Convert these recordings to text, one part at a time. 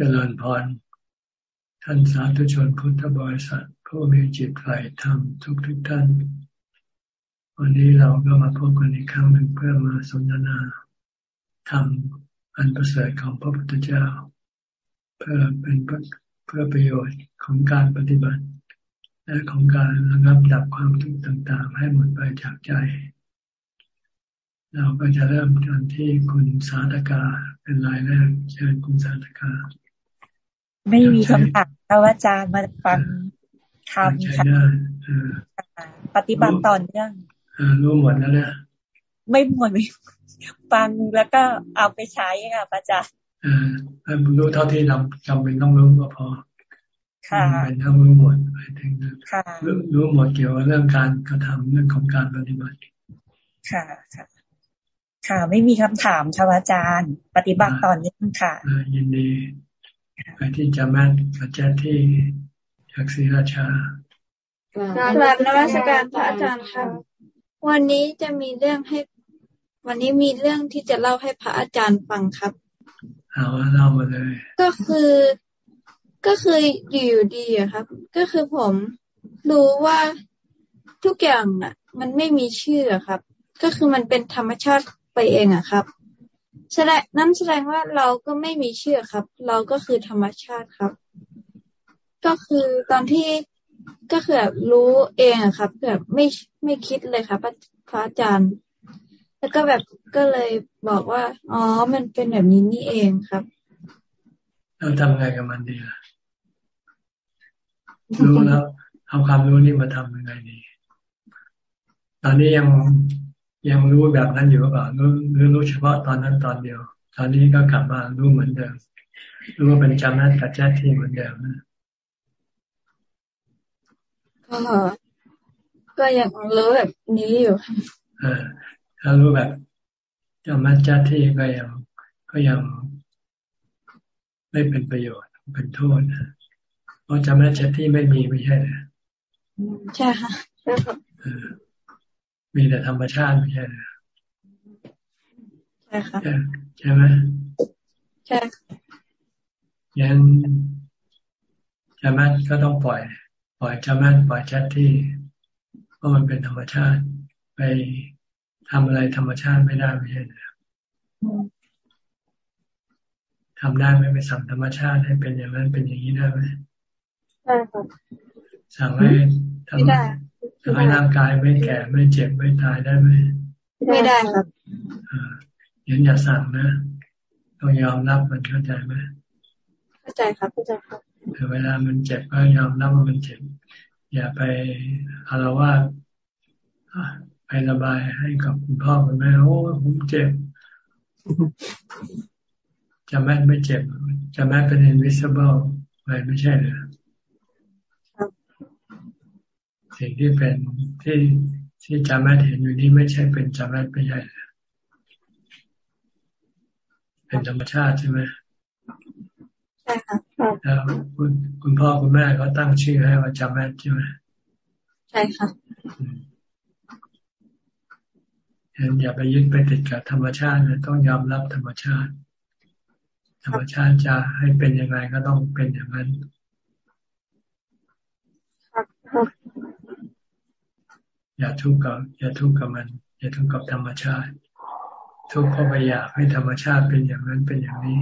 เจริญพร ท่านสาธุชนพุทธบริษัทผู้มีจิตใฝ่ธรรมทุกทุกท่าน วันนี้เราก็มาพบกันอีกครั้งหนึ่งเพื่อมาสนทนาธรรมอันประเสริฐของพระพุทธเจ้า เพื่อเป็นเพื่อประโยชน์ของการปฏิบัติ และของการระงับดับความทุกข์ต่างๆ ให้หมดไปจากใจ เราก็จะเริ่มกันที่คุณสาธกาเป็นรายแรกเชิญคุณสาธกา ไม่มีคำถามพระอาจารย์มาฟังคำค่ะปฏิบัติต่อเนื่องรู้หมดแล้วเนี่ยไม่หมดไม่ฟังแล้วก็เอาไปใช้ค่ะอาจารย์รู้เท่าที่เราจำเป็นต้องรู้ก็พอค่ะเป็นทั้งรู้หมดไปถึงรู้หมดเกี่ยวกับเรื่องการกระทำเรื่องของการปฏิบัติ ค่ะค่ะ ค่ะ ไม่มีคำถามค่ะอาจารย์ ปฏิบัติต่อเนื่องค่ะยินดี ไปที่จามันกับแจที่จากศรีราชากราบนวัตการพระอาจารย์ค่ะ วันนี้จะมีเรื่องให้ วันนี้มีเรื่องที่จะเล่าให้พระอาจารย์ฟังครับ เอาเล่ามาเลย ก็คือ ก็คืออยู่ดีอะครับ ก็คือผมรู้ว่าทุกอย่างอะมันไม่มีชื่อครับ ก็คือมันเป็นธรรมชาติไปเองอะครับ แสดงนั่นแสดงว่าเราก็ไม่มีเชื่อครับ เราก็คือธรรมชาติครับ ก็คือตอนที่ก็คือแบบรู้เองครับแบบไม่ไม่คิดเลยครับพระอาจารย์ แล้วก็แบบก็เลยบอกว่า อ๋อ มันเป็นแบบนี้นี่เองครับเราทำไงกับมันดีล่ะรู้แล้วเอาความรู้นี่มาทำยังไงดี ตอนนี้ยัง ยังรู้แบบนั้นอยู่หรือเปล่ารู้รู้รู้เฉพาะตอนนั้นตอนเดียว ตอนนี้ก็กลับมารู้เหมือนเดิม รู้ว่าเป็นจำนั้นกับแจ๊ที่เหมือนเดิมนะก็ก็ยังรู้แบบนี้อยู่อ่าถ้ารู้แบบจำนั้นแจ๊ที่ก็ยังก็ยังไม่เป็นประโยชน์เป็นโทษนะเพราะจำนั้นแจ๊ที่ไม่มีไม่ใช่เหรอใช่ค่ะใช่ค่ะ มีแต่ธรรมชาติไม่ใช่เหรอใช่ค่ะใช่ไหมใช่ยันจำมันก็ต้องปล่อย ปล่อยจำมันปล่อยชัดที่เพราะมันเป็นธรรมชาติ ไปทำอะไรธรรมชาติไม่ได้ไม่ใช่เหรอทำได้ไหมไปสั่งธรรมชาติให้เป็นอย่างนั้นเป็นอย่างนี้ได้ไหมใช่ค่ะสั่งให้ทำจะ ให้ร่างกายไม่แก่ไม่เจ็บไม่ตายได้ไหมไม่ได้ครับยันอย่าสั่งนะต้องยอมรับมันเข้าใจไหมเข้าใจครับเข้าใจครับเวลามันเจ็บก็ยอมรับว่ามันเจ็บ อย่าไปอารวาสไประบายให้กับคุณพ่อคุณแม่โอ้ผมเจ็บ จะแม่ไม่เจ็บ จะแม่เป็น invisible อะไรไม่ใช่เลย สิ่งที่เป็นที่ที่จำแม่เห็นอยู่นี้ไม่ใช่เป็นจำแม่ไม่ใช่เป็นธรรมชาติใช่ไหมใช่ค่ะแล้วคุณคุณพ่อคุณแม่ก็ตั้งชื่อให้ว่าจำแม่ใช่ไหมใช่ค่ะเห็นอย่าไปยึดไปติดกับธรรมชาตินะต้องยอมรับธรรมชาติ ธรรมชาติจะให้เป็นยังไงก็ต้องเป็นอย่างนั้น อย่าทุกข์กับอย่าทุกข์กับมัน อย่าทุกข์กับธรรมชาติ ทุกข์เพราะไปอยากให้ธรรมชาติเป็นอย่างนั้นเป็นอย่างนี้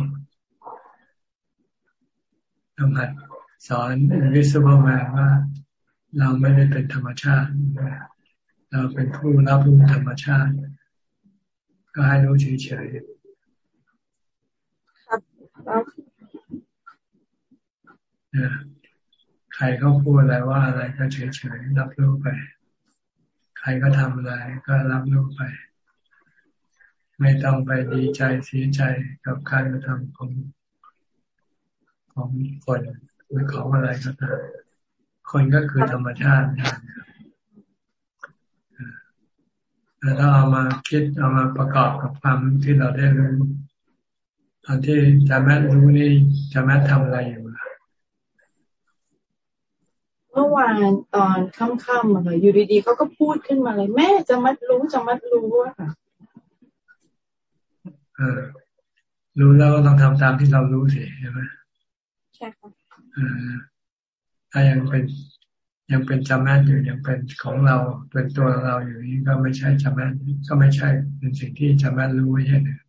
ต้องหัดสอนวิสุภมาว่า เราไม่ได้เป็นธรรมชาติ เราเป็นผู้รับรู้ธรรมชาติ ก็ให้รู้เฉยๆใครเขาพูดอะไรว่าอะไรก็เฉยๆรับรู้ไปใค รก็ทำอะไรก็รับรู้ไป ไม่ต้องไปดีใจเสียใจกับการกระทำของของคนหรือของอะไรก็ตามคนก็คือธรรมชาติแล้วเราเอามาคิดเอามาประกอบกับความที่เราได้รู้ตอนที่จะแม่รู้นี่จะแม่ทำอะไรอยู่ เมื่อวานตอนค่ำๆอะค่ะอยู่ดีๆเขาก็พูดขึ้นมาเลย แม่จะมัดรู้จะมัดรู้อะค่ะเออรู้แล้วต้องทำตามที่เรารู้สิใช่ไหมใช่ค่ะถ้ายังเป็นยังเป็นจำแม่นอยู่ยังเป็นของเราเป็นตัวเราอยู่นี้ก็ไม่ใช่จำแม่นก็ไม่ใช่เป็นสิ่งที่จำแม่นรู้ไม่ใช่เนี่ย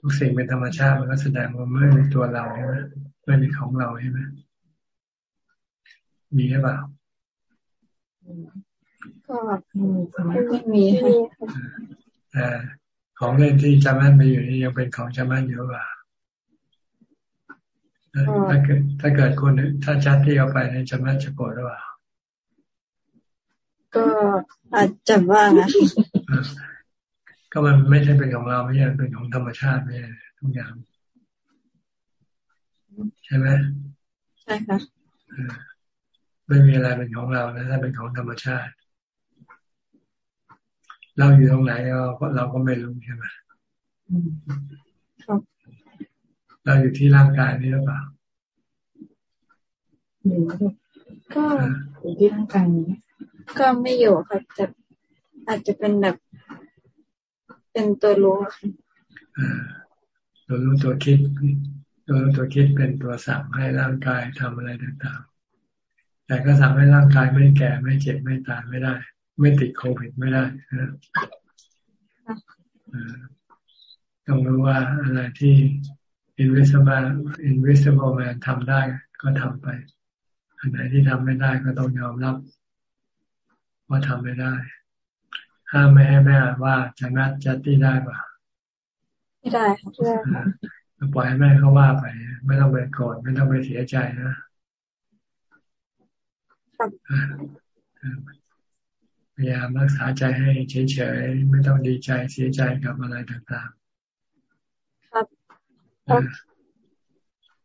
ทุกสิ่งเป็นธรรมชาติมันก็แสดงว่าไม่เป็นตัวเราใช่ไหมไม่เป็นของเราใช่ไหม มีหรือเปล่าก็ไม่มีแต่ของเล่นที่จำแม่นไปอยู่นี่ยังเป็นของจำแม่นอยู่ป่าถ้าเกิดถ้าเกิดคนถ้าชัดที่เอาไปนี่จะแม่จะโกรธหรือเปล่าก็อาจจะว่านะก็มันไม่ใช่เป็นของเราไม่ใช่เป็นของธรรมชาติไม่ใช่ทุกอย่าง ใช่ไหมใช่ค่ะ ไม่มีอะไรเป็นของเรานะถ้าเป็นของธรรมชาติ เราอยู่ตรงไหนเราเราก็ไม่รู้ใช่ไหมเราอยู่ที่ร่างกายนี่หรือเปล่าก็อยู่ที่ร่างกายนี้ก็ไม่อยู่ค่ะแต่อาจจะเป็นแบบ เป็นตัวรู้ค่ะตัวรู้ตัวคิด ตัวรู้ตัวคิดเป็นตัวสั่งให้ร่างกายทำอะไรต่างๆ แต่ก็สั่งให้ร่างกายไม่แก่ไม่เจ็บไม่ตายไม่ได้ ไม่ติดโควิดไม่ได้นะต้องรู้ว่าอะไรที่ invisible invisible man ทำได้ก็ทำไป อันไหนที่ทำไม่ได้ก็ต้องยอมรับว่าทำไม่ได้ ห้ามไม่ให้แม่ว่าจะนัดจะตีได้ปะไม่ได้ค่ะปล่อยให้แม่เขาว่าไป ไม่ต้องไปโกรธไม่ต้องไปเสียใจนะ พยายามรักษาใจให้เฉยๆ ไม่ต้องดีใจเสียใจกับอะไรต่างๆ ครับ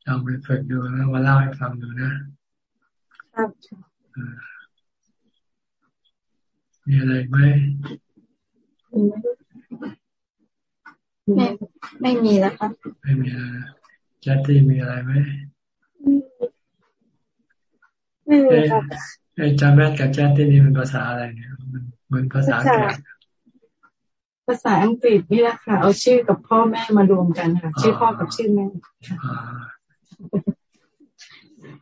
ลองไปฝึกดูแล้วมาเล่าให้ฟังดูนะ ครับมีอะไรไหมไม่ไม่มีแล้วครับ ไม่มีแล้วจัตตี้มีอะไรไหม ไม่มีครับไอ้จาแมทกับจัตตี้นี่เป็นภาษาอะไรเนี่ยมันเหมือนภาษาอังกฤษภาษาอังกฤษนี่แหละค่ะ เอาชื่อกับพ่อแม่มารวมกันค่ะ ชื่อพ่อกับชื่อแม่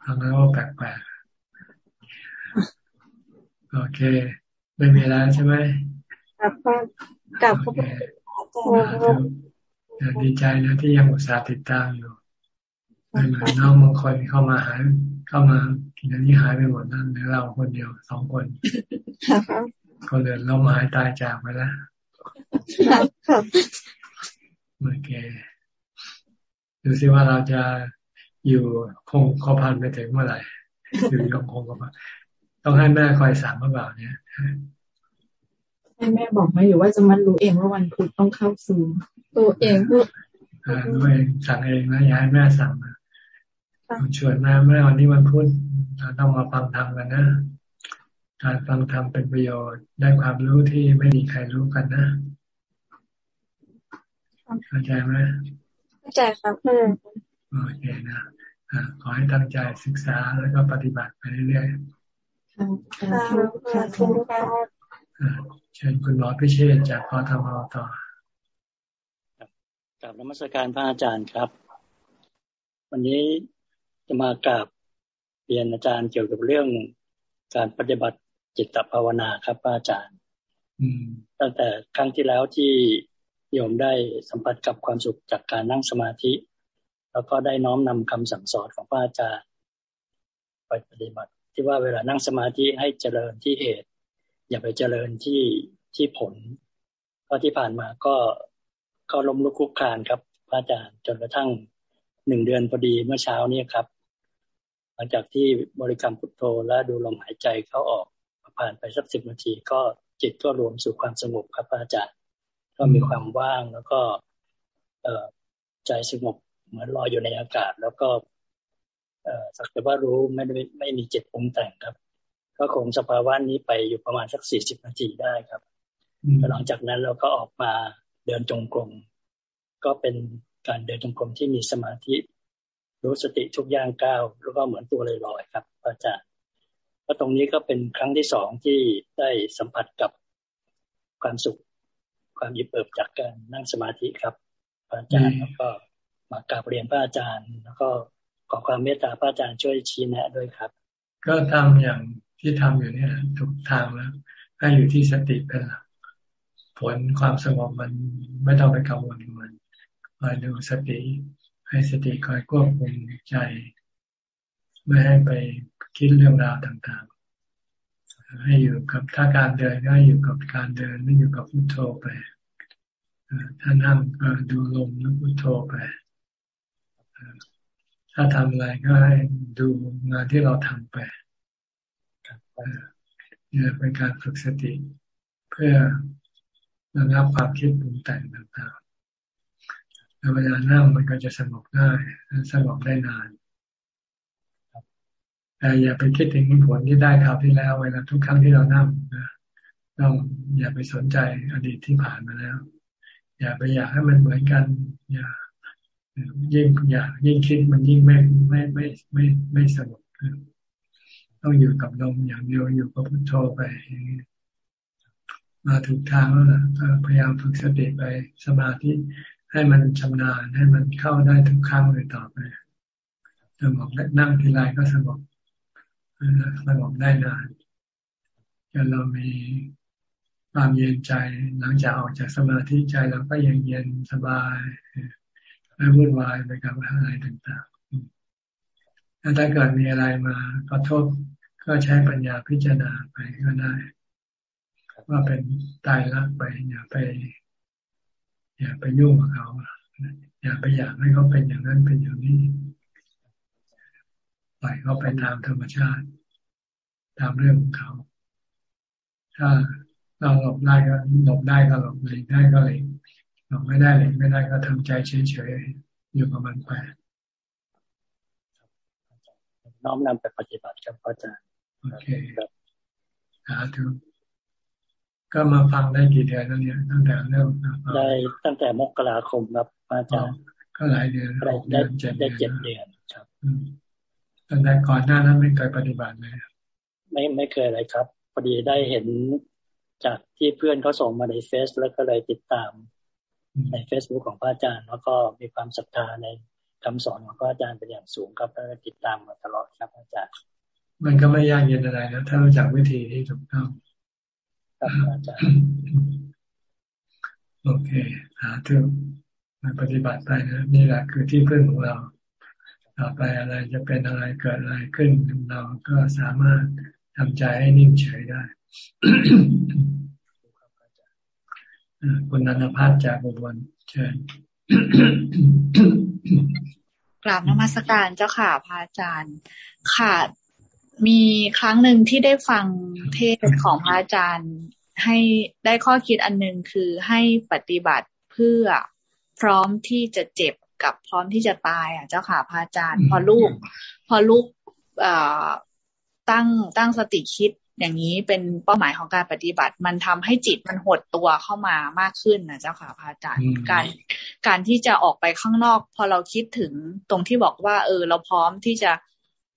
ทำแล้วแปลกๆโอเค ไม่มีแล้วใช่ไหมกับกับพ่อดีใจนะที่ยังอุตส่าห์ติดตามอยู่ไม่เหมือนน้องบางคนเข้ามาหายเข้ามา ทีนี้หายไปหมดนั่นเหลือเราคนเดียวสองคนก็เลยเราหายตายจากไปแล้วโอเคดูซิว่าเราจะอยู่คงคอพันไปถึงเมื่อไหร่อยู่ยงคงคอพันต้องให้แม่คอยสั่งเมื่อเปล่าเนี่ยให้แม่บอกไหมอยู่ว่าจะมันรู้เองว่าวันพุธต้องเข้าซูมรู้เองรู้รู้เองสั่งเองนะอย่าให้แม่สั่งนะ ชวนแม่แม่วันนี้วันพุธเราต้องมาฟังธรรมกันนะ การฟังธรรมเป็นประโยชน์ได้ความรู้ที่ไม่มีใครรู้กันนะเข้าใจไหมเข้าใจครับเพื่อนโอเคนะขอให้ตั้งใจศึกษาแล้วก็ปฏิบัติไปเรื่อยๆเชิญคุณหมอพิเชษจากพอทมต่อกับนมัสการพระอาจารย์ครับ วันนี้ จะมากราบเรียนอาจารย์เกี่ยวกับเรื่องการปฏิบัติจิตภาวนาครับอาจารย์ตั้งแต่ครั้งที่แล้วที่โยมได้สัมผัสกับความสุขจากการนั่งสมาธิ แล้วก็ได้น้อมนำคำสั่งสอนของพระอาจารย์ไปปฏิบัติ ที่ว่าเวลานั่งสมาธิให้เจริญที่เหตุ อย่าไปเจริญที่ที่ผลเพราะที่ผ่านมาก็ก็ล้มลุกคุกคานครับพระอาจารย์จนกระทั่งหนึ่งเดือนพอดีเมื่อเช้านี้ครับ หลังจากที่บริกรรมพุทโธและดูลมหายใจเข้าออกผ่านไปสักสิบนาทีก็จิตก็รวมสู่ความสงบครับอาจารย์ก็มีความว่างแล้วก็เอใจสงบเหมือนลอยอยู่ในอากาศ แล้วก็เอสักแต่ว่ารู้ไม่ไม่ไม่มีจิตปรุงแต่งครับ ก็คงสภาวะนี้ไปอยู่ประมาณสักสี่สิบนาทีได้ครับหลังจากนั้นเราก็ออกมาเดินจงกรมก็เป็นการเดินจงกรมที่มีสมาธิ รู้สติทุกย่างก้าวแล้วก็เหมือนตัวลอยๆครับอาจารย์ก็ตรงนี้ก็เป็นครั้งที่สองที่ได้สัมผัสกับความสุข ความยิบเอิบจากการนั่งสมาธิครับพระอาจารย์แล้วก็มากราบเรียนพระอาจารย์ แล้วก็ขอความเมตตาพระอาจารย์ช่วยชี้แนะด้วยครับ ก็ทำอย่างที่ทำอยู่เนี่ยถูกทางแล้วให้อยู่ที่สติเป็นหลักผลความสงบมันไม่ต้องไปกังวลมันคอยดูสติ ให้สติคอยควบคุมใจ ไม่ให้ไปคิดเรื่องราวต่างๆ ให้อยู่กับถ้าการเดินก็อยู่กับการเดินไม่อยู่กับพุทโธไปถ้านั่งก็ดูลมแล้วพุทโธไปถ้าทำอะไรก็ให้ดูงานที่เราทำไปเนี่ยเป็นการฝึกสติ เพื่อระงับความคิดปรุงแต่งต่างๆ แล้วเวลานั่งมันก็จะสงบง่ายสงบได้นานแต่อย่าไปคิดถึงผลที่ได้คราวที่แล้วเวลาทุกครั้งที่เรานั่งนะต้องอย่าไปสนใจอดีตที่ผ่านมาแล้ว อย่าไปอยากให้มันเหมือนกัน อย่ายิ่งอยากยิ่งคิดมันยิ่งไม่ไม่ไม่ไม่ไม่สงบต้องอยู่กับลมอย่างเดียวอยู่กับพุทโธไป มาถูกทางแล้วล่ะพยายามฝึกสติไปสมาธิ ให้มันชำนาญให้มันเข้าได้ทุกครั้งเลยต่อไปสงบนั่งทีไรก็สงบสงบได้นานจนเรามีความเย็นใจหลังจากออกจากสมาธิใจเราก็ยังเย็นสบายไม่วุ่นวายไปกับอะไรต่างๆถ้าเกิดมีอะไรมากระทบก็ใช้ปัญญาพิจารณาไปก็ได้ว่าเป็นตายรักไปอย่าไป อย่าไปยุ่งกับเขา อย่าไปอยากให้เขาเป็นอย่างนั้นเป็นอย่างนี้ปล่อยเขาไปตามธรรมชาติ ตามเรื่องของเขา ถ้าเราหลบได้ก็หลบได้ก็หลบหลีกได้ก็หลีกหลบไม่ได้หลีกไม่ได้ก็ทำใจเฉยๆอยู่กับมันไปน้อมนำไปปฏิบัติครับอาจารย์โอเคสาธุ ก็มาฟังได้กี่เดือนแล้วเนี่ยตั้งแต่เริ่มได้ตั้งแต่มกราคมครับอาจารย์ก็หลายเดือนได้ได้เจ็ดเดือนครับตั้งแต่ก่อนหน้านั้นไม่เคยปฏิบัติเลยไม่ไม่เคยเลยครับพอดีได้เห็นจากที่เพื่อนเขาส่งมาในเฟซแล้วก็เลยติดตาม ในเฟซบุ๊กของพระอาจารย์ แล้วก็มีความศรัทธาในคำสอนของพระอาจารย์เป็นอย่างสูงครับแล้วติดตามมาตลอดครับอาจารย์ มันก็ไม่ยากเย็นอะไรนะถ้ารู้จักวิธีที่ถูกต้อง ครับอาจารย์โอเคหาเถอะมาปฏิบัติไปนะนี่แหละคือที่พึ่งของเราต่อไปอะไรจะเป็นอะไรเกิดอะไรขึ้นเราก็สามารถทำใจให้นิ่งเฉยได้คุณนันพัฒน์จากบุบลเชิญกราบนมัสการเจ้าค่ะพระอาจารย์ ค่ะ มีครั้งหนึ่งที่ได้ฟังเทศของพระอาจารย์ให้ได้ข้อคิดอันหนึ่งคือให้ปฏิบัติเพื่อพร้อมที่จะเจ็บกับพร้อมที่จะตาย อะ เจ้าค่ะพระอาจารย์ พอลูก พอลูกตั้งตั้งสติคิดอย่างนี้เป็นเป้าหมายของการปฏิบัติ มันทำให้จิตมันหดตัวเข้ามามากขึ้นนะเจ้าค่ะพระอาจารย์การการที่จะออกไปข้างนอก พอเราคิดถึงตรงที่บอกว่า เออ เราพร้อมที่จะ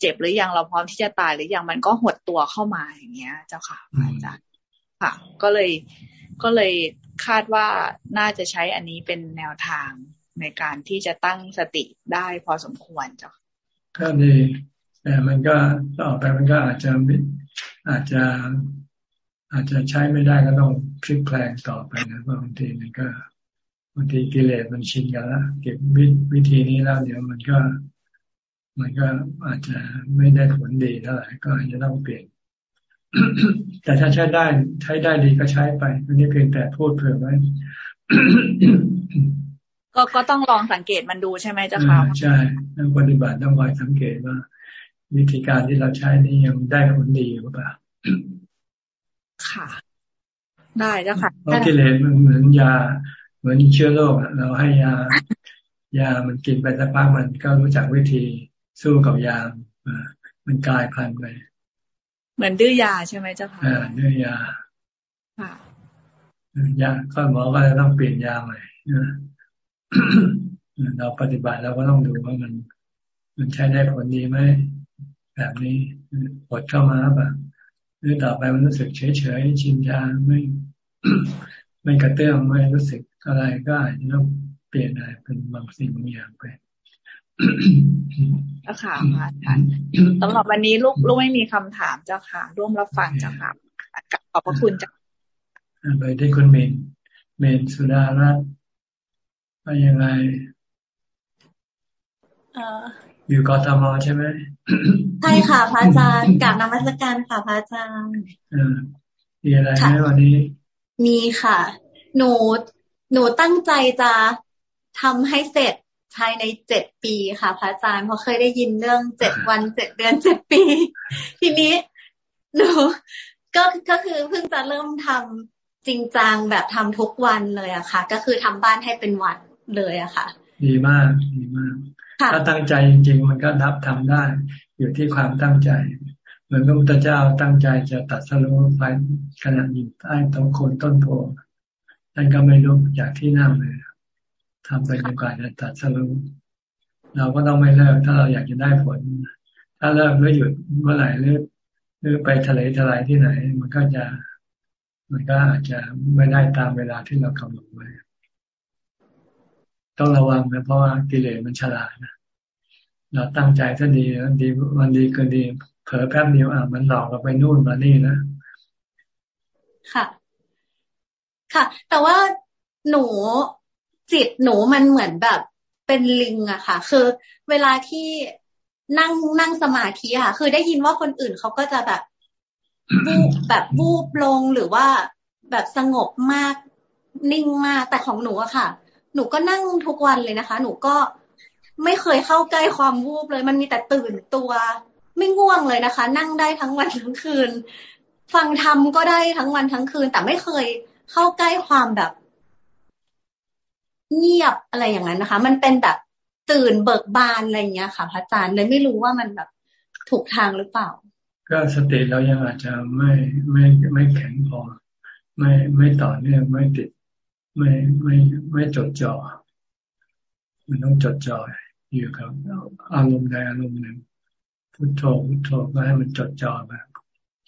เจ็บหรือยังเราพร้อมที่จะตายหรือยังมันก็หดตัวเข้ามาอย่างเงี้ย เจ้าค่ะอาจารย์ค่ะ ก็เลยก็เลยคาดว่าน่าจะใช้อันนี้เป็นแนวทางในการที่จะตั้งสติได้พอสมควรเจ้าก็ดีแต่มันก็ต่อไปมันก็อาจจะอาจจะอาจจะใช้ไม่ได้ก็ต้องพลิกแปลงต่อไปนะบางทีมันก็บางทีกิเลสมันชินกันแล้วเก็บวิธีนี้แล้วเดี๋ยวมันก็ มันก็อาจจะไม่ได้ผลดีเท่าไหร่ก็อาจจะต้องเปลี่ยนแต่ถ้าใช้ได้ใช้ได้ดีก็ใช้ไปอันนี้เพียงแต่พูดเผื่อไว้ก็ก็ต้องลองสังเกตมันดูใช่ไหมเจ้าค่ะใช่ต้องปฏิบัติต้องคอยสังเกตว่า วิธีการที่เราใช้นี้ยังได้ผลดีหรือเปล่าค่ะ ได้แล้วค่ะเพราะกิเลสมันเหมือนยา เหมือนเชื้อโรคเราให้ยา ยามันกินไปสักพักมันก็รู้จักวิธี สู้กับยามันกลายพันธุ์ไปเหมือนดื้อยาใช่ไหมเจ้าค่ะอ่าดื้อยาค่ะยาก็หมอก็จะต้องเปลี่ยนยาใหม่เราปฏิบัติเราก็ต้องดูว่ามัน มันใช้ได้ผลดีไหมแบบนี้ปวดเข้ามาแบบหรือต่อไปมันรู้สึกเฉยเฉยชินชาไม่ไม่กระเตื้องไม่รู้สึกอะไรก็อาจจะต้องเปลี่ยนอะไรเป็นบางสิ่งบางอย่างไป เจ้าค่ะพระอาจารย์สำหรับวันนี้ลูกลูกไม่มีคำถามเจ้าค่ะ ร่วมรับฟังเจ้าค่ะขอบพระคุณเจ้าไปที่คุณเมนเมนสุดารัตน์ว่ายังไงอยู่กทมใช่ไหมใช่ค่ะพระอาจารย์กราบนมัสการค่ะพระอาจารย์มีอะไรไหมวันนี้ มีค่ะ หนู หนูตั้งใจจะทำให้เสร็จ ภายในเจ็ดปีค่ะพระอาจารย์เพราะเคยได้ยินเรื่องเจ็ดวันเจ็ดเดือนเจ็ดปี ทีนี้หนูก็ก็คือเพิ่งจะเริ่มทำจริงจังแบบทำทุกวันเลยอะค่ะ ก็คือทำบ้านให้เป็นวันเลยอะค่ะ ดีมากดีมากถ้าตั้งใจจริง ๆ มันก็นับทำได้ อยู่ที่ความตั้งใจ เหมือนพระพุทธเจ้าตั้งใจจะตัดสรุปไปขณะอยู่ใต้ต้นโคนต้นโพท่านก็ไม่ลุกจากที่นั่งเลย ทำไปจนกว่าจะตัดสรุปเราก็ต้องไม่เลิกถ้าเราอยากจะได้ผล ถ้าเลิกหรือหยุดเมื่อไหร่หรือหรือไปทะเลทลายที่ไหน มันก็จะมันก็อาจจะไม่ได้ตามเวลาที่เรากำหนดไว้ต้องระวังนะเพราะว่ากิเลสมันฉลาดนะเราตั้งใจถ้าดีดีมันดีเกินดีเผลอแป๊บเดียวอะมันหลอกเราไปนู่นมานี่นะค่ะ ค่ะ แต่ว่าหนู จิตหนูมันเหมือนแบบเป็นลิงอะค่ะ คือเวลาที่นั่งนั่งสมาธิค่ะ คือได้ยินว่าคนอื่นเขาก็จะแบบบูบแบบบูบลงหรือว่าแบบสงบมากนิ่งมากแต่ของหนูอะค่ะ หนูก็นั่งทุกวันเลยนะคะ หนูก็ไม่เคยเข้าใกล้ความวูบเลย มันมีแต่ตื่นตัวไม่ง่วงเลยนะคะ นั่งได้ทั้งวันทั้งคืน ฟังธรรมก็ได้ทั้งวันทั้งคืน แต่ไม่เคยเข้าใกล้ความแบบ เงียบอะไรอย่างนั้นนะคะ มันเป็นแบบตื่นเบิกบานอะไรอย่างเงี้ยค่ะ พระอาจารย์เลยไม่รู้ว่ามันแบบถูกทางหรือเปล่า ก็สติเรายังอาจจะไม่ไม่ไม่แข็งพอ ไม่ไม่ต่อเนื่องไม่ติด ไม่ไม่ไม่จดจ่อมันต้องจดจ่ออยู่กับอารมณ์ใดอารมณ์หนึ่งพุทโธพุทโธก็ให้มันจดจ่อแบบ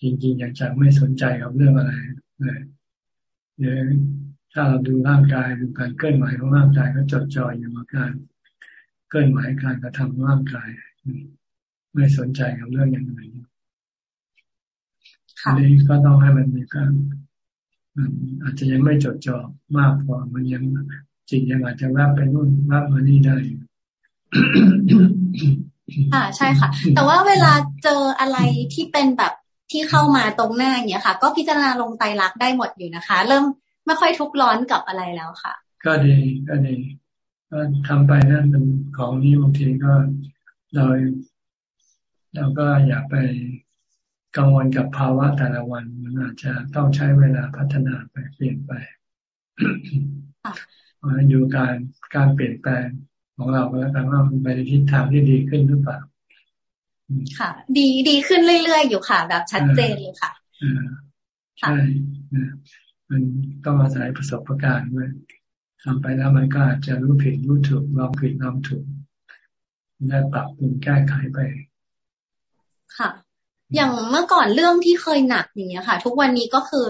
จริงๆอยางจะไม่สนใจกับเรื่องอะไรเลยเดี๋ยว ถ้าเราดูร่างกายดูการเคลื่อนไหวของร่างกายก็จดจ่ออยู่กับการเคลื่อนไหวการกระทำร่างกาย ไม่สนใจกับเรื่องอย่างอื่นอันนี้ก็ต้องให้มันมีการมันอาจจะยังไม่จดจ่อมากพอมันยังจิตยังอาจจะแวบไปนู่นแวบมานี่ได้ค่ะใช่ค่ะ แต่ว่าเวลาเจออะไรที่เป็นแบบที่เข้ามาตรงหน้าอย่างเงี้ยค่ะ ก็พิจารณาลงไตรักได้หมดอยู่นะคะ เริ่ม ไม่ค่อยทุกข์ร้อนกับอะไรแล้วค่ะ ก็ดีก็ดีก็ทำไปนั่นเป็นของนี้บางทีก็เราเราก็อย่าไปกังวลกับภาวะแต่ละวัน มันอาจจะต้องใช้เวลาพัฒนาไปเปลี่ยนไปอยู่การการเปลี่ยนแปลงของเราแล้วกันว่ามันไปในทิศทางที่ดีขึ้นหรือเปล่าค่ะ ดีดีขึ้นเรื่อยๆอยู่ค่ะ แบบชัดเจนเลยค่ะใช่ มันต้องอาศัยประสบการณ์ด้วยทำไปแล้วมันก็อาจจะรู้ผิดรู้ถูกลองผิดลองถูกได้ปรับปรุงแก้ไขไป ค่ะ อย่างเมื่อก่อนเรื่องที่เคยหนักอย่างเงี้ยค่ะ ทุกวันนี้ก็คือ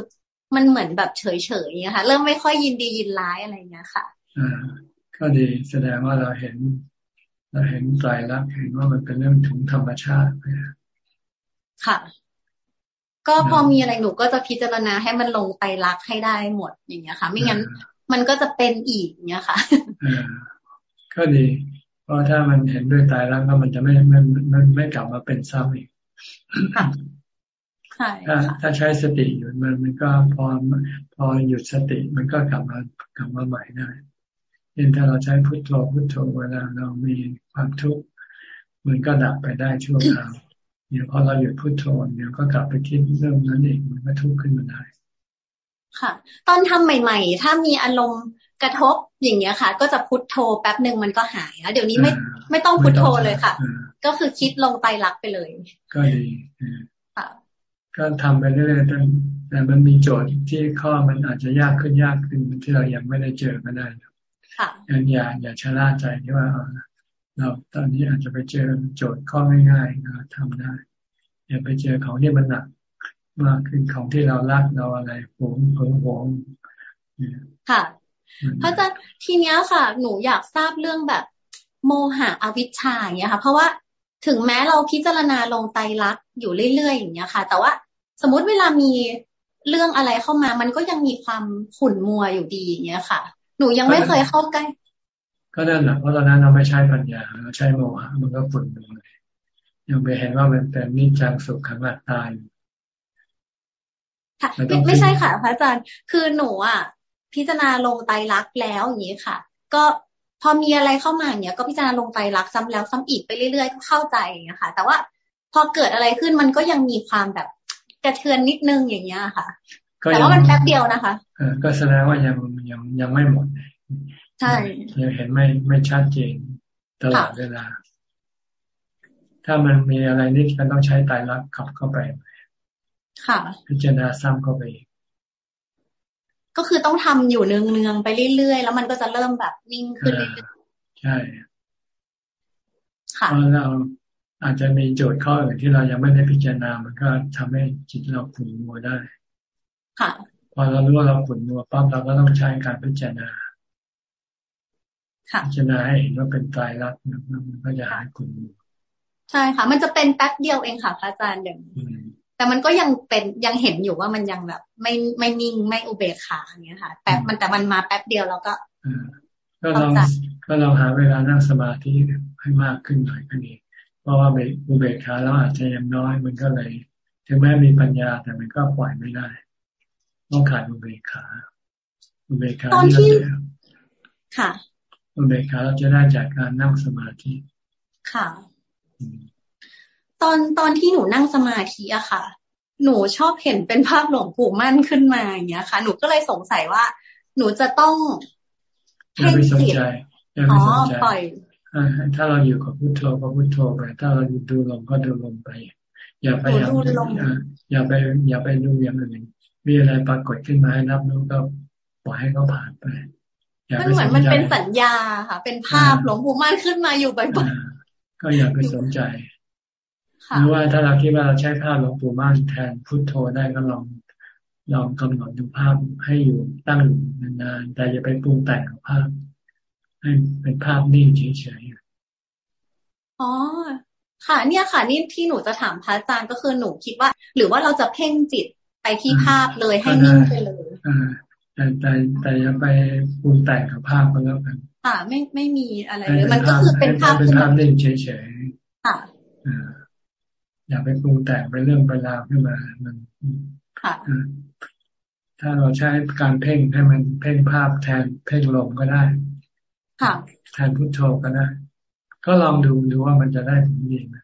มันเหมือนแบบเฉยๆอย่างเงี้ยค่ะ เริ่มไม่ค่อยยินดียินร้ายอะไรเงี้ยค่ะอ่าก็ดีแสดงว่าเราเห็น เราเห็นใจรักเห็นว่ามันเป็นเรื่องถุงธรรมชาติค่ะ ก็พอมีอะไรหนูก็จะพิจารณาให้มันลงไปรักให้ได้หมดอย่างเงี้ยค่ะ ไม่งั้นมันก็จะเป็นอีกเงี้ยค่ะก็ดี เพราะถ้ามันเห็นด้วยตายรักก็มันจะไม่ไม่ไม่ไม่กลับมาเป็นซ้ำอีกถ้าถ้าใช้สติอยู่มันมันก็พอพอหยุดสติมันก็กลับมากลับมาใหม่ได้เช่นถ้าเราใช้พุทโธพุทโธเวลาเรามีความทุกข์มันก็ดับไปได้ชั่วคราว เดี๋ยวพอเราหยุดพุทโธเดี๋ยวก็กลับไปคิดเรื่องนั้นเองมันก็ทุกข์ขึ้นมาได้ค่ะ ตอนทำใหม่ ๆ ถ้ามีอารมณ์กระทบอย่างเงี้ยค่ะ ก็จะพุทโธแป๊บหนึ่งมันก็หายแล้วเดี๋ยวนี้ไม่ไม่ต้องพุทโธเลยค่ะ ก็คือคิดลงไปรักไปเลย ก็ดีค่ะก็ทำไปเรื่อยๆแต่แต่มันมีโจทย์ที่ข้อมันอาจจะยากขึ้นยากขึ้นที่เรายังไม่ได้เจอก็ได้ยันอย่าอย่าชะล่าใจที่ว่า เราตอนนี้อาจจะไปเจอโจทย์ข้อง่ายๆนะทำได้อย่าไปเจอของที่มันหนักมากขึ้นของที่เรารักเราอะไรหวงหวงหวงค่ะเพราะจะทีเนี้ยค่ะ หนูอยากทราบเรื่องแบบโมหะอวิชชาอย่างเงี้ยค่ะ เพราะว่าถึงแม้เราพิจารณาลงไตรลักษณ์อยู่เรื่อยๆอย่างเงี้ยค่ะ แต่ว่าสมมติเวลามีเรื่องอะไรเข้ามา มันก็ยังมีความขุ่นมัวอยู่ดีอย่างเงี้ยค่ะ หนูยังไม่เคยเข้าใกล้ ก็นั่นแหละเพราะตอนนั้นเราไม่ใช้ปัญญาเราใช้โมหะมันก็ฝุ่นมัวเลยยังไปเห็นว่ามันเป็นนิจังสุขขังอัตตาอยู่ค่ะไม่ไม่ใช่ค่ะพระอาจารย์คือหนูอะ พิจารณาลงไตรลักษณ์แล้วอย่างนี้ค่ะ ก็พอมีอะไรเข้ามาเนี้ยก็พิจารณาลงไตรลักษณ์ซ้ำแล้วซ้ำอีกไปเรื่อยๆก็เข้าใจอย่างเงี้ยค่ะ แต่ว่าพอเกิดอะไรขึ้นมันก็ยังมีความแบบกระเทือนนิดนึงอย่างเงี้ยค่ะแต่ว่ามันแป๊บเดียวนะคะเออก็แสดงว่ายังยังยังไม่หมด ใช่ยังเห็นไม่ไม่ชัดเจนตลอดเวลา ถ้ามันมีอะไรนิดก็ต้องใช้ไตรลักษณ์ขับเข้าไป ค่ะ พิจารณาซ้ำเข้าไปก็คือต้องทำอยู่เนืองๆไปเรื่อยๆ แล้วมันก็จะเริ่มแบบนิ่งขึ้นเรื่อยๆใช่เพราะเราอาจจะมีโจทย์ข้ออื่นที่เรายังไม่ได้พิจารณา มันก็ทำให้จิตเราขุ่นมัวได้ ค่ะ พอเรารู้ว่าเราขุ่นมัวปั๊บเราก็ต้องใช้การพิจารณาค่ะ พิจารณาให้เห็นว่าเป็นตายรักมันก็จะหายขุ่นมัวใช่ค่ะ มันจะเป็นแป๊บเดียวเองค่ะพระอาจารย์เดี๋ยวแต่มันก็ยังเป็นยังเห็นอยู่ว่ามันยังแบบ ไม่ไม่นิ่งไม่อุเบกขาอย่างเงี้ยค่ะแต่มันแต่มันมาแป๊บเดียวแล้วก็ก็ลองก็ลองหาเวลานั่งสมาธิให้มากขึ้นหน่อยก็ดีเพราะว่าอุเบกขาแล้วอาจจะยังน้อยมันก็เลยถึงแม้มีปัญญาแต่มันก็ปล่อยไม่ได้ต้องขาดอุเบกขาอุเบกขาที่ค่ะ อุเบกขาเราจะได้จากการนั่งสมาธิ ค่ะ ตอนตอนที่หนูนั่งสมาธิอะค่ะ หนูชอบเห็นเป็นภาพหลวงปู่มั่นขึ้นมาอย่างเงี้ยค่ะ หนูก็เลยสงสัยว่า หนูจะต้องอย่าไปสนใจอย่าไปสนใจปล่อยถ้าเราอยู่กับพุทโธก็พุทโธไป ถ้าเราดูลมก็ดูลมไป อย่าไปอย่าอย่าไป อย่าไปดูอย่างอื่นมีอะไรปรากฏขึ้นมาให้รับรู้ก็ปล่อยให้เขาผ่านไป มันเหมือนมันเป็นสัญญาค่ะ เป็นภาพหลวงปู่มั่นขึ้นมาอยู่บ่อยๆก็อย่าไปสนใจหรือว่าถ้าเราคิดว่าเราใช้ภาพหลวงปู่มั่นแทนพุทโธได้ก็ลองลองกำหนดดูภาพให้อยู่ตั้งอยู่นานๆแต่อย่าไปปรุงแต่งกับภาพ ให้เป็นภาพนิ่งเฉยๆอ๋อค่ะ เนี่ยค่ะนี่ที่หนูจะถามพระอาจารย์ก็คือหนูคิดว่า หรือว่าเราจะเพ่งจิตไปที่ภาพเลยให้นิ่งไปเลยอ่า แต่แต่แต่อย่าไปปรุงแต่งกับภาพก็แล้วกันค่ะไม่ไม่มีอะไรเลยมันก็คือเป็นภาพเป็นภาพนิ่งเฉยๆค่ะอย่าไปปรุงแต่งไปเรื่องไปราวขึ้นมามันถ้าเราใช้การเพ่งให้มันเพ่งภาพแทนเพ่งลมก็ได้แทนพุทโธก็ได้ ก็ลองดูดูว่ามันจะได้ผลดีไหม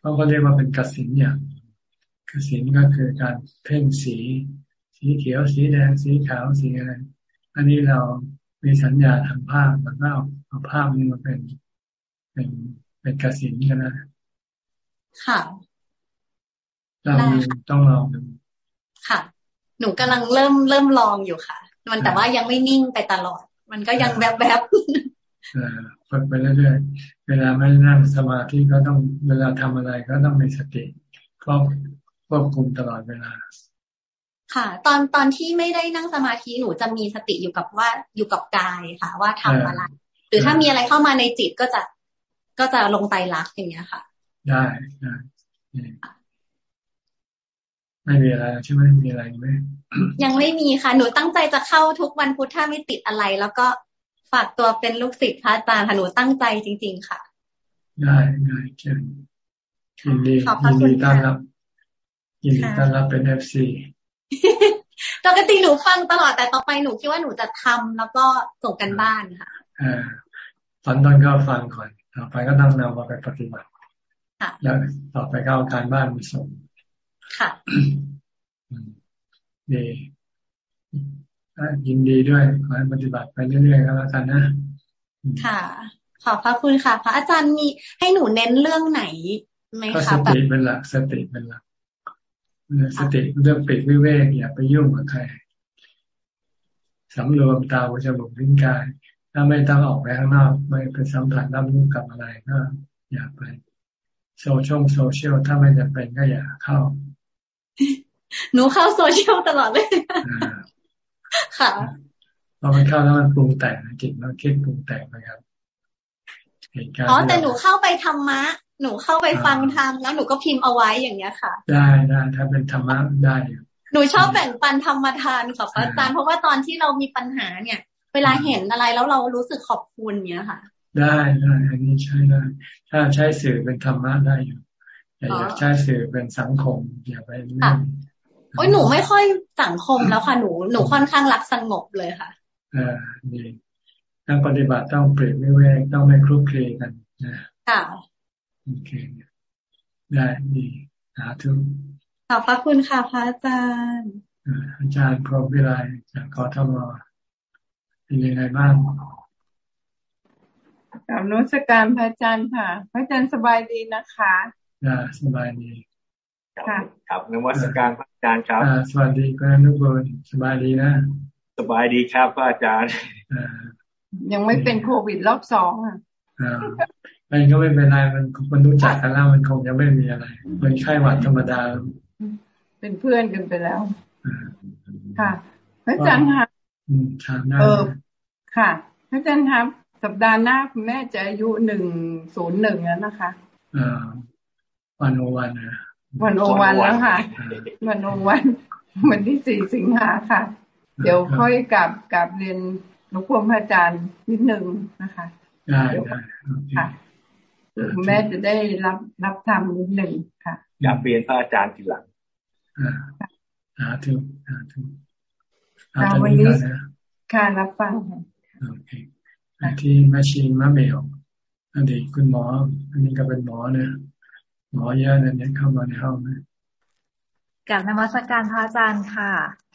เขาก็เรียกว่าเป็นกสินอย่างกสินก็คือการเพ่งสี สีเขียวสีแดงสีขาวสีอะไรอันนี้เรามีสัญญาทางภาพแล้วก็เอาภาพนี้มาเป็นเป็นเป็นกสินกันนะค่ะลองดูต้องลองดูค่ะ หนูกำลังเริ่มเริ่มลองอยู่ค่ะ มันแต่ว่ายังไม่นิ่งไปตลอด มันก็ยังแบบแบบฝึกไปเรื่อยๆ เวลาไม่นั่งสมาธิก็ต้องเวลาทำอะไรก็ต้องมีสติควบควบคุมตลอดเวลา ค่ะ ตอนตอนที่ไม่ได้นั่งสมาธิหนูจะมีสติอยู่กับว่าอยู่กับกายค่ะ ว่าทำอะไร หรือถ้ามีอะไรเข้ามาในจิตก็จะก็จะลงไตรักอย่างเงี้ยค่ะ ได้ได้ไม่มีอะไรใช่ไหมมีอะไรไหมยังไม่มีค่ะ หนูตั้งใจจะเข้าทุกวันพุธถ้าไม่ติดอะไร แล้วก็ฝากตัวเป็นลูกศิษย์พระอาจารย์ค่ะหนูตั้งใจจริง ๆ ค่ะ ได้ได้เชิญยินดียินดีต้อนรับยินดีต้อนรับเป็นเอฟซี ปกติหนูฟังตลอดแต่ต่อไปหนูคิดว่าหนูจะทำแล้วก็ส่งกันบ้านค่ะอ่าตอนต้นก็ฟังก่อนต่อไปก็ต้องนำมาไปปฏิบัติแล้วต่อไปก็เอาการบ้านมาส่งค่ะดียินดีด้วยขอให้ปฏิบัติไปเรื่อยๆก็แล้วกันนะค่ะ ขอบพระคุณค่ะ พระอาจารย์มีให้หนูเน้นเรื่องไหนไหมคะสติเป็นหลักสติเป็นหลัก สติเรื่องปิดวิเวกอย่าไปยุ่งกับใครสำรวมตาหูจมูกลิ้นกาย ถ้าไม่ต้องออกไปข้างนอกไม่ไปสัมผัสรับรู้กับอะไรก็อย่าไป social social ถ้าไม่จำเป็นก็อย่าเข้า หนูเข้าโซเชียลตลอดเลยค่ะพอมันเข้าแล้วมันปรุงแต่งจิตมันคิดปรุงแต่งนะครับเหตุการณ์อ๋อแต่หนูเข้าไปธรรมะ หนูเข้าไปฟังธรรมแล้วหนูก็พิมพ์เอาไว้อย่างเงี้ยค่ะ ได้ได้ถ้าเป็นธรรมะได้หนูชอบแบ่งปันธรรมทานกับอาจารย์เพราะว่าตอนที่เรามีปัญหาเนี่ย เวลาเห็นอะไรแล้วเรารู้สึกขอบคุณเนี้ยค่ะ ได้ได้อันนี้ใช้ได้ถ้าใช้สื่อเป็นธรรมะได้อยู่อย่าใช้สื่อเป็นสังคมอย่าไปเล่นโอ้ยหนูไม่ค่อยสังคมแล้วค่ะหนูหนูค่อนข้างรักสงบเลยค่ะอ่าดีนักปฏิบัติต้องเปลี่ยนไม่เวกต้องไม่คลุกคลีกันนะค่ะ โอเค ได้ดีสาธุขอบพระคุณค่ะพระอาจารย์อาจารย์พรหมวิไลจากกทมเป็นยังไงบ้างกับนุสการพระอาจารย์ค่ะ พระอาจารย์สบายดีนะคะอ่าสบายดีค่ะครับนวัตการพระอาจารย์ครับสวัสดีคุณนุบลสบายดีนะ สบายดีครับพระอาจารย์ยังไม่เป็นโควิดรอบสองอะ มันก็ไม่เป็นไรมันมันรู้จักกันแล้วมันคงยังไม่มีอะไรเป็นไข้หวัดธรรมดา เป็นเพื่อนกันไปแล้วค่ะพระอาจารย์ค่ะเออค่ะพระอาจารย์ครับ สัปดาห์หน้าคุณแม่จะอายุหนึ่งศูนย์หนึ่งแล้วนะคะอ่าวันโอวันนะวันโอวันแล้วค่ะ วันโอวันวันที่สี่สิงหาค่ะ เดี๋ยวค่อยกลับกลับเรียนหลวงพ่อพระอาจารย์นิดหนึ่งนะคะได้ได้ค่ะ คุณแม่จะได้รับรับทำนิดหนึ่งค่ะ อยากเรียนพระอาจารย์ทีหลังอ่าสาธุสาธุวันนี้ค่ะรับฟังค่ะโอเคที่มาชินมาเมลอดีตคุณหมอ อันนี้ก็เป็นหมอเนี่ยหมอเยอะเนี่ยเข้ามาในห้องนะกับนมัสการพระอาจารย์ค่ะ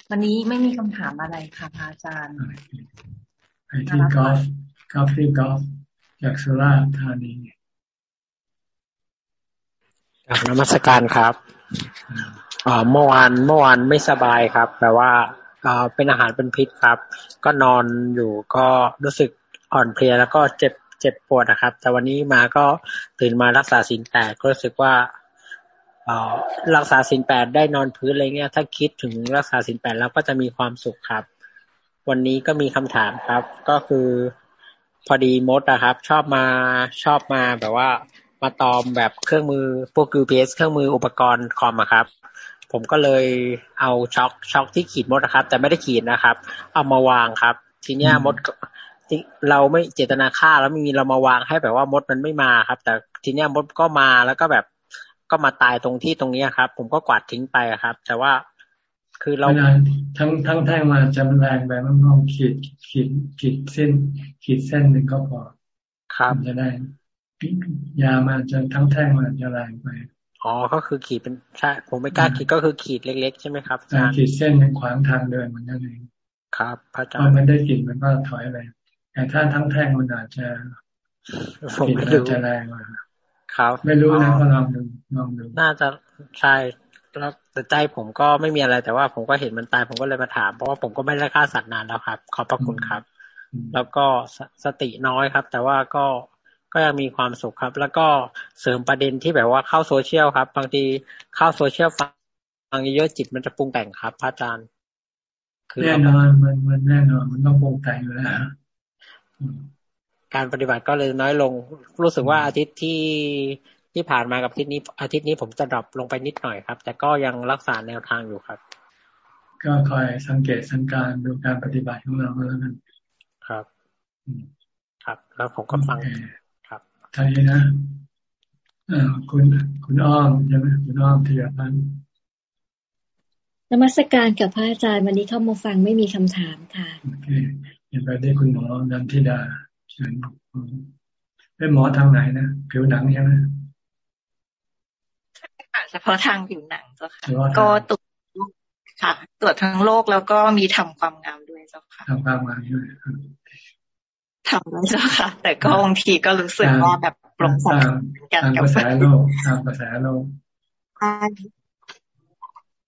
วันนี้ไม่มีคำถามอะไรค่ะพระอาจารย์ไปที่กอล์ฟกอล์ฟที่กอล์ฟจากสุราษฎร์ธานี กับนมัสการครับอ่าเมื่อวานเมื่อวานไม่สบายครับแปลว่าอ่าเป็นอาหารเป็นพิษครับ ก็นอนอยู่ก็รู้สึกอ่อนเพลียแล้วก็เจ็บเจ็บปวดนะครับ แต่วันนี้มาก็ตื่นมารักษาสินแปดก็รู้สึกว่ารักษาสินแปดได้นอนพื้นอะไรเงี้ย ถ้าคิดถึงรักษาสินแปดแล้วก็จะมีความสุขครับ วันนี้ก็มีคำถามครับ ก็คือพอดีมดนะครับ ชอบมาชอบมาแบบว่า มาตอมแบบเครื่องมือพวก UPS เครื่องมืออุปกรณ์คอมครับ ผมก็เลยเอาช็อกช็อกที่ขีดมดนะครับ แต่ไม่ได้ขีดนะครับ เอามาวางครับ ทีเนี้ยมดเราไม่เจตนาฆ่าแล้วไม่มีเรามาวางให้แบบว่ามดมันไม่มาครับ แต่ทีเนี้ยมดก็มาแล้วก็แบบก็มาตายตรงที่ตรงนี้ครับ ผมก็กวาดทิ้งไปครับ แต่ว่าคือเราทั้งทั้งแท่งมาจำแรงไปมันลองขีดขีดขีดเส้น ขีดเส้นหนึ่งก็พอครับจะได้ ยามันจะทั้งแท่งมันจะแรงไปอ๋อ ก็คือขีดเป็นใช่ ผมไม่กล้าขีดก็คือขีดเล็ก ๆ ใช่ไหมครับขีดเส้นขวางทางเดินมันนั่นเองครับพระอาจารย์มันได้กลิ่นมันก็ถอยไปแต่ถ้าทั้งแท่งมันอาจจะผมไม่รู้จะแรงมาครับ ไม่รู้นะก็ลองดูลองดูน่าจะใช่แล้วแต่ใจผมก็ไม่มีอะไรแต่ว่าผมก็เห็นมันตายผมก็เลยมาถาม เพราะว่าผมก็ไม่ได้ฆ่าสัตว์นานแล้วครับ ขอบพระคุณครับ แล้วก็สติน้อยครับ แต่ว่าก็ ก็ยังมีความสุขครับ แล้วก็เสริมประเด็นที่แบบว่าเข้าโซเชียลครับ บางทีเข้าโซเชียลฟังเยอะจิตมันจะปรุงแต่งครับพระอาจารย์แน่นอนมันมันแน่นอนมันต้องปรุงแต่งอยู่แล้วการปฏิบัติก็เลยน้อยลง รู้สึกว่าอาทิตย์ที่ที่ผ่านมากับอาทิตย์นี้ อาทิตย์นี้ผมจะดรอปลงไปนิดหน่อยครับ แต่ก็ยังรักษาแนวทางอยู่ครับ ก็คอยสังเกตสังการดูการปฏิบัติของเราแล้วกันครับ ครับ แล้วผมก็ฟังครับ ท่านี้นะอ่าคุณคุณอ้อมใช่ไหมคุณอ้อมที่ยพันนมัสการกับพระอาจารย์วันนี้เข้ามาฟังไม่มีคำถามค่ะโอเคเดี๋ยวไปได้คุณหมอนันทิดาเชิญเป็นหมอทางไหนนะผิวหนังใช่ไหมใช่ค่ะเฉพาะทางผิวหนังเจ้าค่ะก็ตรวจค่ะ ตรวจทั้งโลกแล้วก็มีทำความงามด้วยเจ้าค่ะทำความงามด้วย ทำด้วยเจ้าค่ะ แต่ก็บางทีก็รู้สึกว่าแบบปรงใสกันกับกระแสโลกตามกระแสโลก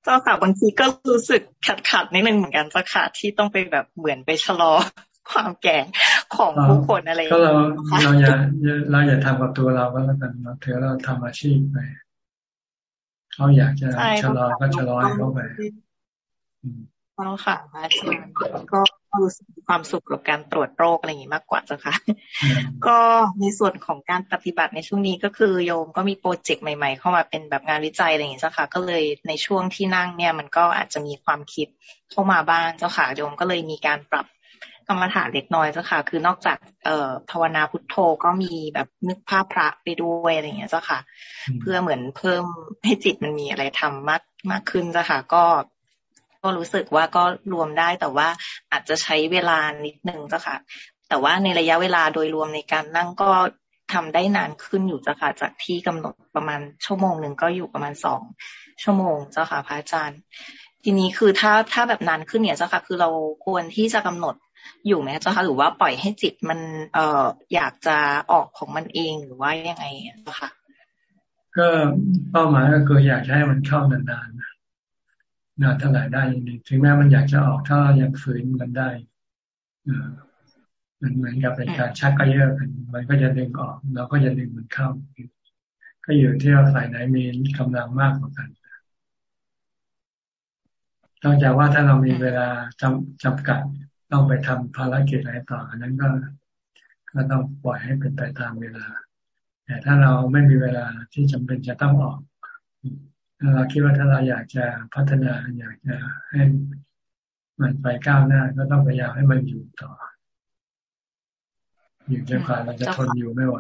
เจ้าค่ะบางทีก็รู้สึกขัดขัดนิดนึงเหมือนกันเจ้าค่ะที่ต้องไปแบบเหมือนไปชะลอความแก่ของผู้คนอะไรก็เราเราอย่าเราอย่าทำกับตัวเราก็แล้วกันเราถือเราทำอาชีพไปเขาอยากจะชะลอก็ชะลอให้เขาไปเอาค่ะอาจารย์ก็ก็ รู้สึกมีความสุขกับการตรวจโรคอะไรอย่างนี้มากกว่าจ้ะค่ะ ก็ในส่วนของการปฏิบัติในช่วงนี้ก็คือโยมก็มีโปรเจกต์ใหม่ ๆ เข้ามาเป็นแบบงานวิจัยอะไรอย่างนี้จ้ะค่ะ ก็เลยในช่วงที่นั่งเนี่ยมันก็อาจจะมีความคิดเข้ามาบ้างเจ้าค่ะโยมก็เลยมีการปรับกรรมฐานเล็กน้อยเจ้าค่ะ คือนอกจากเอ่อภาวนาพุทโธก็มีแบบนึกภาพพระไปด้วยอะไรอย่างเงี้ยเจ้าค่ะ เพื่อเหมือนเพิ่มให้จิตมันมีอะไรทำมากมากขึ้นเจ้าค่ะ ก็ ก็รู้สึกว่าก็รวมได้แต่ว่าอาจจะใช้เวลานิดนึงเจ้าค่ะ แต่ว่าในระยะเวลาโดยรวมในการนั่งก็ทำได้นานขึ้นอยู่เจ้าค่ะ จากที่กำหนดประมาณชั่วโมงหนึ่งก็อยู่ประมาณสองชั่วโมงเจ้าค่ะพระอาจารย์ ทีนี้คือถ้าถ้าแบบนานขึ้นเนี่ยเจ้าค่ะ คือเราควรที่จะกำหนดอยู่ไหมเจ้าคะหรือว่าปล่อยให้จิตมันเอ่ออยากจะออกของมันเองหรือว่ายังไงเจ้าค่ะ ก็เป้าหมายก็คืออยากให้มันเข้านานๆนานเท่าไหร่ได้ยังดีถึงแม้มันอยากจะออกถ้ายังฝืนมันได้มันเหมือนกับเป็นการชักกระเยาะกันมันก็จะดึงออก เราก็จะดึงมันเข้า ก็อยู่ที่ว่าฝ่ายไหนมีกำลังมากกว่ากันนอกจากว่าถ้าเรามีเวลาจำจำกัดต้องไปทำภารกิจอะไรต่ออันนั้นก็ก็ต้องปล่อยให้เป็นไปตามเวลา แต่ถ้าเราไม่มีเวลาที่จำเป็นจะต้องออก เราคิดว่าถ้าเราอยากจะพัฒนาอยากจะให้มันไปก้าวหน้า ก็ต้องพยายามให้มันอยู่ต่อ อยู่จนกว่าเราจะทนอยู่ไม่ไหว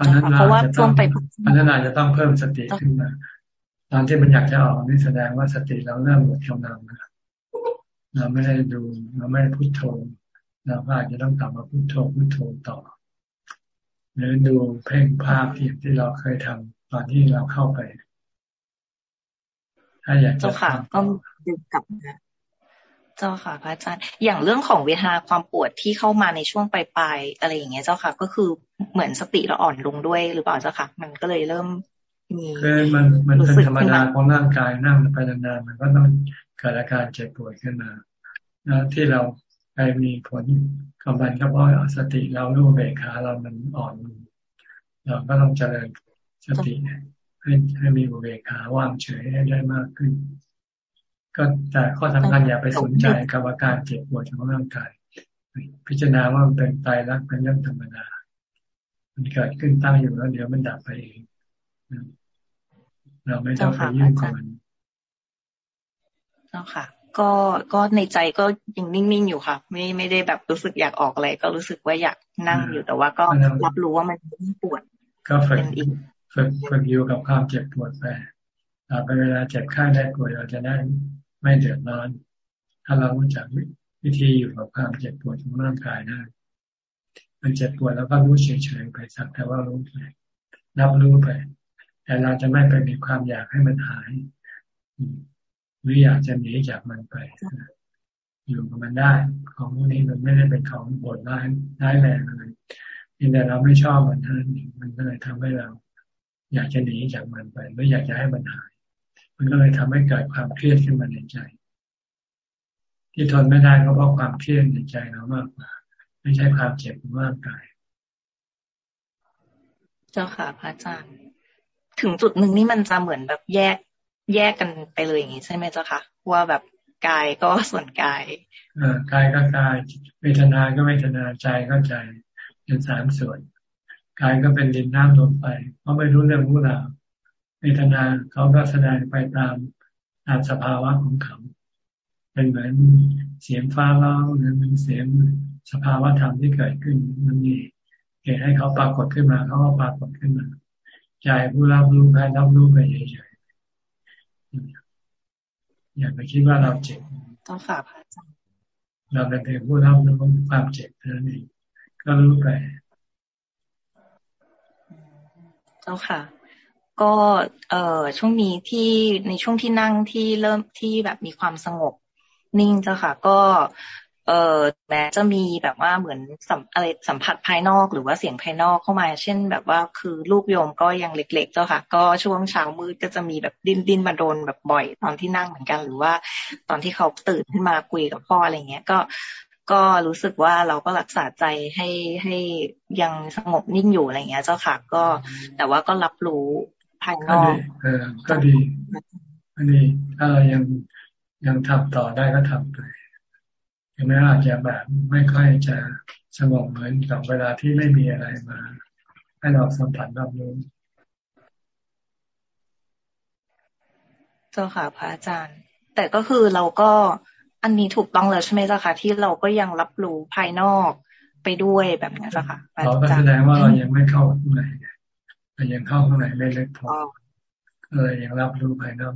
อันนั้นเราจะต้องอันนั้นอาจจะต้องเพิ่มสติขึ้นมาตอนที่มันอยากจะออกนี่แสดงว่าสติเราเริ่มหมดกำลังนะเราไม่ได้ดูเราไม่ได้พุโทโธเราก็อาจจะต้องกลับมาพุโทโธพุโทโธต่อหรือดูเพ่งภาพที่ที่เราเคยทำ ตอนที่เราเข้าไป ถ้าอยากจะค่ะก็ดึงกลับนะเจ้าค่ะพระอาจารย์ อย่างเรื่องของเวทนาความปวดที่เข้ามาในช่วงปลายๆอะไรอย่างเงี้ยเจ้าค่ะ ก็คือเหมือนสติเราอ่อนลงด้วยหรือเปล่าเจ้าค่ะ มันก็เลยเริ่มมีคือมันมันเป็นธรรมดาของร่างกายนั่งไปนานๆมันก็ต้องเกิดอาการเจ็บปวดขึ้นมานะที่เราไปมีผลกำบันก็เพราะสติเราลูกเบขาเรามันอ่อนเราก็ต้องเจริญ สติให้ให้มีอุเบกขาว่างเฉยให้ได้มากขึ้น ก็แต่ข้อสำคัญอย่าไปสนใจกับอาการเจ็บปวดของร่างกาย พิจารณาว่ามันเป็นตายรักเป็นเรื่องธรรมดา มันเกิดขึ้นตั้งอยู่แล้วเดี๋ยวมันดับไปเองเราไม่ต้องไปยุ่งกับมันเจ้าค่ะก็ก็ในใจก็ยังนิ่งๆอยู่ค่ะ ไม่ไม่ได้แบบรู้สึกอยากออกอะไรก็รู้สึกว่าอยากนั่งอยู่แต่ว่าก็รับรู้ว่ามันปวดก็ฝึก ฝึกฝึกอยู่กับความเจ็บปวดไปต่อไปเวลาเจ็บไข้ได้ป่วยเราจะได้ไม่เดือดร้อน ถ้าเรารู้จักวิธีอยู่กับความเจ็บปวดของร่างกายได้มันเจ็บปวดแล้วก็รู้เฉยๆไปสักแต่ว่ารู้ไปรับรู้ไป แต่เราจะไม่ไปมีความอยากให้มันหายหรืออยากจะหนีจากมันไป อยู่กับมันได้ ของพวกนี้มันไม่ได้เป็นของบดร้ายร้ายแรงอะไรแต่เราไม่ชอบมันเท่านั้นเองมันก็เลยทำให้เรา อยากจะหนีจากมันไปไม่อยากจะให้มันหาย มันก็เลยทำให้เกิดความเครียดขึ้นมาในใจ ที่ทนไม่ได้ก็เพราะความเครียดในใจเรามากกว่า ไม่ใช่ความเจ็บของร่างกาย เจ้าค่ะพระอาจารย์ ถึงจุดหนึ่งนี่มันจะเหมือนแบบแยกแยกกันไปเลยอย่างนี้ใช่ไหมเจ้าคะว่าแบบกายก็ส่วนกายกายก็กายเวทนาก็เวทนาใจก็ใจเป็นสามส่วน กายก็เป็นดินน้ำลมไปเพราะไม่รู้เรื่องรู้ราวเวทนาเขาก็แสดงไปตามตามสภาวะของเขา เป็นเหมือนเสียงฟ้าร้องหรือเป็นเสียงสภาวะธรรมที่เกิดขึ้นมันมีเหตุให้เขาปรากฏขึ้นมาเขาก็ปรากฏขึ้นมาใจผู้รับรู้แค่รับรู้ไปเฉยอย่าไปคิดว่าเราเจ็บต้องฝากพระอาจารย์เราเป็นเพียงผู้รับรู้ความเจ็บเท่านั้นเองก็รู้ไป เจ้าค่ะ ก็เอ่อช่วงนี้ที่ในช่วงที่นั่งที่เริ่มที่แบบมีความสงบนิ่งเจ้าค่ะ ก็เอ่อแม้จะมีแบบว่าเหมือนสัมอะไรสัมผัสภายนอกหรือว่าเสียงภายนอกเข้ามา เช่น แบบว่าคือลูกโยมก็ยังเล็ก ๆ เจ้าค่ะ ก็ช่วงเช้ามืดก็จะมีแบบดิ้นดิ้นมาโดนแบบบ่อยตอนที่นั่งเหมือนกัน หรือว่าตอนที่เขาตื่นขึ้นมาคุยกับพ่ออะไรเงี้ย ก็ ก็รู้สึกว่าเราก็รักษาใจให้ให้ยังสงบนิ่งอยู่อะไรเงี้ย เจ้าค่ะ ก็แต่ว่าก็รับรู้ภายนอกเออก็ดีก็ดีถ้าเรายังยังทำต่อได้ก็ทำไปงแม้อาจจะแบบไม่ค่อยจะสงบเหมือนกับเวลาที่ไม่มีอะไรมา ให้เราสัมผัสรับรู้เจ้าค่ะพระอาจารย์ แต่ก็คือเราก็ อันนี้ถูกต้องเลยใช่ไหมเจ้าค่ะ ที่เราก็ยังรับรู้ภายนอกไปด้วยแบบนี้เจ้าค่ะเราก็แสดงว่าเรายังไม่เข้าข้างในเรายังเข้าข้างในไม่เล็กพอเลยยังรับรู้ภายนอก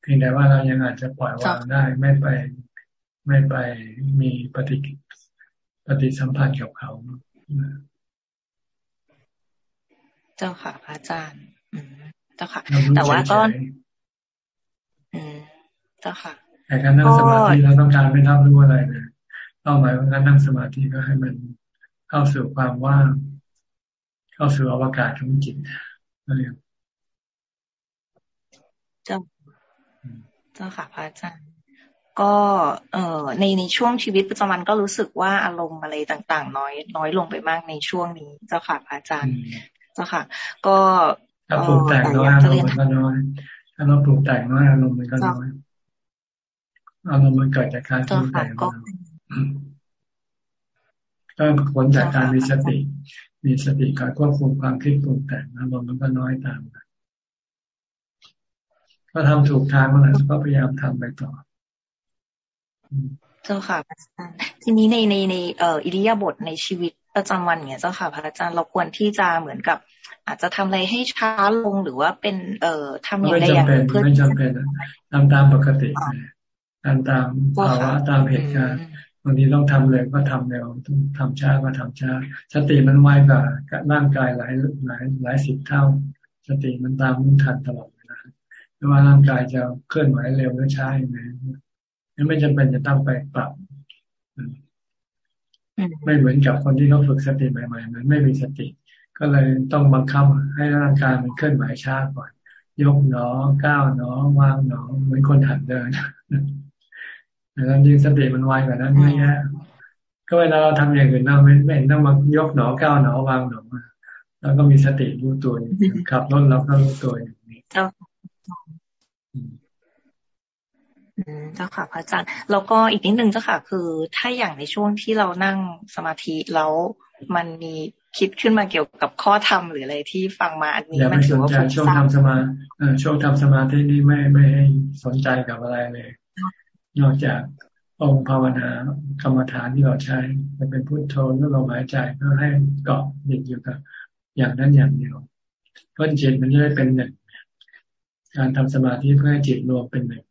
เพียงแต่ว่าเรายังอาจจะปล่อยวางได้ไม่ไปไม่ไปมีปฏิปฏิสัมพันธ์กับเขาเจ้าค่ะพระอาจารย์เจ้าค่ะ แต่ว่าก็เจ้าค่ะ แต่การนั่งสมาธิเราต้องการไม่รับรู้อะไรเลยเป้าหมายของการนั่งสมาธิก็ให้มันเข้าสู่ความว่าง เข้าสู่อวกาศของจิตนั่นเองเจ้าเจ้าค่ะพระอาจารย์ก็เอ่อในในช่วงชีวิตประจำวันก็รู้สึกว่าอารมณ์อะไรต่างๆ น้อย น้อยลงไปมากในช่วงนี้เจ้าค่ะพระอาจารย์เจ้าค่ะ ก็ถ้าปลูกแต่งน้อยอารมณ์มันก็น้อยถ้าเราปลูกแต่งน้อยอารมณ์มันก็น้อย อารมณ์มันเกิดจากการปลูกแต่งก็ผลจากการมีสติ มีสติการควบคุมความคิดปรุงแต่งอารมณ์มันก็น้อยตามก็ทำถูกทางแล้วก็พยายามทำไปต่อเจ้าค่ะพระอาจารย์ทีนี้ในในในเอ่ออิริยาบถในชีวิตประจำวันเนี่ยเจ้าค่ะพระอาจารย์เราควรที่จะเหมือนกับ อาจจะทำอะไรให้ช้าลงหรือว่าเป็น เอ่อทำอย่างใดอย่างหนึ่งเพื่อไม่จำเป็นทำตามปกติ ทำตามภาวะตามเหตุการณ์บางทีต้องทำเร็วก็ทำเร็วต้องทำช้าก็ทำช้า สติมันไวกว่าร่างกายหลายหลายหลายสิบเท่า สติมันตามมุ่งทันตลอดเวลาไม่ว่าร่างกายจะเคลื่อนไหวเร็วหรือช้าอย่างไรไม่จำเป็นจะต้องไปปรับไม่เหมือนกับคนที่เขาฝึกสติใหม่ๆมันไม่มีสติ ก็เลยต้องบังคับให้ร่างกายมันเคลื่อนไหวช้าก่อน ยกหนอก้าวหนอวางหนอเหมือนคนหัดเดิน แล้วยิ่งสติมันไวกว่านั้นไม่แย่ก็เวลาเราทำอย่างอื่นเราไม่ไม่ต้องมายกหนอก้าวหนอวางหนอแล้วก็มีสติรู้ตัวขับรถเราก็รู้ตัวอย่างนี้เจ้าค่ะพระอาจารย์แล้วก็อีกนิดนึงเจ้าค่ะ คือถ้าอย่างในช่วงที่เรานั่งสมาธิแล้วมันมีคิดขึ้นมาเกี่ยวกับข้อธรรมหรืออะไรที่ฟังมาอันนี้มันถือว่าฟุ้งช่วงทำสมาช่วงทำสมาธินี่ไม่ไม่ให้สนใจกับอะไรเลย นอกจากองค์ภาวนากรรมฐานที่เราใช้จะเป็นพุทโธหรือลมหายใจก็ให้เกาะยึดอยู่กับ อย่างนั้นอย่างเดียวก็จิตมันจะได้เป็นหนึ่งการทำสมาธิเพื่อให้จิตรวมเป็นหนึ่ง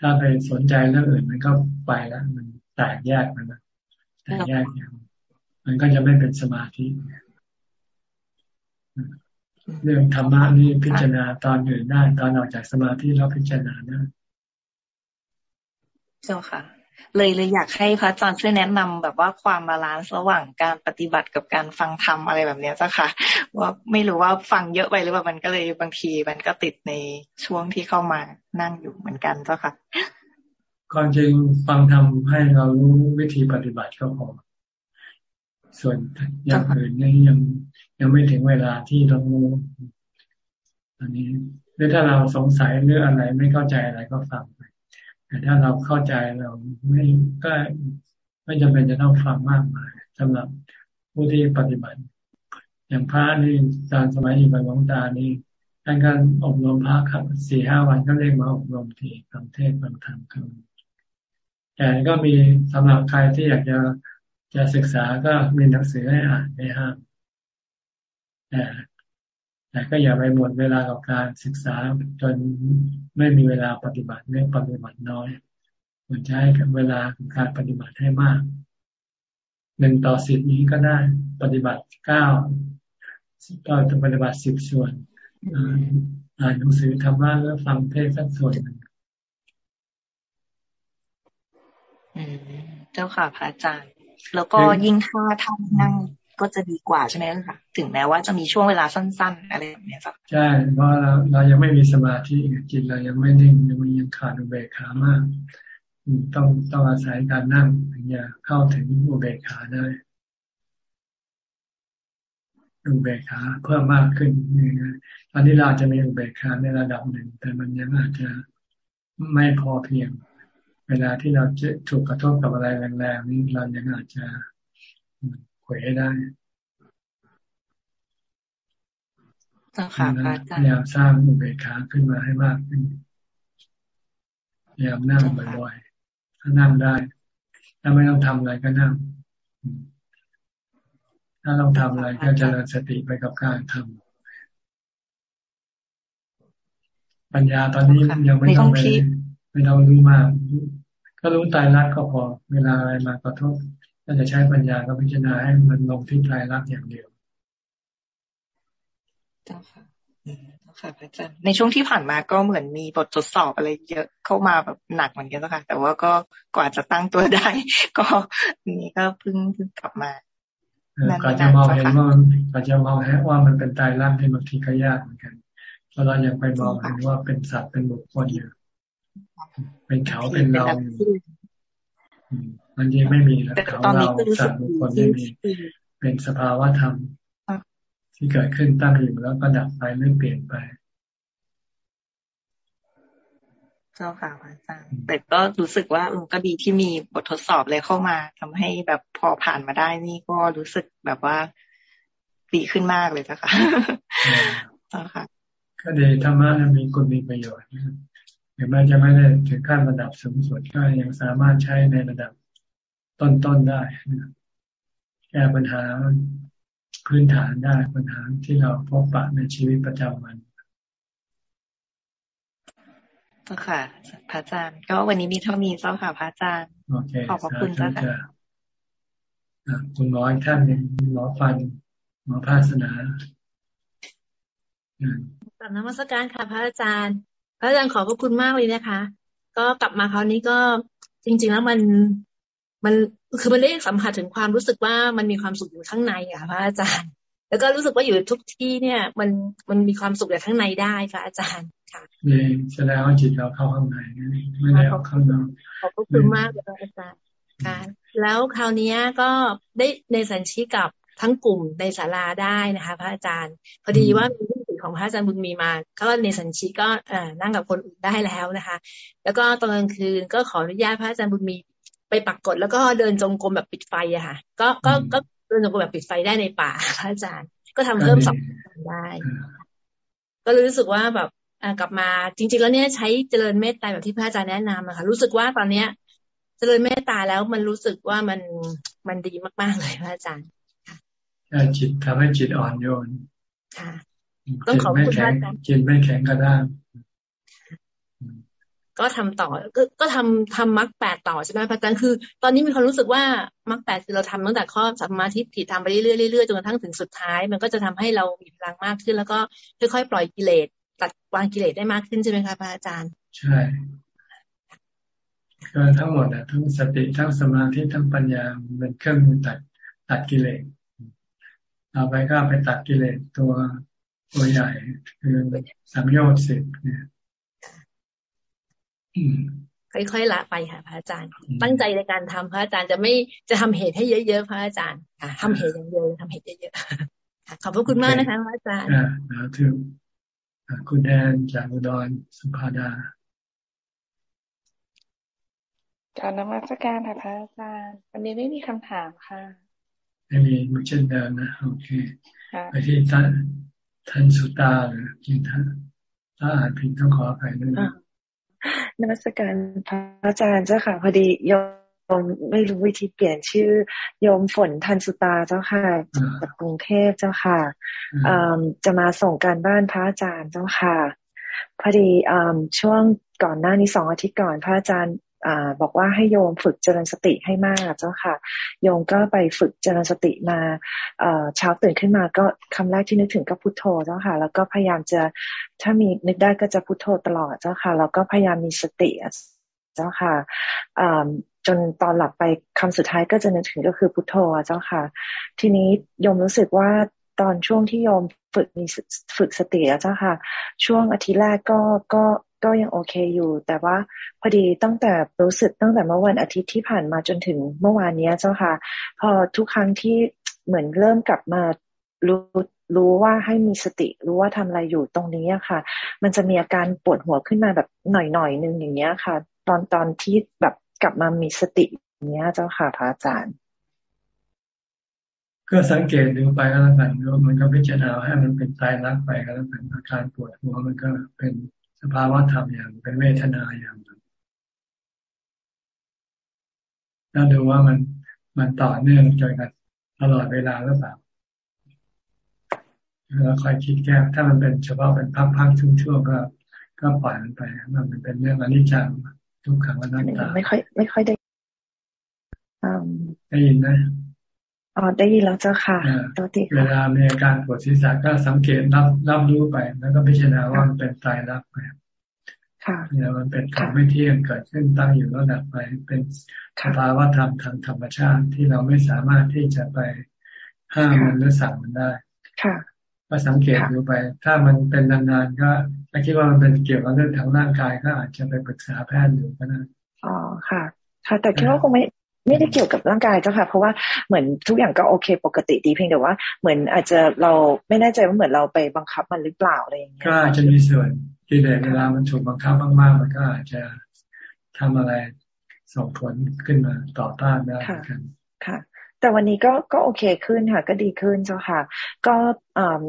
ถ้าไปสนใจเรื่องอื่นมันก็ไปแล้วมันแตกแยกมันแตกแยกอย่างมันก็จะไม่เป็นสมาธิเรื่องธรรมะนี่พิจารณาตอนอื่นได้ ตอนออกจากสมาธิแล้วพิจารณาได้ เจ้าค่ะ เลยเลยอยากให้พระอาจารย์ช่วยแนะนำแบบว่าความบาลานซ์ระหว่างการปฏิบัติกับการฟังธรรมอะไรแบบนี้เจ้าค่ะ ว่าไม่รู้ว่าฟังเยอะไปหรือเปล่ามันก็เลยบางทีมันก็ติดในช่วงที่เข้ามานั่งอยู่เหมือนกันเจ้าค่ะความจริงฟังธรรมให้เรารู้วิธีปฏิบัติก็พอส่วนอย่างอื่นนี่ยังยังไม่ถึงเวลาที่เรารู้อันนี้หรือถ้าเราสงสัยเรื่องอะไรไม่เข้าใจอะไรก็ฟังไป แต่ถ้าเราเข้าใจเราไม่ก็ไม่จำเป็นจะต้องฟังมากมายสำหรับผู้ที่ปฏิบัติ อย่างพระนี่ตอนสมัยอยู่กับหลวงตานี่ท่านก็อบรมพระครับสี่ห้าวันก็เรียกมาอบรมทีทำเทศบางธรรมครับแต่ก็มีสำหรับใครที่อยากจะจะศึกษาก็มีหนังสือให้อ่านได้ห้ามแต่ แต่ก็อย่าไปหมดเวลากับการศึกษาจนไม่มีเวลาปฏิบัติไม่ปฏิบัติน้อยควรใช้กับเวลาการปฏิบัติให้มากหนึ่งต่อสิบนี้ก็ได้ปฏิบัติเก้าก็จะปฏิบัติสิบส่วนอ่านหนังสือธรรมะแล้วฟังเทศสักส่วนหนึ่งเจ้าค่ะพระอาจารย์ แล้วก็ยิ่งถ้าท่านนั่ง ก็จะดีกว่าใช่ไหมคะถึงแม้ว่าจะมีช่วงเวลาสั้น ๆ อะไรแบบนี้ครับใช่เพราะเราเรายังไม่มีสมาธิจิตเรายังไม่นิ่งยังยังขาดอุเบกขามากต้องต้องอาศัยการนั่งถึงจะเข้าถึงอุเบกขาได้อุเบกขาเพิ่มมากขึ้นตอนนี้เราจะมีอุเบกขาในระดับหนึ่ง แต่มันยังอาจจะไม่พอเพียง เวเวลาที่เราจะถูกกระทบกับอะไรแรงๆนี่เรายังอาจจะ เขวได้พยายามสร้างอุเบกขาขึ้นมาให้มากขึ้นพยายามนั่งบ่อยๆถ้านั่งได้ ถ้าไม่ต้องทำอะไรก็นั่ง ถ้าต้องทำอะไรก็จะเริญสติไปกับการทำปัญญาตอนนี้ยังไม่ต้องไปไม่ต้องรู้มาก ก็รู้ตายรักก็พอ เวลาอะไรมากระทบ ถ้าจะใช้ปัญญาก็พิจารณาให้มันลงที่ตายรักอย่างเดียวเจ้าค่ะค่ะพระอาจารย์ในช่วงที่ผ่านมาก็เหมือนมีบททดสอบอะไรเยอะเข้ามาแบบหนักเหมือนกันนะคะแต่ว่าก็กว่าจะตั้งตัวได้ ก็นี่ก็เพิ่งเพิ่งกลับมาก่อนจะมองเห็นว่าก่อนจะมองเห็นว่ามันเป็นตายร่างที่บางทีก็ยากเหมือนกันเพราะเรายังไปมองเห็นว่าเป็นสัตว์เป็นบุคคลอยู่เป็นเขาเป็นเราอยู่ มันยังไม่มีแล้วเขาเราสัตว์บุคคลไม่มีเป็นสภาวะธรรม ที่เกิดขึ้นตั้งอยู่แล้วก็ดับไปไม่เปลี่ยนไป เจ้าค่ะอาจารย์แต่ก็รู้สึกว่ามันก็ดีที่มีบททดสอบเลยเข้ามาทำให้แบบพอผ่านมาได้นี่ก็รู้สึกแบบว่าดีขึ้นมากเลยเจ้าค่ะเจ้าค่ะก็ดีธรรมะมีคุณมีประโยชน์ ถึงแม้จะไม่ได้ถึงขั้นระดับสูงสุดก็ยังสามารถใช้ในระดับต้นๆได้แก้ปัญหาพื้นฐานได้ปัญหาที่เราพบปะในชีวิตประจำวันเจ้าค่ะพระอาจารย์ ก็วันนี้มีเท่านี้เจ้าค่ะพระอาจารย์ขอบพระคุณเจ้าค่ะคุณหมอท่านหนึ่งหมอฟันหมอภาสนากลับนมัสการค่ะพระอาจารย์พ ระอาจารย์ขอบพระคุณมากเลยนะคะ ก็กลับมาคราวนี้ก็จริง ๆ แล้วมันมันคือมันได้สัมผัสถึงความรู้สึกว่ามันมีความสุขอยู่ข้างในอะพระอาจารย์ แล้วก็รู้สึกว่าอยู่ทุกที่เนี่ย มันมันมีความสุขอยู่ข้างในได้ค่ะ อาจารย์ค่ะนี่แสดงว่าจิตเราเข้าข้างในไม่ได้ออกข้างนอกขอบคุณมากเลยอาจารย์ค่ะแล้วคราวนี้ก็ได้ในสัญชีกับทั้งกลุ่มในศาลาได้นะคะ พระอาจารย์ พอดีว่ามีผู้สื่อ ของพระอาจารย์บุญมีมาก็ในสัญชีก็เอ่อนั่งกับคนอื่นได้แล้วนะคะ แล้วก็ตอนกลางคืนก็ขออนุญาตพระอาจารย์บุญมีไปปักกดแล้วก็เดินจงกรมแบบปิดไฟอะค่ะ ก็ก็ก็เดินจงกรมแบบปิดไฟได้ในป่าพระอาจารย์ ก็ทำเพิ่มสองได้ ก็รู้สึกว่าแบบกลับมาจริง ๆ แล้วเนี่ยใช้เจริญเมตตาแบบที่พระอาจารย์แนะนำอะค่ะรู้สึกว่าตอนเนี้ย เจริญเมตตาแล้วมันรู้สึกว่ามันมันดีมากๆเลยพระอาจารย์จิตทำให้จิตอ่อนโยนค่ะ ต้องขอบคุณพระอาจารย์จิตไม่แข็งกระด้างก็ทำต่อก็ก็ทำทำมักแปดต่อใช่ไหมพระอาจารย์คือ ตอนนี้มีความรู้สึกว่ามักแปดคือเราทำตั้งแต่ข้อสัมมาทิฏฐิทำไปเรื่อยๆเรื่อยๆจนกระทั่งถึงสุดท้าย มันก็จะทำให้เรามีพลังมากขึ้น แล้วก็ค่อยๆปล่อยกิเลสตัดวางกิเลสได้มากขึ้นใช่ไหมคะพระอาจารย์ ใช่ก็ทั้งหมดอะทั้งสติทั้งสมาธิทั้งปัญญาเป็นเครื่องมือตัดตัดกิเลสเราไปก็ไปตัดกิเลสตัว ตัวใหญ่ คือสัมโยชน์สิบเนี่ยค่อยๆละไปค่ะพระอาจารย์ ตั้งใจในการทำพระอาจารย์จะไม่จะทำเหตุให้เยอะๆพระอาจารย์ค่ะทำเหตุอย่างเดียวทำเหตุเยอะๆขอบพระคุณมากนะคะพระอาจารย์อ่าถึงคุณแดนจากอุดรสุภาดาการนมัสการค่ะพระอาจารย์ วันนี้ไม่มีคำถามค่ะ ไม่มีมุเช่นเดิมนะ โอเค ไปที่ท่าน ท่านสุตาหรือที่ท่านถ้าอ่านผิดต้องขออภัยด้วยนะนมัสการพระอาจารย์เจ้าค่ะ พอดีโยมไม่รู้วิธีเปลี่ยนชื่อโยมฝนทันสุตาเจ้าค่ะจากกรุงเทพเจ้าค่ะจะมาส่งการบ้านพระอาจารย์เจ้าค่ะ พอดีช่วงก่อนหน้านี้สองอาทิตย์ก่อนพระอาจารย์ อบอกว่าให้โยมฝึกเจริญสติให้มากเจ้าค่ะ โยมก็ไปฝึกเจริญสติมาเช้าตื่นขึ้นมาก็คำแรกที่นึกถึงก็พุโทโธเจ้าค่ะ แล้วก็พยายามจะถ้ามีนึกได้ก็จะพุโทโธตลอดเจ้าค่ะ แล้วก็พยายามมีสติเจ้าค่ะจนตอนหลับไปคำสุดท้ายก็จะนึกถึงก็คือพุโทโธเจ้าค่ะ ทีนี้โยมรู้สึกว่าตอนช่วงที่โยมฝึกมีฝึกสติเจ้าค่ะ ช่วงอาทิตย์แรกก็ก็ ก็ยังโอเคอยู่ แต่ว่าพอดีตั้งแต่รู้สึกตั้งแต่เมื่อวันอาทิตย์ที่ผ่านมาจนถึงเมื่อวานนี้เจ้าค่ะ พอทุกครั้งที่เหมือนเริ่มกลับมารู้รู้ว่าให้มีสติ รู้ว่าทำอะไรอยู่ตรงนี้อะค่ะ มันจะมีอาการปวดหัวขึ้นมาแบบหน่อยหน่อยนึงอย่างเงี้ยค่ะ ตอนตอนที่แบบกลับมามีสติอย่างนี้ยเจ้าค่ะพระอาจารย์ ก็สังเกตดูไปก็แล้วกันมันก็พิจารณาให้มันเป็นตายรักไปก็แล้วกันอาการปวดหัวมันก็เป็น สภาวะธรรมอย่างเป็นเวทนาอย่างหนึ่งแล้วดูว่ามันมันต่อเนื่องจนกันตลอดเวลาหรือเปล่าเราคอยคิดแก้ถ้ามันเป็นเฉพาะเป็นพักๆช่วงๆก็ ก็ปล่อยมันไปมันเป็นเรื่องอนิจจังทุกขังอนัตตาไม่ค่อย ไม่ค่อยได้ได้ยินไหม อ๋อได้ยินแล้วเจ้าค่ะตัวทีเวลามีอาการปวดศีรษะก็สังเกตรับรับรู้ไป แล้วก็พิจารณาว่ามันเป็นตายรับไปค่ะเนี่ยมันเป็นของไม่เที่ยงเกิดขึ้นตั้งอยู่แล้วดับไป เป็นสภาวะธรรมทางธรรมชาติที่เราไม่สามารถที่จะไปห้ามมันหรือสั่งมันได้ ค่ะก็สังเกตดูไป ถ้ามันเป็นนานๆก็ถ้าคิดว่ามันเป็นเกี่ยวกับเรื่องทางร่างกายก็อาจจะไปปรึกษาแพทย์อยู่ก็ได้อ๋อค่ะ ค่ะ แต่คิดว่าคงไม่ ไม่ได้เกี่ยวกับร่างกายเจ้าค่ะ เพราะว่าเหมือนทุกอย่างก็โอเค ปกติดีเพียงแต่ว่า เหมือนอาจจะเราไม่แน่ใจว่าเหมือนเราไปบังคับมันหรือเปล่าอะไรอย่างเงี้ยก็อาจจะมีส่วนที่เด็เวลามันถูกบังคับมากๆมันก็อาจจะทำอะไรส่งผลขึ้นมาต่อต้านได้กันค่ะ แต่วันนี้ก็ก็โอเคขึ้นค่ะ ก็ดีขึ้นเจ้าค่ะ ก็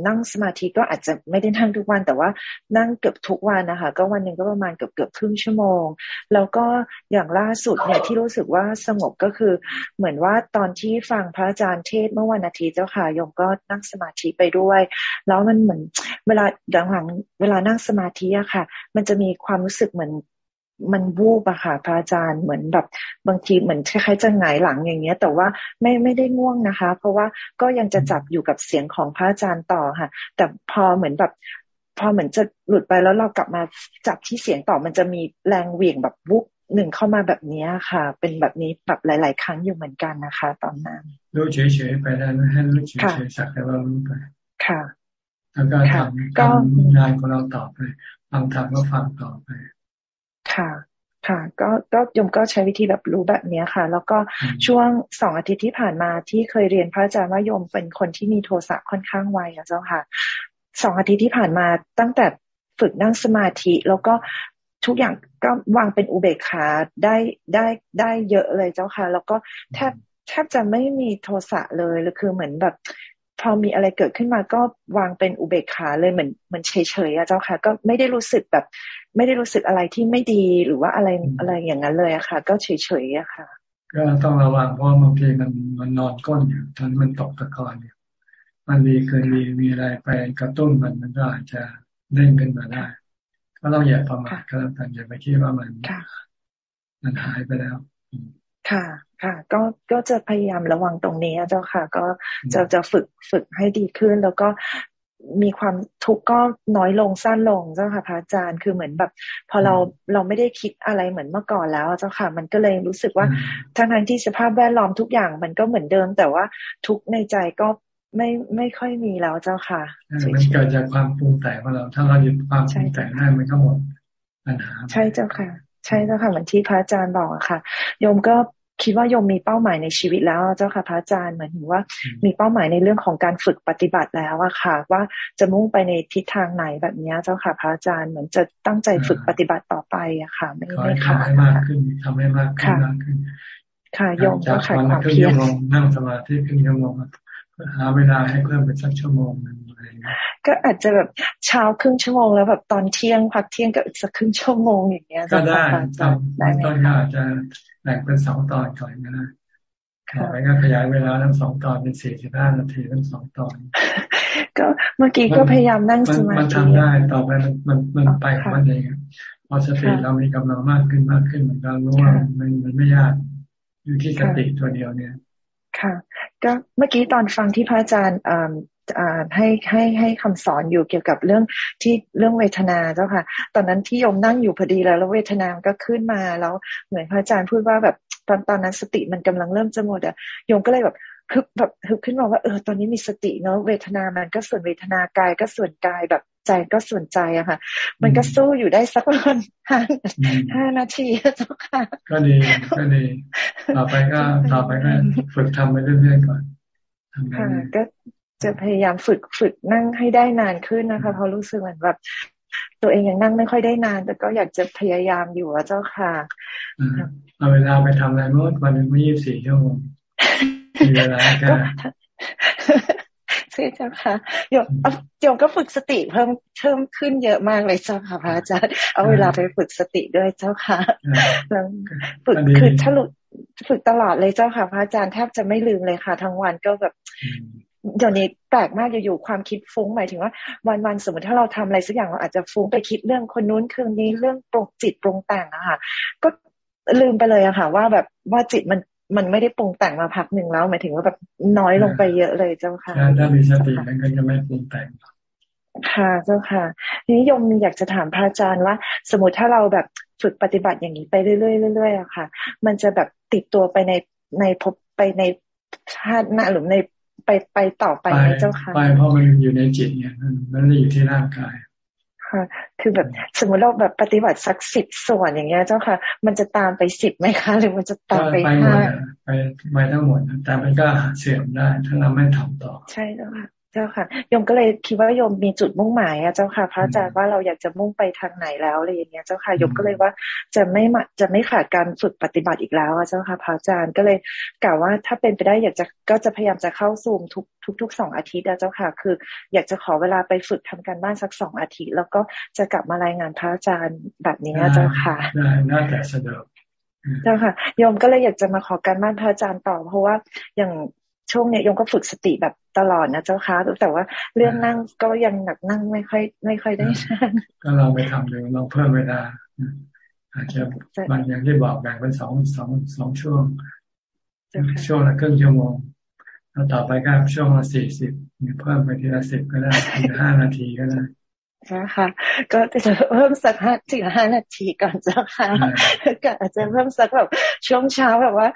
นั่งสมาธิก็อาจจะไม่ได้นั่งทุกวัน แต่ว่านั่งเกือบทุกวันนะคะ ก็วันหนึ่งก็ประมาณเกือบเกือบครึ่งชั่วโมง แล้วก็อย่างล่าสุดเนี่ยที่รู้สึกว่าสงบก็คือ เหมือนว่าตอนที่ฟังพระอาจารย์เทศเมื่อวันอาทิตย์เจ้าค่ะโยมก็นั่งสมาธิไปด้วย แล้วมันเหมือนเวลาหลังๆเวลานั่งสมาธิอะค่ะ มันจะมีความรู้สึกเหมือน มันวูบอะค่ะพระอาจารย์เหมือนแบบบางทีเหมือนคล้ายๆจะหงายหลังอย่างเงี้ย แต่ว่าไม่ไม่ได้ง่วงนะคะ เพราะว่าก็ยังจะจับอยู่กับเสียงของพระอาจารย์ต่อค่ะ แต่พอเหมือนแบบ พอเหมือนจะหลุดไปแล้วเรากลับมาจับที่เสียงต่อมันจะมีแรงเหวี่ยงแบบวุบหนึ่งเข้ามาแบบนี้ค่ะ เป็นแบบนี้แบบหลาย ๆ ครั้งอยู่เหมือนกันนะคะ ตอนนั้นรู้เฉยๆไปได้ให้รู้เฉยๆสักแต่ว่ารู้ไปค่ะแล้วก็ทำทำงานของเราต่อไปฟังทำก็ฟังต่อไป ค่ะ ค่ะ ก็ก็ยมก็ใช้วิธีแบบรู้แบบนี้ค่ะ แล้วก็ช่วงสองอาทิตย์ที่ผ่านมาที่เคยเรียนพระอาจารย์ว่ายมเป็นคนที่มีโทสะค่อนข้างไวอะเจ้าค่ะสองอาทิตย์ที่ผ่านมาตั้งแต่ฝึกนั่งสมาธิแล้วก็ทุกอย่างก็วางเป็นอุเบกขาได้ได้ได้เยอะเลยเจ้าค่ะ แล้วก็แทบแทบจะไม่มีโทสะเลยหรือคือเหมือนแบบ พอมีอะไรเกิดขึ้นมาก็วางเป็นอุเบกขาเลยเหมือนเหมือนเฉยๆอะเจ้าค่ะ ก็ไม่ได้รู้สึกแบบ ไม่ได้รู้สึกอะไรที่ไม่ดีหรือว่าอะไรอะไรอย่างนั้นเลยอะค่ะ ก็เฉยๆอะค่ะ ก็ต้องระวังเพราะบางทีมันมันนอนก้นอยู่ตอนมันตกตะกอนอยู่มันมีเคยมีมีอะไรไปกระตุ้นมันมันก็อาจจะเด้งขึ้นมาได้ก็ต้องอย่าประมาทก็แล้วกันอย่าไปคิดว่ามันมันหายไปแล้วค่ะ ค่ะ ก็ ก็จะพยายามระวังตรงนี้เจ้าค่ะ ก็จะจะฝึก ฝึกให้ดีขึ้น แล้วก็ มีความทุกข์ก็น้อยลงสั้นลงเจ้าค่ะพระอาจารย์คือเหมือนแบบ พอเราเราไม่ได้คิดอะไรเหมือนเมื่อก่อนแล้วเจ้าค่ะ มันก็เลยรู้สึกว่าทั้งทั้งที่สภาพแวดล้อมทุกอย่างมันก็เหมือนเดิม แต่ว่าทุกในใจก็ไม่ไม่ค่อยมีแล้วเจ้าค่ะมันเกิดจากความปรุงแต่งของเราถ้าเราหยุดความปรุงแต่งได้มันก็หมดปัญหาใช่เจ้าค่ะ ใช่เจ้าค่ะเหมือนที่พระอาจารย์บอกอะค่ะโยมก็ คิดว่าโยมมีเป้าหมายในชีวิตแล้วเจ้าค่ะพระอาจารย์เหมือนถึงว่า มีเป้าหมายในเรื่องของการฝึกปฏิบัติแล้วอะค่ะ ว่าจะมุ่งไปในทิศทางไหนแบบนี้เจ้าค่ะพระอาจารย์เหมือนจะตั้งใจฝึกปฏิบัติต่อไปอะค่ะ ไม่ไม่ค่ะทำให้มากขึ้นทำให้มากขึ้นมากขึ้นค่ะโยมก็ค่ะความเพียรนั่งสมาธิขึ้นชั่วโมงหาเวลาให้เพิ่มเป็นสักชั่วโมงหนึ่งก็อาจจะแบบเช้าครึ่งชั่วโมงแล้วแบบตอนเที่ยงพักเที่ยงก็สักครึ่งชั่วโมงอย่างเงี้ยก็ได้ตอนต้นก็อาจจะ แบ่งเป็นสองตอนก่อนก็ได้ต่อไปก็ขยายเวลาทั้งสองตอนเป็นสี่สิบห้านาทีทั้งสองตอน ก็เมื่อกี้ก็พยายามนั่งสมาธิมันทำได้ต่อไปมันมันมันไปของมันเองพอสติเรามีกำลังมากขึ้นมากขึ้นมันก็รู้ว่ามันมันไม่ยากอยู่ที่สติตัวเดียวเนี่ย ค่ะ ก็เมื่อกี้ตอนฟังที่พระอาจารย์ ให้ให้ให้คำสอนอยู่เกี่ยวกับเรื่องที่เรื่องเวทนาเจ้าค่ะ ตอนนั้นที่โยมนั่งอยู่พอดีแล้วแล้วเวทนาก็ขึ้นมาแล้วเหมือนพระอาจารย์พูดว่าแบบตอนตอนนั้นสติมันกำลังเริ่มจะหมดอะโยมก็เลยแบบฮึบแบบฮึบขึ้นมาว่าเออตอนนี้มีสติเนาะเวทนามันก็ส่วนเวทนากายก็ส่วนกายแบบใจก็ส่วนใจอะค่ะ มันก็สู้อยู่ได้สักประมาณห้าห้านาทีเจ้าค่ะ ก็ดีก็ดีต่อไปก็ต่อไปก็ฝึกทำไปเรื่อยๆก่อนค่ะก็ จะพยายามฝึกฝึกนั่งให้ได้นานขึ้นนะคะเพราะรู้สึกเหมือนแบบตัวเองยังนั่งไม่ค่อยได้นาน แต่ก็อยากจะพยายามอยู่ว่าเจ้าค่ะเอาเวลาไปทำอะไรเมื่อวันหนึ่งไม่ยี่สิบสี่ชั่วโมงมีเวลาแค่ใช่เจ้าค่ะโยมโยมก็ฝึกสติเพิ่มเพิ่มขึ้นเยอะมากเลยเจ้าค่ะพระอาจารย์เอาเวลาไปฝึกสติด้วยเจ้าค่ะฝึกคือถ้าหลุดฝึกตลอดเลยเจ้าค่ะพระอาจารย์แทบจะไม่ลืมเลยค่ะ ทั้งวันก็แบบ เดี๋ยวนี้แปลกมากอยู่ๆความคิดฟุ้งหมายถึงว่า วันๆสมมติถ้าเราทำอะไรสักอย่างเราอาจจะฟุ้งไปคิดเรื่องคนนู้นคนนี้เรื่องปรุงจิตปรุงแต่งอะค่ะ ก็ลืมไปเลยอะค่ะ ว่าแบบว่าจิตมันมันไม่ได้ปรุงแต่งมาพักหนึ่งแล้ว หมายถึงว่าแบบน้อยลงไปเยอะเลยเจ้าค่ะถ้ามีสติมันก็จะไม่ปรุงแต่งค่ะเจ้าค่ะทีนี้ยมอยากจะถามพระอาจารย์ว่า สมมติถ้าเราแบบฝึกปฏิบัติอย่างนี้ไปเรื่อยๆเรื่อยๆอะค่ะ มันจะแบบติดตัวไปในในพบไปในชาติหน้าหรือใน ไปไปต่อไปไหมเจ้าค่ะไปเพราะมันอยู่ในจิตเนี่ยมันไม่ได้อยู่ที่ร่างกายค่ะ คือแบบสมมติเราแบบปฏิบัติสักสิบส่วนอย่างเงี้ยเจ้าค่ะ มันจะตามไปสิบไหมคะ หรือมันจะตามไปห้าไปไปทั้งหมดแต่มันก็เสื่อมได้ ถ้าเราไม่ทำต่อ ใช่เจ้าค่ะ เจ้าค่ะโยมก็เลยคิดว่าโยมมีจุดมุ่งหมายอะเจ้าค่ะพระอาจารย์ว่าเราอยากจะมุ่งไปทางไหนแล้วอะไรอย่างเงี้ยเจ้าค่ะโยมก็เลยว่าจะไม่จะไม่ขาดการฝึกปฏิบัติอีกแล้วอะเจ้าค่ะพระอาจารย์ก็เลยกล่าวว่าถ้าเป็นไปได้อยากจะก็จะพยายามจะเข้าซูมทุกทุกทุกสองอาทิตย์อะเจ้าค่ะ คือ อยากจะขอเวลาไปฝึกทำการบ้านสักสองอาทิตย์ แล้วก็จะกลับมารายงานพระอาจารย์แบบนี้เจ้าค่ะได้น่าแต่สะดวกเจ้าค่ะโยมก็เลยอยากจะมาขอการบ้านพระอาจารย์ต่อ เพราะว่าอย่าง ช่วงเนี้ยยงก็ฝึกสติแบบตลอดนะเจ้าค่ะแต่ว่าเรื่องนั่งก็ยังหนักนั่งไม่ค่อย ไม่ค่อยได้นั่งก็ลองไปทำดูลองเพิ่มเวลาอาจจะบางอย่างที่บอกแบ่งเป็นสองสองสองช่วง ช่วงละครึ่งชั่วโมงแล้วต่อไปก็ช่วงละสี่สิบเพิ่มไปทีละสิบก็ได้ทีละห้านาทีก็ได้ นะคะก็จะเพิ่มสักห้าสี่ห้านาทีก่อนเจ้าค่ะก็อาจจะเพิ่มสักแบบช่วงเช้าแบบว่า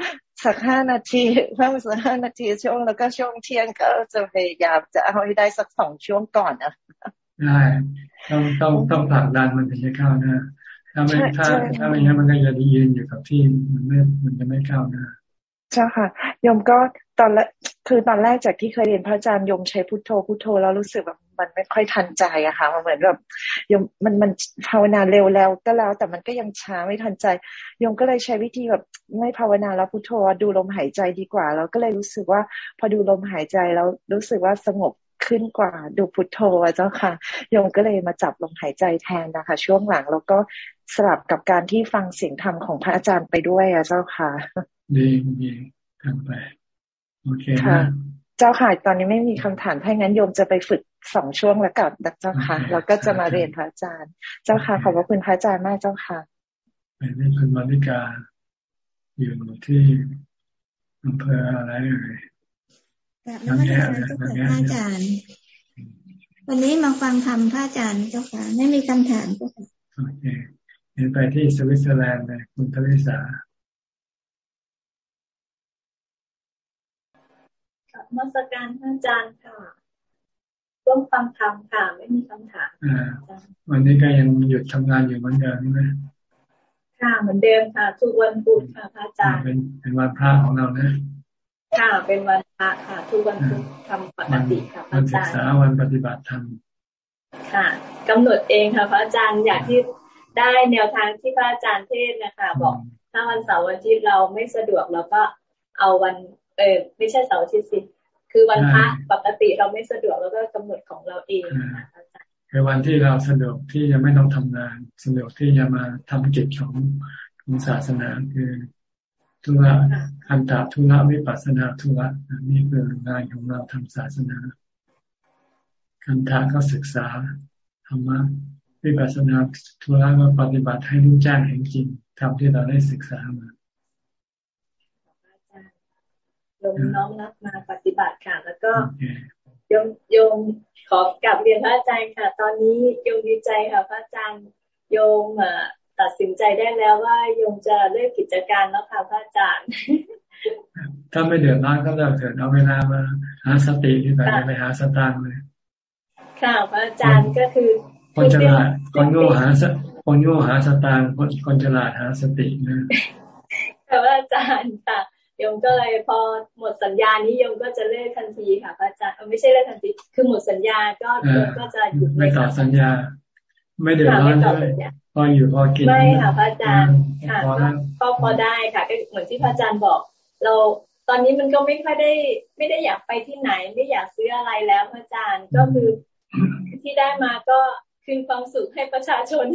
สักห้านาทีเพิ่มสักห้านาทีช่วงแล้วก็ช่วงเที่ยงก็จะพยายามจะเอาให้ได้สักสองช่วงก่อนนะได้ต้องต้องต้องผลักดันมันถึงจะเข้านะถ้าไม่ถ้าถ้าไม่งั้นมันก็จะยืนอยู่กับที่มันไม่มันจะไม่เข้านะใช่ค่ะยมก็ตอนแรกคือตอนแรกจากที่เคยเรียนพระอาจารย์ยมใช้พุทโธพุทโธแล้วรู้สึกแบบมันไม่ค่อยทันใจอะค่ะ มันเหมือนแบบยมมันมันภาวนาเร็วแล้วก็แล้ว แต่มันก็ยังช้าไม่ทันใจยมก็เลยใช้วิธีแบบไม่ภาวนาแล้วพุทโธดูลมหายใจดีกว่า แล้วก็เลยรู้สึกว่า พอดูลมหายใจแล้วรู้สึกว่าสงบขึ้นกว่าดูพุทโธเจ้าค่ะโยมก็เลยมาจับลมหายใจแทนนะคะ ช่วงหลังแล้วก็สลับกับการที่ฟังเสียงธรรมของพระอาจารย์ไปด้วยอะเจ้าค่ะ ดีดีทำไป โอเคนะเจ้าค่ะตอนนี้ไม่มีคำถามถ้างั้นโยมจะไปฝึกสองช่วงแล้วกับเจ้าค่ะแล้วก็จะมาเรียนพระอาจารย์ เจ้าค่ะขอบพระคุณพระอาจารย์มากเจ้าค่ะเป็นนี่คุณมาริกาอยู่ที่อำเภออะไรเอ่ยนักเรียนเจ้าค่ะพระอาจารย์ วันนี้มาฟังธรรมพระอาจารย์เจ้าค่ะ ไม่มีคำถามเจ้าค่ะโอเคเห็นไปที่สวิตเซอร์แลนด์เลยคุณทวิสา มาสการท่านอาจารย์ค่ะร่วมฟังธรรมค่ะ ไม่มีคำถามวันนี้ก็ยังหยุดทำงานอยู่เหมือนเดิมใช่ไหมค่ะเหมือนเดิมค่ะทุกวันพุธค่ะพระอาจารย์เป็นเป็นวันพระของเรานะค่ะเป็นวันพระค่ะ ทุกวันพุธทำปกติค่ะพระอาจารย์ศึกษาวันปฏิบัติธรรมค่ะกำหนดเองค่ะพระอาจารย์อยากที่ได้แนวทางที่พระอาจารย์เทศนะคะ บอกถ้าวันเสาร์วันอาทิตย์เราไม่สะดวกเราก็เอาวัน เออไม่ใช่เสาร์อาทิตย์สิ คือวันพระปกติเราไม่สะดวกแล้วก็กำหนดของเราเองนะคะคือวันที่เราสะดวกที่จะไม่ต้องทำงาน สะดวกที่จะมาทำกิจของของศาสนาคือทุระคันตาทุระวิปัสนาทุระนี่คืองานของเราทำศาสนาคันตาก็ศึกษาธรรมะวิปัสนาทุระก็ปฏิบัติให้รู้แจ้งเห็นจริงทำที่เราได้ศึกษามาโย มน้อมรับมาปฏิบัติค่ะ แล้วก็โยมโยมขอกลับเรียนพระอาจารย์ค่ะ ตอนนี้โยมดีใจค่ะพระอาจารย์โยมตัดสินใจได้แล้วว่าโยมจะเลิกกิจการแล้วค่ะพระอาจารย์ ถ้าไม่เดือดร้อนก็เลิกเถิดเอาเวลามาหาสติที่ไหนไปหาสตางค์เลยค่ะพระอาจารย์ก็คือคนฉลาดคนโง่หาสคนโง่หาสตางค์คนคนฉลาดหาสตินะค่ะพระอาจารย์ค่ะ โยมก็เลยพอหมดสัญญานี้โยมก็จะเลิกทันทีค่ะพระอาจารย์ไม่ใช่เลิกทันทีคือหมดสัญญาก็โยมก็จะหยุดไม่ต่อสัญญา ไม่เดือดร้อนด้วยพพออยู่พอกินไม่ค่ะพระอาจารย์ค่ะก็พอได้ค่ะก็เหมือนที่พระอาจารย์บอก เราตอนนี้มันก็ไม่ค่อยได้ ไม่ได้อยากไปที่ไหน ไม่อยากซื้ออะไรแล้วพระอาจารย์ก็คือที่ได้มาก็คืนความสุขให้ประชาชน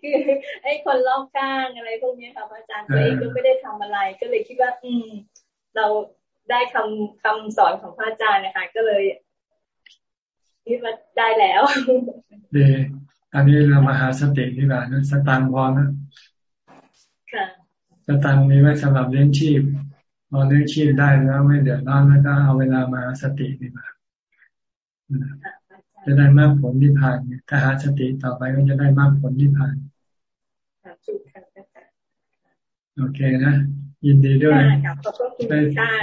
คือให้คนรอบข้างอะไรพวกนี้ค่ะพระอาจารย์ตัวเองก็ไม่ได้ทำอะไร ก็เลยคิดว่า อืม เราได้คำคำสอนของพระอาจารย์นะคะ ก็เลยคิดว่าได้แล้วดีอันนี้เรามาหาสติดีกว่านะสตังพอนะค่ะสตังมีไว้สำหรับเลี้ยงชีพพอเลี้ยงชีพได้แล้วไม่เดือดร้อนแล้วก็เอาเวลามาสติดีกว่า จะได้มากผลที่ผ่านถ้าหาสติต่อไปก็จะได้มากผลที่ผ่านโอเคนะ ยินดีด้วย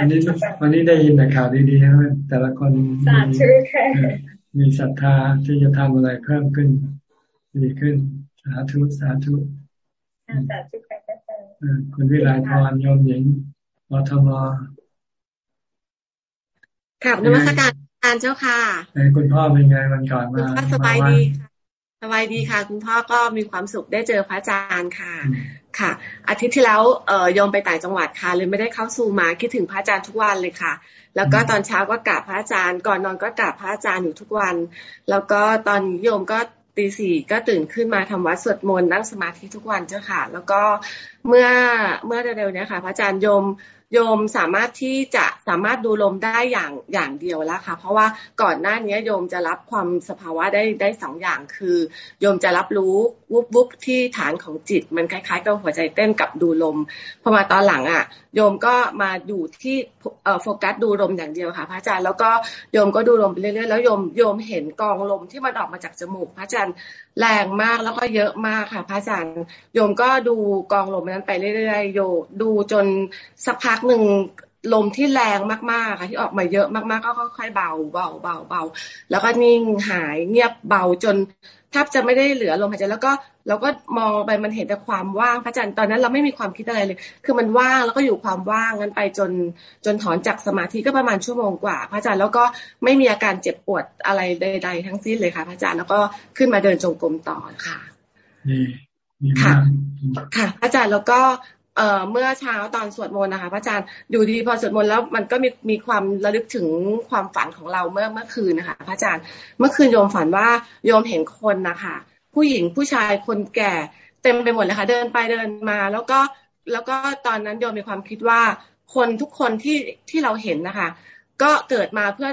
วันนี้วันนี้ได้ยินแต่ข่าวดีๆนะแต่ละคนมีศรัทธาที่จะทำอะไรเพิ่มขึ้น ดีขึ้น สาธุสาธุคุณวิไลพรยมหญิงวทมครับนมัสการารเจ้าค่ะคุณพ่อเป็นไงวันก่อนมาสบายดีค่ะสบายดีค่ะ คุณพ่อก็มีความสุขได้เจอพระอาจารย์ค่ะ ค่ะ อาทิตย์ที่แล้วเอ่อยมไปต่างจังหวัดค่ะเลยไม่ได้เข้าสู่มาคิดถึงพระอาจารย์ทุกวันเลยค่ะ แล้วก็ตอนเช้าก็กราบพระอาจารย์ ก่อนนอนก็กราบพระอาจารย์อยู่ทุกวัน แล้วก็ตอนโยมก็ตีสี่ก็ตื่นขึ้นมาทำวัดสวดมนต์นั่งสมาธิทุกวันเจ้าค่ะ แล้วก็เมื่อเมื่อเร็วๆนี้ค่ะ พระอาจารย์โยม โยมสามารถที่จะสามารถดูลมได้อย่างอย่างเดียวแล้วค่ะ เพราะว่าก่อนหน้านี้โยมจะรับความสภาวะได้ได้สองอย่างคือ โยมจะรับรู้วุบวุบที่ฐานของจิต มันคล้ายๆกับหัวใจเต้นกับดูลมพอมาตอนหลังอะ โยมก็มาอยู่ที่โฟกัสดูลมอย่างเดียวค่ะ พระอาจารย์แล้วก็โยมก็ดูลมไปเรื่อยๆแล้วโยมโยมเห็นกองลมที่มันออกมาจากจมูกพระอาจารย์แรงมากแล้วก็เยอะมากค่ะ พระอาจารย์โยมก็ดูกองลมนั้นไปเรื่อยๆโยดูจนสักพักหนึ่ง ลมที่แรงมากๆค่ะที่ออกมาเยอะมากๆ ก็ค่อยๆเบาเบาเบาเบาแล้วก็นิ่งหายเงียบเบาจนแทบจะไม่ได้เหลือลมหายใจแล้วก็เราก็มองไปมันเห็นแต่ความว่างพระอาจารย์ตอนนั้นเราไม่มีความคิดอะไรเลย คือมันว่างแล้วก็อยู่ความว่างนั้นไปจนจนถอนจากสมาธิก็ประมาณชั่วโมงกว่า พระอาจารย์แล้วก็ไม่มีอาการเจ็บปวดอะไรใด ๆ ทั้งสิ้นเลยค่ะ พระอาจารย์แล้วก็ขึ้นมาเดินจงกรมต่อค่ะค่ะ ค่ะพระอาจารย์แล้วก็ เอ่อเมื่อเช้าตอนสวดมนต์นะคะพระอาจารย์อยู่ดีพอสวดมนต์แล้วมันก็มีมีความระลึกถึงความฝันของเราเมื่อเมื่อคืนนะคะพระอาจารย์เมื่อคืนโยมฝันว่าโยมเห็นคนนะคะผู้หญิงผู้ชายคนแก่เต็มไปหมดเลยค่ะเดินไปเดินมา แล้วก็แล้วก็ตอนนั้นโยมมีความคิดว่าคนทุกคนที่ที่เราเห็นนะคะ ก็เกิดมาเพื่อ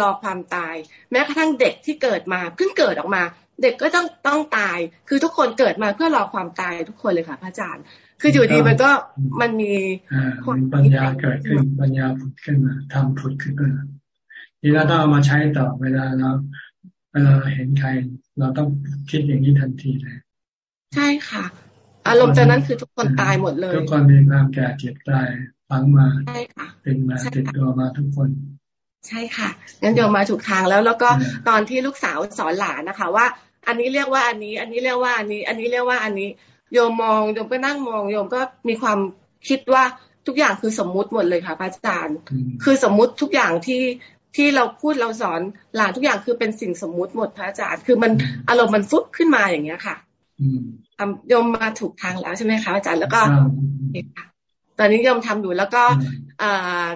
รอความตาย แม้กระทั่งเด็กที่เกิดมาเพิ่งเกิดออกมา เด็กก็ต้องต้องตาย คือทุกคนเกิดมาเพื่อรอความตายทุกคนเลยค่ะพระอาจารย์ คืออยู่ดีมันก็มันมีคนปัญญาเกิดขึ้นปัญญาผุดขึ้นมาทำผุดขึ้นมาทีเราต้องเอามาใช้ต่อเวลาเราเวลาเห็นใคร เราต้องคิดอย่างนี้ทันทีเลย ใช่ค่ะ อารมณ์จากนั้นคือทุกคนตายหมดเลย ทุกคนมีความแก่เจ็บตายฟังมาใช่ค่ะเป็นมาติดตัวมาทุกคนใช่ค่ะงั้นโยมมาถูกทางแล้วแล้วก็ตอนที่ลูกสาวสอนหลานนะคะ ว่า อันนี้เรียกว่าอันนี้ อันนี้เรียกว่าอันนี้ อันนี้เรียกว่าอันนี้ โยมมองโยมก็นั่งมองโยมก็มีความคิดว่าทุกอย่างคือสมมุติหมดเลยค่ะพระอาจารย์ คือสมมุติทุกอย่างที่ที่เราพูดเราสอนหลานทุกอย่างคือเป็นสิ่งสมมุติหมดพระอาจารย์ คือมันอารมณ์มันฟุบขึ้นมาอย่างเงี้ยค่ะทำโยมมาถูกทางแล้วใช่ไหมคะอาจารย์แล้วก็ตอนนี้โยมทำอยู่แล้วก็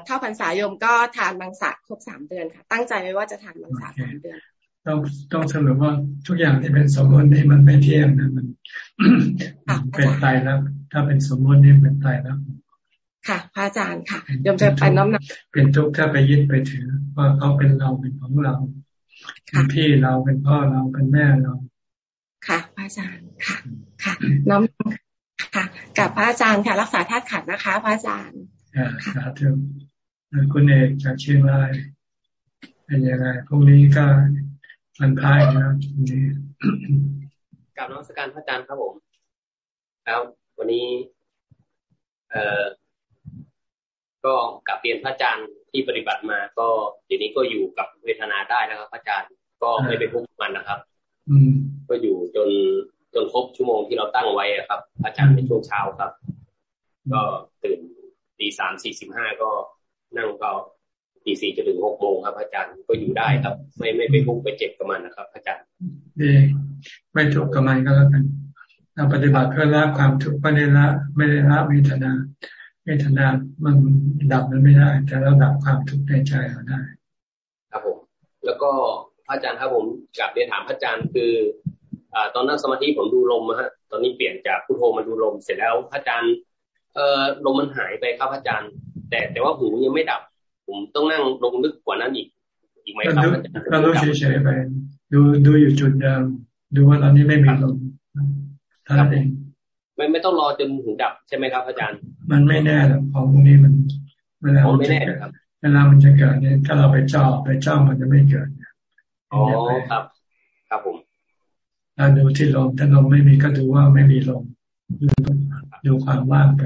เข้าพรรษาโยมก็ทานมังสะครบสามเดือนค่ะ ตั้งใจไว้ว่าจะทานมังสะสามเดือน ต้องต้องสรุปว่าทุกอย่างที่เป็นสมมตินี่มันไม่เที่ยงนะมันเป็นตายแล้ว ถ้าเป็นสมมตินี่เป็นตายแล้วค่ะพระอาจารย์ค่ะยมจะไปน้อมนำเป็นทุกข์ถ้าไปยึดไปถือ ว่าเขาเป็นเราเป็นของเราเป็นพี่เราเป็นพ่อเราเป็นแม่เรา ค่ะพระอาจารย์ค่ะ ค่ะ น้อมค่ะกับพระอาจารย์ค่ะ รักษาธาตุขัดนะคะ พระอาจารย์ค่ะสาธุคุณเอกจากเชียงรายเป็นยังไงพรุ่งนี้ก็ มันพายนะนี่กับน้องสการพระอาจารย์ครับผม แล้ววันนี้ เอ่อก็กับเรียนพระอาจารย์ที่ปฏิบัติมา ก็เดี๋ยวนี้ก็อยู่กับเวทนาได้แล้วครับพระอาจารย์ก็ไม่ไปทุกมันนะครับ อืมก็อยู่จนจนครบชั่วโมงที่เราตั้งไว้ครับ อาจารย์ในช่วงเช้าครับ ก็ตื่นตีสามสี่สิบห้าก็นั่งก็ ตีสี่จะถึงหกโมงครับ อาจารย์ก็อยู่ได้ครับ ไม่ไม่ไปพุ่งไปเจ็บกับมันนะครับ อาจารย์ดีไม่ทุกข์กับมันก็แล้วกันเราปฏิบัติเพื่อละความทุกข์ไม่ได้ละไม่ได้ละเวทนาเวทนามันดับมันไม่ได้ แต่เราดับความทุกข์ในใจเราได้ ครับผม แล้วก็พระอาจารย์ครับผมกลับเรียนถามพระอาจารย์คืออ่าตอนนั่งสมาธิผมดูลมฮะตอนนี้เปลี่ยนจากพุทโธมาดูลมเสร็จแล้วพระอาจารย์เอ่อลมมันหายไปครับพระอาจารย์ แต่แต่ว่าหูยังไม่ดับ ผมต้องนั่งลงลึกกว่านั้นอีก อีกไหมครับอาจารย์ก็รู้เฉยๆไป ดูดูอยู่จุดเดิมดูว่าตอนนี้ไม่มีลมท่านเองไม่ไม่ต้องรอจนหูดับใช่ไหมครับ อาจารย์ มันไม่แน่หรอกของพวกนี้มันเวลามันจะเกิดเวลามันจะเกิดเนี่ยถ้าเราไปจ้าไปจ้ามันจะไม่เกิดอ๋อครับ ครับผมเราดูที่ลมถ้าลมไม่มีก็ดูว่าไม่มีลมดูดูความว่างไป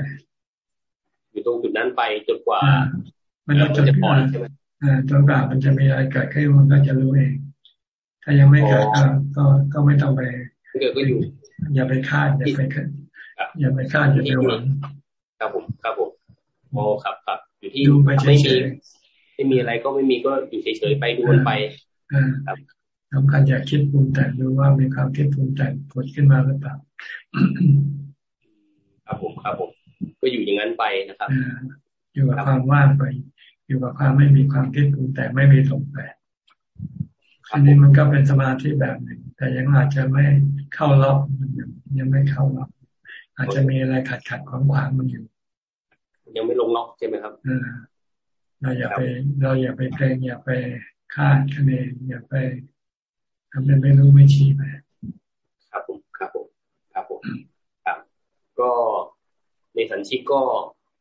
อยู่ตรงจุดนั้นไปจนกว่า มันจะจนใช่ไหมอ่าจนกว่ามันจะมีอะไรเกิดขึ้นมันก็จะรู้เอง ถ้ายังไม่เกิดก็ก็ไม่ต้องไปเกิดก็อยู่ อย่าไปคาดอย่าไปคาดอย่าไปคาดอย่าไปหวังครับผมครับผมโอ้ครับครับอยู่ที่ไม่มีไม่มีอะไรก็ไม่มีก็อยู่เฉยๆไปดูมันไปครับสำคัญอย่าคิดปรุงแต่งดูว่ามีความคิดปรุงแต่งผลขึ้นมาหรือเปล่าครับผมครับผม ก็อยู่อย่างนั้นไปนะครับ อยู่กับความว่างไป อยู่กับความไม่มีความคิดปรุงแต่งไม่มีสงแปรอันนี้มันก็เป็นสมาธิแบบหนึ่ง แต่ยังอาจจะไม่เข้าล็อกมันยังไม่เข้าล็อกอาจจะมีอะไรขัดขัดขวางขวางมันอยู่ ยังไม่ลงล็อกใช่ไหมครับเราอย่าไป เราอย่าไปเกรงอย่าไปคาดคะเนอย่าไปทำเป็นไม่รู้ไม่ชี้ไปครับผมครับผมครับผมครับ ก็ในสัญชิกก็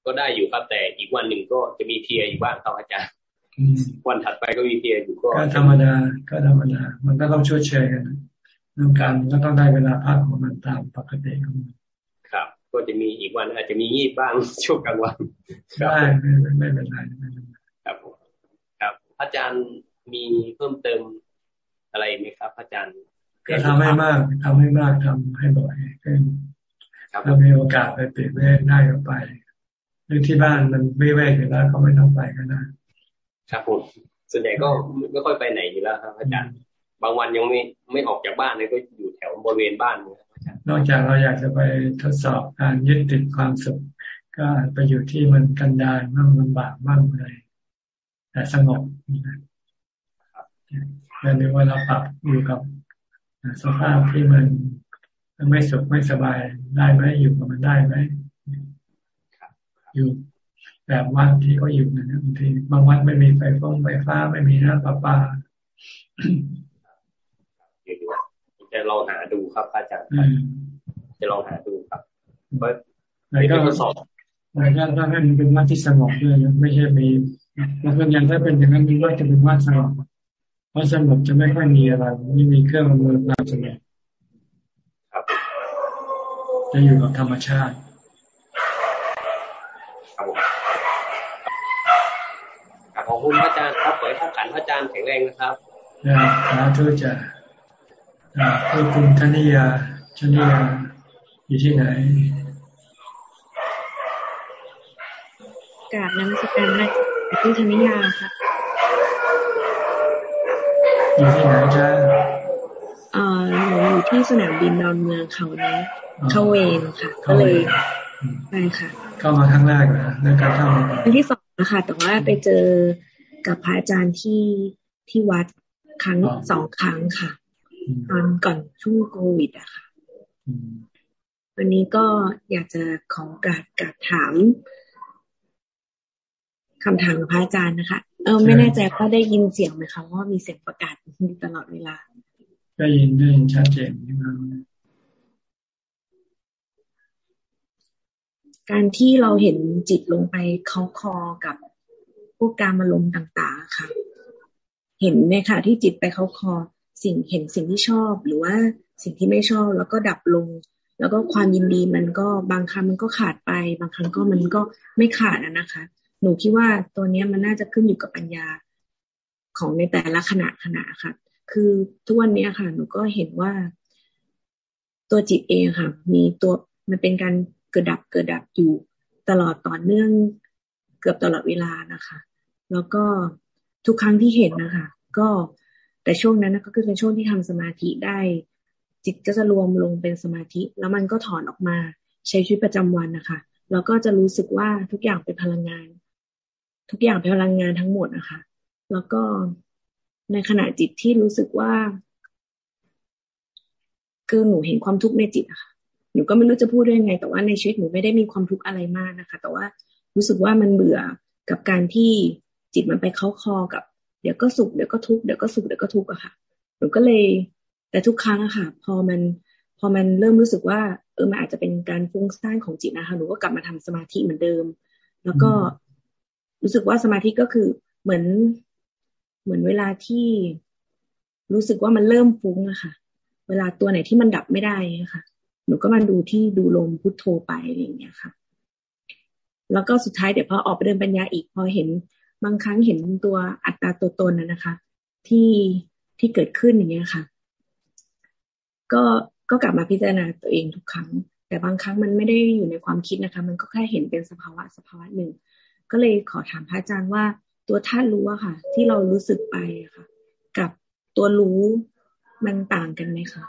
ก็ได้อยู่ครับแต่อีกวันหนึ่งก็จะมีเทียอยู่บ้างครับอาจารย์วันถัดไปก็มีเทียอยู่ก็ธรรมดาก็ธรรมดา มันก็ต้องช่วยแชร์กันเรื่องการก็ต้องได้เวลาพักของมันตามปกติของมันครับ ก็จะมีอีกวันอาจจะมีงีบบ้างช่วงกลางวันได้ไม่ไม่เป็นไรครับผมครับ อาจารย์มีเพิ่มเติมอะไรไหมครับ อาจารย์ก็ทำให้มากทำให้มากทำให้บ่อยขึ้นถ้ามีโอกาสไปเปลี่ยนเวทได้ก็ไป หรือที่บ้านมันไม่เวทอยู่แล้วก็ไม่ต้องไปก็ได้ครับผมส่วนใหญ่ก็ไม่ค่อยไปไหนอยู่แล้วครับ อาจารย์ บางวันยังไม่ไม่ออกจากบ้านเลยก็อยู่แถวบริเวณบ้านนอกจากเราอยากจะไปทดสอบการยึดติดความสุข ก็ไปอยู่ที่มันกันดารมั่งลำบากมั่งอะไรแต่สงบแต่ในว่าเราปรับอยู่กับสภาพที่มันไม่สุขไม่สบายได้ไหมอยู่กับมันได้ไหม อยู่แบบวัดที่เขาอยู่นะบางทีบางวัดไม่มีไฟฟ้องไฟฟ้าไม่มีน้ำประปาจะลองหาดูครับอาจารย์จะลองหาดูครับแล้วก็สอบแล้วก็ถ้าให้มันเป็นวัดที่สงบด้วยไม่ใช่มีแล้วก็ยังถ้าเป็นอย่างนั้นมันก็จะเป็นวัดสงบเพราะสงบจะไม่ค่อยมีอะไรไม่มีเครื่องมือความสงบจะอยู่กับธรรมชาติขอบ คุณพระอาจารย์ครับขอให้ท่านขันพระอาจารย์แข็งแรงนะครับสาธุจ้ะคือคุณธนิยาชนิยาอยู่ที่ไหนกราบนมัสการนะคุณธนิยาค่ะอยู่ที่ไหนจ้าเอ่อหนูอยู่ที่สนามบินดอนเมืองเขานี้เข้าเวรค่ะ ก็เลยไปค่ะ เข้ามาครั้งแรกนะในการเข้ามาครั้งที่สองนะคะแต่ว่าไปเจอ กับพระอาจารย์ที่ที่วัดครั้งสองครั้งค่ะ ตอนก่อนช่วงโควิดอะค่ะวันนี้ก็อยากจะขอกราบกราบถามคำถามกับพระอาจารย์นะคะ เออไม่แน่ใจว่าได้ยินเสียงไหมคะว่ามีเสียงประกาศตลอดเวลา ได้ยินได้ยินชัดเจนการที่เราเห็นจิตลงไปเขาคอกับ พวกการมาลมต่าง ๆ ค่ะ เห็นไหมค่ะ ที่จิตไปเขาคอสิ่งเห็นสิ่งที่ชอบหรือว่าสิ่งที่ไม่ชอบแล้วก็ดับลง แล้วก็ความยินดีมันก็บางครั้งมันก็ขาดไป บางครั้งก็มันก็ไม่ขาดนะคะ หนูคิดว่าตัวเนี้ยมันน่าจะขึ้นอยู่กับปัญญาของในแต่ละขณะขณะค่ะ คือทุกวันนี้ค่ะ หนูก็เห็นว่าตัวจิตเองค่ะ มีตัวมันเป็นการเกิดดับเกิดดับอยู่ตลอดต่อเนื่องเกือบตลอดเวลานะคะ แล้วก็ทุกครั้งที่เห็นนะคะก็แต่ช่วงนั้นก็คือเป็นช่วงที่ทำสมาธิได้ จิตก็จะรวมลงเป็นสมาธิ แล้วมันก็ถอนออกมาใช้ชีวิตประจำวันนะคะแล้วก็จะรู้สึกว่าทุกอย่างเป็นพลังงาน ทุกอย่างเป็นพลังงานทั้งหมดนะคะแล้วก็ในขณะจิตที่รู้สึกว่า คือหนูเห็นความทุกข์ในจิตอะค่ะหนูก็ไม่รู้จะพูดได้ยังไง แต่ว่าในชีวิตหนูไม่ได้มีความทุกข์อะไรมากนะคะ แต่ว่ารู้สึกว่ามันเบื่อกับการที่ จิตมันไปเข้าคอกับ เดี๋ยวก็สุขเดี๋ยวก็ทุกข์เดี๋ยวก็สุขเดี๋ยวก็ทุกข์อะค่ะหนูก็เลย แต่ทุกครั้งอะค่ะ พอมันพอมันเริ่มรู้สึกว่า เออมันอาจจะเป็นการฟุ้งซ่านของจิตนะคะหนูก็กลับมาทำสมาธิเหมือนเดิม แล้วก็รู้สึกว่าสมาธิก็คือเหมือนเหมือนเวลาที่รู้สึกว่ามันเริ่มฟุ้งอะค่ะ เวลาตัวไหนที่มันดับไม่ได้ค่ะหนูก็มาดูที่ดูลมพุทโธไปอะไรอย่างเงี้ยค่ะ แล้วก็สุดท้ายเดี๋ยวพอออกไปเดินปัญญาอีก พอเห็น บางครั้งเห็นตัวอัตตาตัวตนนะนะคะ ที่ที่เกิดขึ้นอย่างเงี้ยค่ะ ก็ก็กลับมาพิจารณาตัวเองทุกครั้ง แต่บางครั้งมันไม่ได้อยู่ในความคิดนะคะ มันก็แค่เห็นเป็นสภาวะสภาวะหนึ่ง ก็เลยขอถามพระอาจารย์ว่าตัวท่านรู้อะค่ะ ที่เรารู้สึกไปอะค่ะ กับตัวรู้มันต่างกันไหมคะ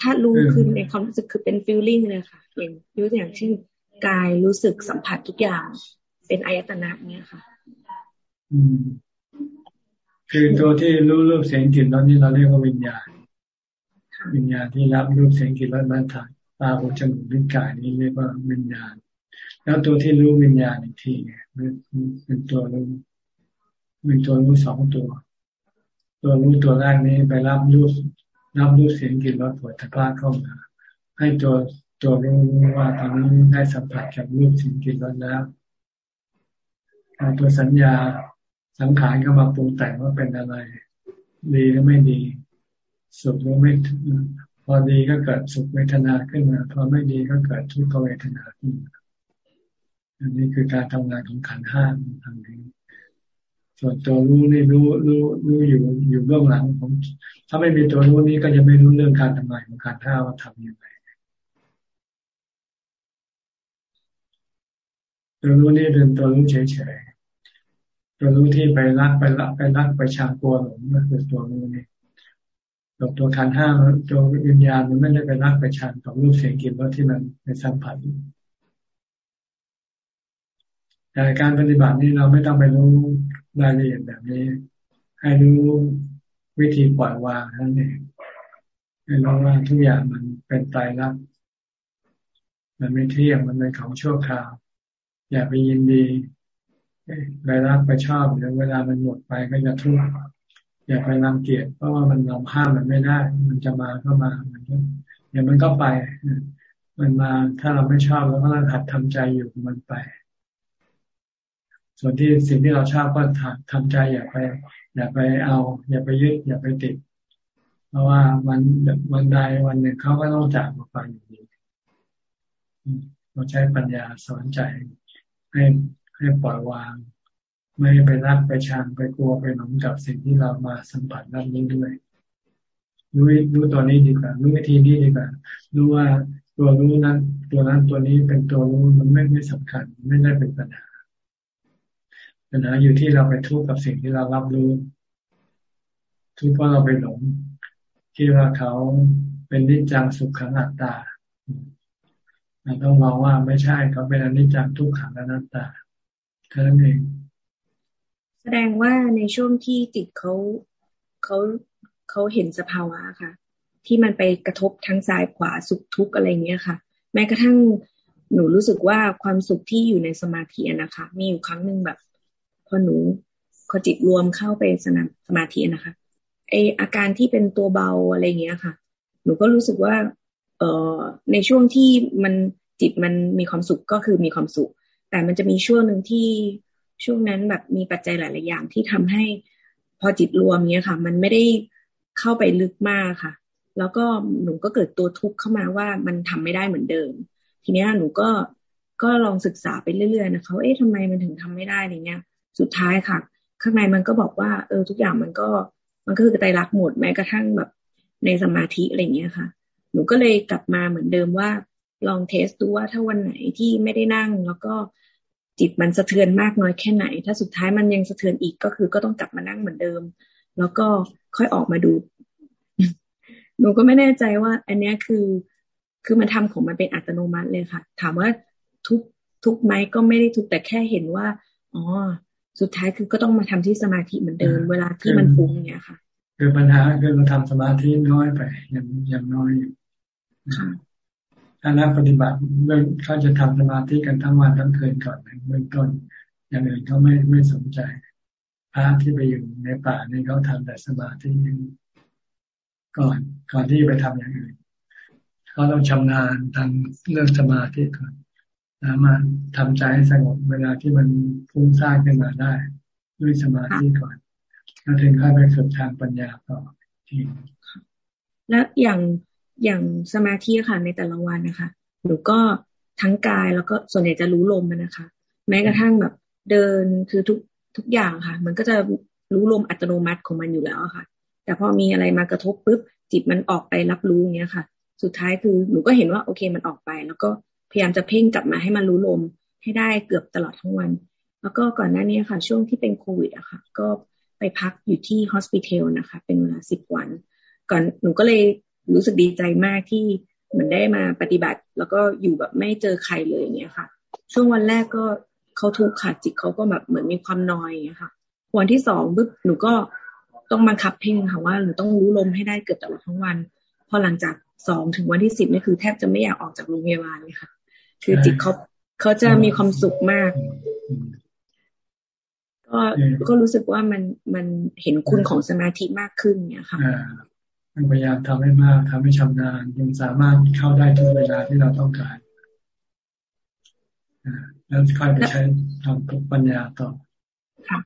ถ้ารู้คือในความรู้สึกคือเป็นฟีลลิ่งเลยค่ะอย่างยกตัวอย่างเช่นกายรู้สึกสัมผัสทุกอย่าง เป็นอายตนะเนี่ยค่ะ อืม คือตัวที่รู้รูปเสียงกลิ่นแล้วนี่เราเรียกว่าวิญญาณ วิญญาณที่รับรูปเสียงกลิ่นรสมันถ่ายตาหูจมูกลิ้นกายนี่เรียกว่าวิญญาณ แล้วตัวที่รู้วิญญาณอีกทีเนี่ยเป็นตัวรู้เป็นตัวรู้สองตัว ตัวรู้ตัวแรกนี้ไปรับรู้รับรู้เสียงกลิ่นรสผลิตภัณฑ์เข้ามา ให้ตัวตัวรู้ว่าตอนนี้ได้สัมผัสกับรูปเสียงกลิ่นรสแล้ว ตัวสัญญาสังขารก็มาปรุงแต่งว่าเป็นอะไร ดีหรือไม่ดี สุขหรือไม่พอดีก็เกิดสุขเวทนาขึ้นมา พอไม่ดีก็เกิดทุกขเวทนาขึ้นมาอันนี้คือการทำงานของขันห้าทางนี้ส่วนตัวรู้นี่รู้รู้รู้อยู่อยู่เบื้องหลังผมถ้าไม่มีตัวรู้นี้ก็จะไม่รู้เรื่องการทำงานของขันห้าว่าทำยังไงตัวรู้นี่เป็นตัวรู้เฉย ตัวรู้ที่ไปรักไปรักไปรักไปชางตัวหลงก็คือตัวรู้นี่ตัวตัวขันห้าตัววิญญาณมันไม่ได้ไปรักไปชังกับรูปเสียงกลิ่นรสที่มันไปสัมผัสแต่การปฏิบัตินี้เราไม่ต้องไปรู้รายละเอียดแบบนี้ ให้รู้วิธีปล่อยวางนั่นเองให้รู้ว่าทุกอย่างมันเป็นตายรักมันไม่เที่ยงมันเป็นของชั่วคราว อย่าไปยินดี ไปรักไปชอบเดี๋ยวเวลามันหมดไปก็จะทุกข์อย่าไปรังเกียจเพราะว่ามันเราห้ามมันไม่ได้ มันจะมาก็มามันก็เดี๋ยวมันก็ไป มันมาถ้าเราไม่ชอบเราก็ต้องหัดทำใจอยู่มันไป ส่วนที่สิ่งที่เราชอบก็ทำใจอย่าไป อย่าไปเอา อย่าไปยึดอย่าไปติด เพราะว่าวันวันใดวันหนึ่งเขาก็ต้องจากมาไปอยู่ดีเราใช้ปัญญาสอนใจให้ ให้ปล่อยวาง ไม่ไปรักไปชังไปกลัวไปหลงกับสิ่งที่เรามาสัมผัสนั้นนี้ด้วยรู้รู้ตัวนี้ดีกว่ารู้วิธีนี้ดีกว่ารู้ว่าตัวรู้นั้น ตัวนั้นตัวนี้เป็นตัวรู้มันไม่ไม่สำคัญ ไม่ได้เป็นปัญหาปัญหาอยู่ที่เราไปทุกข์กับสิ่งที่เรารับรู้ ทุกข์เพราะเราไปหลงที่ว่าเขาเป็นนิจจังสุขขังอัตตาเราต้องมองว่าไม่ใช่เขาเป็นอนิจจังทุกขังอนัตตา ท่านั้นเอง แสดงว่าในช่วงที่จิตเขาเขาเขาเห็นสภาวะค่ะ ที่มันไปกระทบทั้งซ้ายขวาสุขทุกข์อะไรเงี้ยค่ะ แม้กระทั่งหนูรู้สึกว่าความสุขที่อยู่ในสมาธินะคะ มีอยู่ครั้งหนึ่งแบบ พอหนูพอจิตรวมเข้าไปสนาสมาธินะคะไออาการที่เป็นตัวเบาอะไรเงี้ยค่ะ หนูก็รู้สึกว่า เอ่อในช่วงที่มันจิตมันมีความสุขก็คือมีความสุข แต่มันจะมีช่วงหนึ่งที่ช่วงนั้นแบบมีปัจจัยหลายๆอย่างที่ทำให้พอจิตรวมเนี้ยค่ะ มันไม่ได้เข้าไปลึกมากค่ะ แล้วก็หนูก็เกิดตัวทุกข์เข้ามาว่ามันทำไม่ได้เหมือนเดิม ทีนี้หนูก็ก็ลองศึกษาไปเรื่อยๆนะคะเอ๊ะทำไมมันถึงทำไม่ได้อะไรเงี้ย สุดท้ายค่ะ ข้างในมันก็บอกว่า เออทุกอย่างมันก็มันก็คือไตรักหมดแม้กระทั่งแบบในสมาธิอะไรเงี้ยค่ะ หนูก็เลยกลับมาเหมือนเดิมว่าลองเทสดูว่าถ้าวันไหนที่ไม่ได้นั่งแล้วก็ จิตมันสะเทือนมากน้อยแค่ไหน ถ้าสุดท้ายมันยังสะเทือนอีกก็คือ ก็ต้องกลับมานั่งเหมือนเดิม แล้วก็ค่อยออกมาดูหนูก็ไม่แน่ใจว่า อันนี้คือคือมันทำของมันเป็นอัตโนมัติเลยค่ะ ถามว่าทุกทุกไหมก็ไม่ได้ทุกแต่แค่เห็นว่าอ๋อสุดท้ายคือก็ต้องมาทำที่สมาธิเหมือนเดิม เวลาที่มันฟุ้งอย่างเงี้ยค่ะ คือปัญหาคือเราทำสมาธิน้อยไปอย่างอย่างน้อย ถ้านักปฏิบัติเมื่อเขาจะทำสมาธิกันทั้งวันทั้งคืนก่อนเบื้องต้น อย่างอื่นเขาไม่ไม่สนใจพระที่ไปอยู่ในป่านี่เขาทำแต่สมาธิก่อนก่อนที่ไปทำอย่างอื่นเขาต้องชำนาญทางเรื่องสมาธิก่อนแล้วมาทำใจให้สงบเวลาที่มันฟุ้งซ่านขึ้นมาได้ ด้วยสมาธิก่อนแล้วถึงค่อยไปฝึกทางปัญญาต่อทีแล้วอย่าง อย่างสมาธิค่ะ ในแต่ละวันนะคะหนูก็ทั้งกายแล้วก็ส่วนใหญ่จะรู้ลมนะคะ แม้กระทั่งแบบเดินคือทุกทุกอย่างค่ะ มันก็จะรู้ลมอัตโนมัติของมันอยู่แล้วค่ะ แต่พอมีอะไรมากระทบปุ๊บจิตมันออกไปรับรู้อย่างเงี้ยค่ะ สุดท้ายคือหนูก็เห็นว่าโอเคมันออกไป แล้วก็พยายามจะเพ่งกลับมาให้มันรู้ลมให้ได้เกือบตลอดทั้งวัน แล้วก็ก่อนหน้านี้ค่ะ ช่วงที่เป็นโควิดอะค่ะ ก็ไปพักอยู่ที่ฮอสพิทอลนะคะ เป็นเวลาสิบวัน ก่อนหนูก็เลย รู้สึกดีใจมากที่เหมือนได้มาปฏิบัติ แล้วก็อยู่แบบไม่เจอใครเลยอย่างเงี้ยค่ะ ช่วงวันแรกก็เขาทุกข์ค่ะจิตเขาก็แบบเหมือนมีความนอยอย่างเงี้ยค่ะ วันที่สองปุ๊บหนูก็ต้องบังคับเพ่งค่ะว่าหนูต้องรู้ลมให้ได้เกือบตลอดทั้งวัน พอหลังจากสองถึงวันที่สิบนี่คือแทบจะไม่อยากออกจากโรงพยาบาลเลยค่ะ คือจิตเขาเขาจะมีความสุขมาก ก็ก็รู้สึกว่ามันมันเห็นคุณของสมาธิมากขึ้นเนี่ยค่ะ พยายามทำให้มากทำให้ชำนาญยังสามารถเข้าได้ทุกเวลาที่เราต้องการแล้วค่อยไปใช้ทำปัญญาต่อค่ะ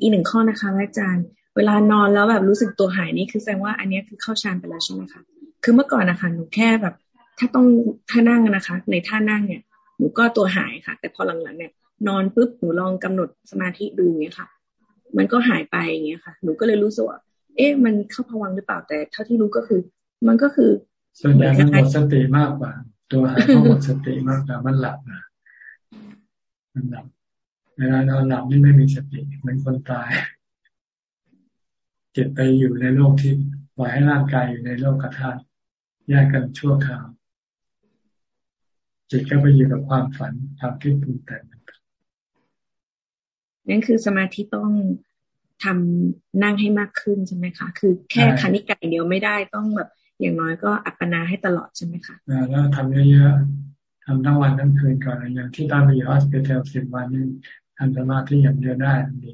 อีกหนึ่งข้อนะคะอาจารย์ เวลานอนแล้วแบบรู้สึกตัวหายนี่คือแสดงว่าอันนี้คือเข้าฌานไปแล้วใช่ไหมคะคือเมื่อก่อนนะคะหนูแค่แบบ ถ้าต้องถ้านั่งนะคะ ในท่านั่งเนี่ยหนูก็ตัวหายค่ะ แต่พอหลังๆเนี่ยนอนปุ๊บหนูลองกำหนดสมาธิดูเนี้ยค่ะ มันก็หายไปอย่างเงี้ยค่ะ หนูก็เลยรู้สึกว่า เอ๊ะมันเข้าพวังหรือเปล่าแต่เท่าที่รู้ก็คือ มันก็คือส่วนใหญ่มันหมดสติมากกว่า ตัวหายก็หมดสติมากกว่ามันหลับนะมันหลับเวลานอนหลับนี่ไม่มีสติเหมือนคนตายจิตไปอยู่ในโลกที่ปล่อยให้ร่างกายอยู่ในโลกกระทาแยกกันชั่วคราวจิตก็ไปอยู่กับความฝันความคิดปรุงแต่งนั่นคือสมาธิต้อง ทำนั่งให้มากขึ้นใช่ไหมคะ คือแค่คณิกาเดียวไม่ได้ต้องแบบอย่างน้อยก็อัปปนาให้ตลอดใช่ไหมคะแล้วทำเยอะๆทำทั้งวันทั้งคืนก่อนอย่างที่ตอนไปอยู่ฮอสพิทอลสิบวันนี่ทำสมาธิอย่างเดียวได้ดี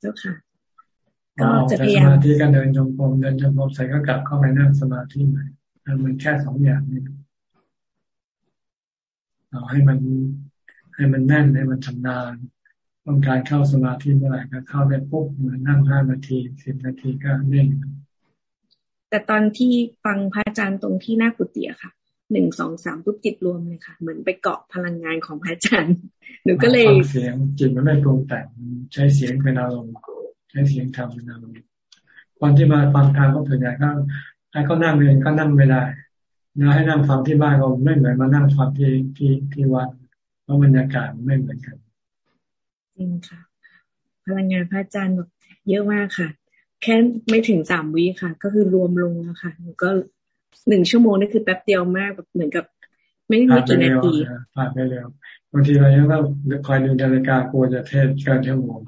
เจ้าค่ะก็จะพยายามสมาธิก็เดินจงกรมเดินจงกรมใส่ก็กลับเข้าไปนั่งสมาธิใหม่มันแค่สองอย่างนี้เอาให้มันให้มันแน่นให้มันชำนาญ ต้องการเข้าสมาธิเมื่อไหร่ก็เข้าได้ปุ๊บเหมือนนั่งห้านาทีสิบนาทีก็เน่งแต่ตอนที่ฟังพระอาจารย์ตรงที่หน้ากุฏิอะค่ะหนึ่งสองสามปุ๊บจิตรวมเลยค่ะ เหมือนไปเกาะพลังงานของพระอาจารย์หนูก็เลยเสียงจิตมันไม่ปรุงแต่งใช้เสียงเป็นอารมณ์ใช้เสียงทำเป็นอารมณ์คนที่มาฟังทางก็ส่วนใหญ่ก็ให้เขานั่งเรียนก็นั่งไม่ได้นะให้นั่งฟังที่บ้านก็ไม่เหมือนมานั่งฟังที่ที่ที่วัดเพราะบรรยากาศไม่เหมือนกัน จริงค่ะ พลังงานพระอาจารย์แบบเยอะมากค่ะ แค่ไม่ถึงสามวิค่ะ ก็คือรวมลงแล้วค่ะก็หนึ่งชั่วโมงนี่คือแป๊บเดียวมากแบบเหมือนกับ ไม่ไม่กี่นาทีผ่านไปเร็วบางทีเรายังต้องคอยดูนาฬิกากลัวจะเทศเกินชั่วโมง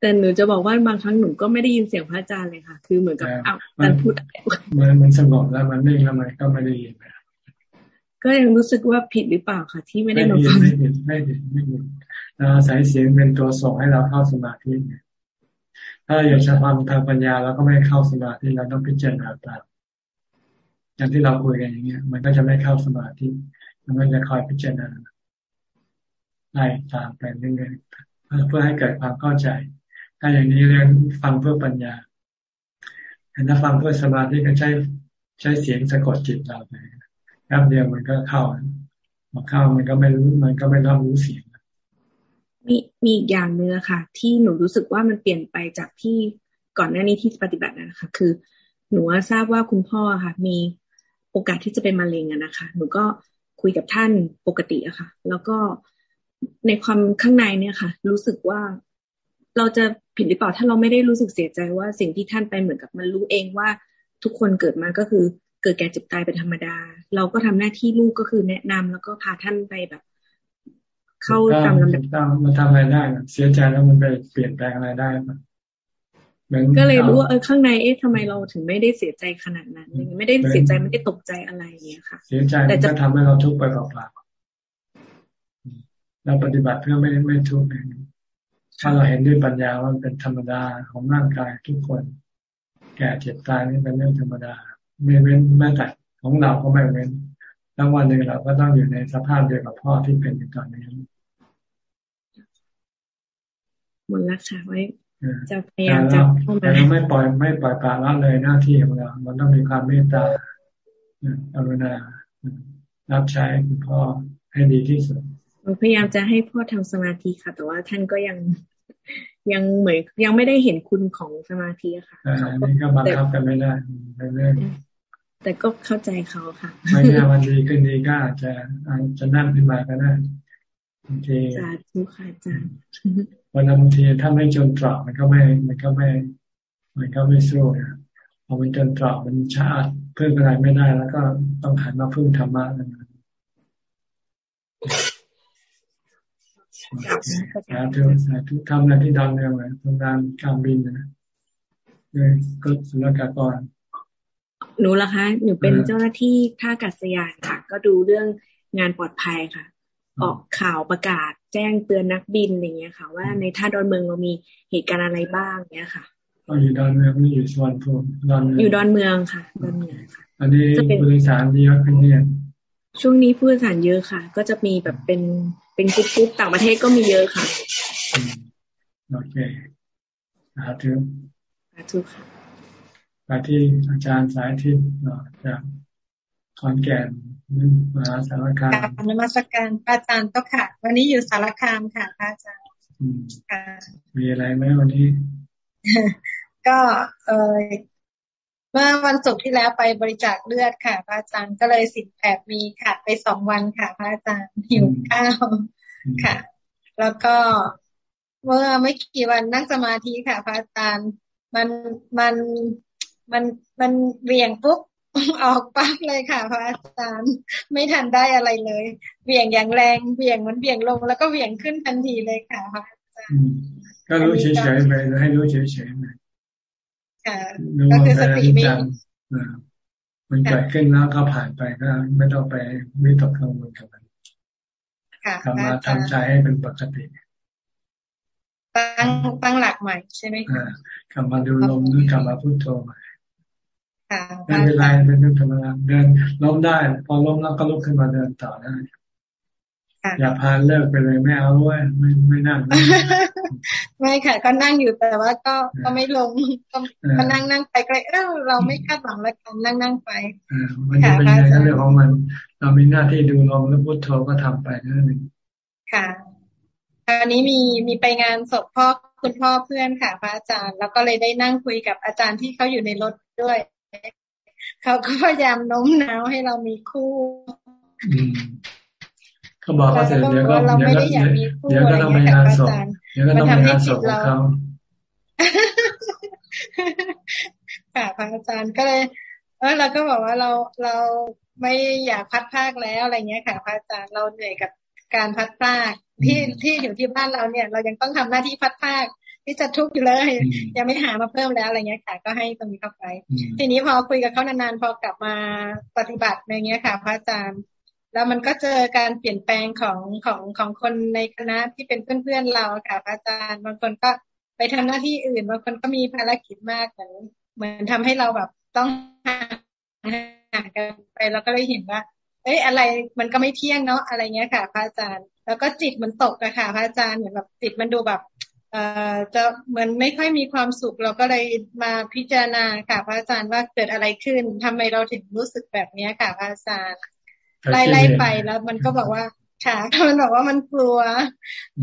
แต่หนูจะบอกว่าบางครั้งหนูก็ไม่ได้ยินเสียงพระอาจารย์เลยค่ะ คือเหมือนกับอ้าวแต่พูดมันมันสงบแล้วมันนิ่งแล้วมันก็ไม่ได้ยินก็ยังรู้สึกว่าผิดหรือเปล่าค่ะ ที่ไม่ได้มาฟังไม่ผิดไม่ผิดไม่ผิด เราอาศัยเสียงเป็นตัวส่งให้เราเข้าสมาธิถ้าอยากจะทำทางปัญญาเราก็ไม่เข้าสมาธิเราต้องพิจารณาตามอย่างที่เราคุยกันอย่างเงี้ย มันก็จะไม่เข้าสมาธิมันก็จะคอยพิจารณาไล่ตามไปเรื่อยๆเพื่อให้เกิดความเข้าใจ ถ้าอย่างนี้เรียนฟังเพื่อปัญญาแต่ถ้าฟังเพื่อสมาธิก็ใช้ใช้เสียงสะกดจิตเราไปแป๊บเดียวมันก็เข้าพอเข้ามันก็ไม่รู้มันก็ไม่รับรู้เสียง มีมีอีกอย่างเนื้อค่ะ ที่หนูรู้สึกว่ามันเปลี่ยนไปจากที่ก่อนหน้านี้ที่ปฏิบัตินะคะ คือ หนูทราบว่าคุณพ่อค่ะ มีโอกาสที่จะเป็นมะเร็งอะนะคะ หนูก็คุยกับท่านปกติอะค่ะ แล้วก็ในความข้างในเนี่ยค่ะ รู้สึกว่าเราจะผิดหรือเปล่าถ้าเราไม่ได้รู้สึกเสียใจว่าสิ่งที่ท่านไปเหมือนกับมันรู้เองว่าทุกคนเกิดมาก็คือเกิดแก่เจ็บตายเป็นธรรมดา เราก็ทำหน้าที่ลูกก็คือแนะนำแล้วก็พาท่านไปแบบ เข้าตามลำดับมันทำอะไรได้เสียใจแล้วมันไปเปลี่ยนแปลงอะไรได้ก็เลยรู้ว่าเออข้างในเอ๊ะทำไมเราถึงไม่ได้เสียใจขนาดนั้น ไม่ได้เสียใจไม่ได้ตกใจอะไรอย่างเงี้ยค่ะ เสียใจแต่จะทำให้เราทุกข์ไปเปล่าๆเราปฏิบัติเพื่อไม่ไม่ทุกข์เองถ้าเราเห็นด้วยปัญญาว่าเป็นธรรมดาของร่างกายทุกคน แก่เจ็บตายนี่เป็นเรื่องธรรมดา ไม่เว้นแม้แต่ของเราก็ไม่เว้นแล้ววันหนึ่งเราก็ต้องอยู่ในสภาพเดียวกับพ่อที่เป็นอยู่ตอนนี้ห มดละค่ะไว้ จะพยายามจะเข้ามาเราไม่ปล่อยไม่ปล่อยปละละเลยหน้าที่ของเรา มันต้องมีความเมตตาอรุณารับใช้คุณพ่อให้ดีที่สุดพยายามจะให้พ่อทำสมาธิค่ะ แต่ว่าท่านก็ยังยังเหมือนยังไม่ได้เห็นคุณของสมาธิค่ะอันนี้ก็บังคับกันไม่ได้เรื่อยแต่ก็เข้าใจเขาค่ะ ไม่แน่วันดีขึ้นดีก็อาจจะอาจจะนั่นขึ้นมาก็ได้บางทีสาธุค่ะอาจารย์ วันนั้นบางทีถ้าไม่จนตรอกมันก็ไม่ มันก็ไม่ มันก็ไม่สู้นะพอมันจนตรอกมันชาติเพื่ออะไรไม่ได้แล้วก็ต้องหันมาพึ่งธรรมะนั่นสาธุสาธุทำอะไรที่ดังเรื่องอะไรทำงานการบินนะเลยก็สุรกากรหนูล่ะคะ หนูเป็นเจ้าหน้าที่ท่าอากาศยานค่ะ ก็ดูเรื่องงานปลอดภัยค่ะ ออกข่าวประกาศแจ้งเตือนนักบินอย่างเงี้ยค่ะ ว่าในท่าดอนเมืองเรามีเหตุการณ์อะไรบ้างเนี้ยค่ะอยู่ดอนเมืองนี่อยู่สวนภูมิดอนเมืองอยู่ดอนเมืองค่ะดอนเมืองค่ะ อันนี้ผู้โดยสารเยอะขึ้นเนี่ยช่วงนี้ผู้โดยสารเยอะค่ะ ก็จะมีแบบเป็นเป็นกรุ๊ปต่างประเทศก็มีเยอะค่ะโอเคสาธุสาธุค่ะไปที่อาจารย์สายทิพย์จาก ขอนแก่นมหาสารคามกนมัสการอาจารย์ก็ค่ะ วันนี้อยู่สารคามค่ะอาจารย์มีอะไรไหมวันนี้ ก็เออเมื่อวันศุกร์ที่แล้วไปบริจาคเลือดค่ะ พระอาจารย์ก็เลยสิบแปดมีค่ะไปสองวันค่ะ พระอาจารย์หิวข้าวค่ะ แล้วก็เมื่อไม่กี่วันนั่งสมาธิค่ะ พระอาจารย์ มันมันมันมันเวียงปุ๊บ ออกปั๊บเลยค่ะพระอาจารย์ไม่ทันได้อะไรเลยเวียงอย่างแรงเวียงมันเวียงลงแล้วก็เวียงขึ้นทันทีเลยค่ะพระอาจารย์ก็รู้เฉยๆไปให้รู้เฉยๆไปค่ะก็คือสติไม่มันเกิดขึ้นแล้วก็ผ่านไปก็ไม่ต้องไปวิตกกังวลกับมันกลับมาทำใจให้เป็นปกติตั้งตั้งหลักใหม่ใช่ไหมคะกลับมาดูลมหรือกลับมาพูดโทใหม่ ไม่เป็นไรเป็นเรื่องธรรมดาเดินล้มได้ พอล้มแล้วก็ลุกขึ้นมาเดินต่อได้อย่าพานเลิกไปเลยไม่เอาด้วยไม่ไม่นั่งไม่ค่ะ ก็นั่งอยู่แต่ว่าก็ก็ไม่ลงก็นั่งนั่งไปไก็เออเราไม่คาดหวังแล้วกันนั่งนั่งไปมันจะเป็นเรื่องของมัน เรามีหน้าที่ดูลมแล้วพุทโธก็ทำไปนั่นเองค่ะคราวนี้มีมีไปงานศพพ่อคุณพ่อเพื่อนค่ะพระอาจารย์ แล้วก็เลยได้นั่งคุยกับอาจารย์ที่เขาอยู่ในรถด้วย เขาก็พยายามโน้มน้าวให้เรามีคู่เขาบอกว่าเสร็จเดี๋ยวก็เดี๋ยวก็เดี๋ยวก็ต้องไปงานศพเดี๋ยวก็ต้องไปงานศพของเขาค่ะพระอาจารย์ก็เลยเออเราก็บอกว่าเราเราไม่อยากพัดภาคแล้วอะไรเงี้ยค่ะพระอาจารย์เราเหนื่อยกับการพัดภาคที่ที่อยู่ที่บ้านเราเนี่ย เรายังต้องทำหน้าที่พัดภาค ที่จะทุกข์อยู่เลยยังไม่หามาเพิ่มแล้วอะไรเงี้ยค่ะ ก็ให้ตรงนี้เข้าไป ทีนี้พอคุยกับเขานานๆพอกลับมาปฏิบัติในเงี้ยค่ะ พระอาจารย์ แล้วมันก็เจอการเปลี่ยนแปลงของของของคนในคณะที่เป็นเพื่อนๆเราค่ะอาจารย์ บางคนก็ไปทำหน้าที่อื่นบางคนก็มีภารกิจมากเหมือนเหมือนทำให้เราแบบต้องห่างกันไปแล้วก็เลยเห็นว่าเอ้ยอะไรมันก็ไม่เที่ยงเนาะอะไรเงี้ยค่ะ พระอาจารย์ แล้วก็จิตมันตกอะค่ะ พระอาจารย์เหมือนแบบจิตมันดูแบบเอ่อ จะเหมือนไม่ค่อยมีความสุขเราก็เลยมาพิจารณาค่ะพระอาจารย์ว่าเกิดอะไรขึ้นทำไมเราถึงรู้สึกแบบนี้ค่ะพระอาจารย์ไล่ไล่ไปแล้วมันก็บอกว่าค่ะมันบอกว่ามันกลัว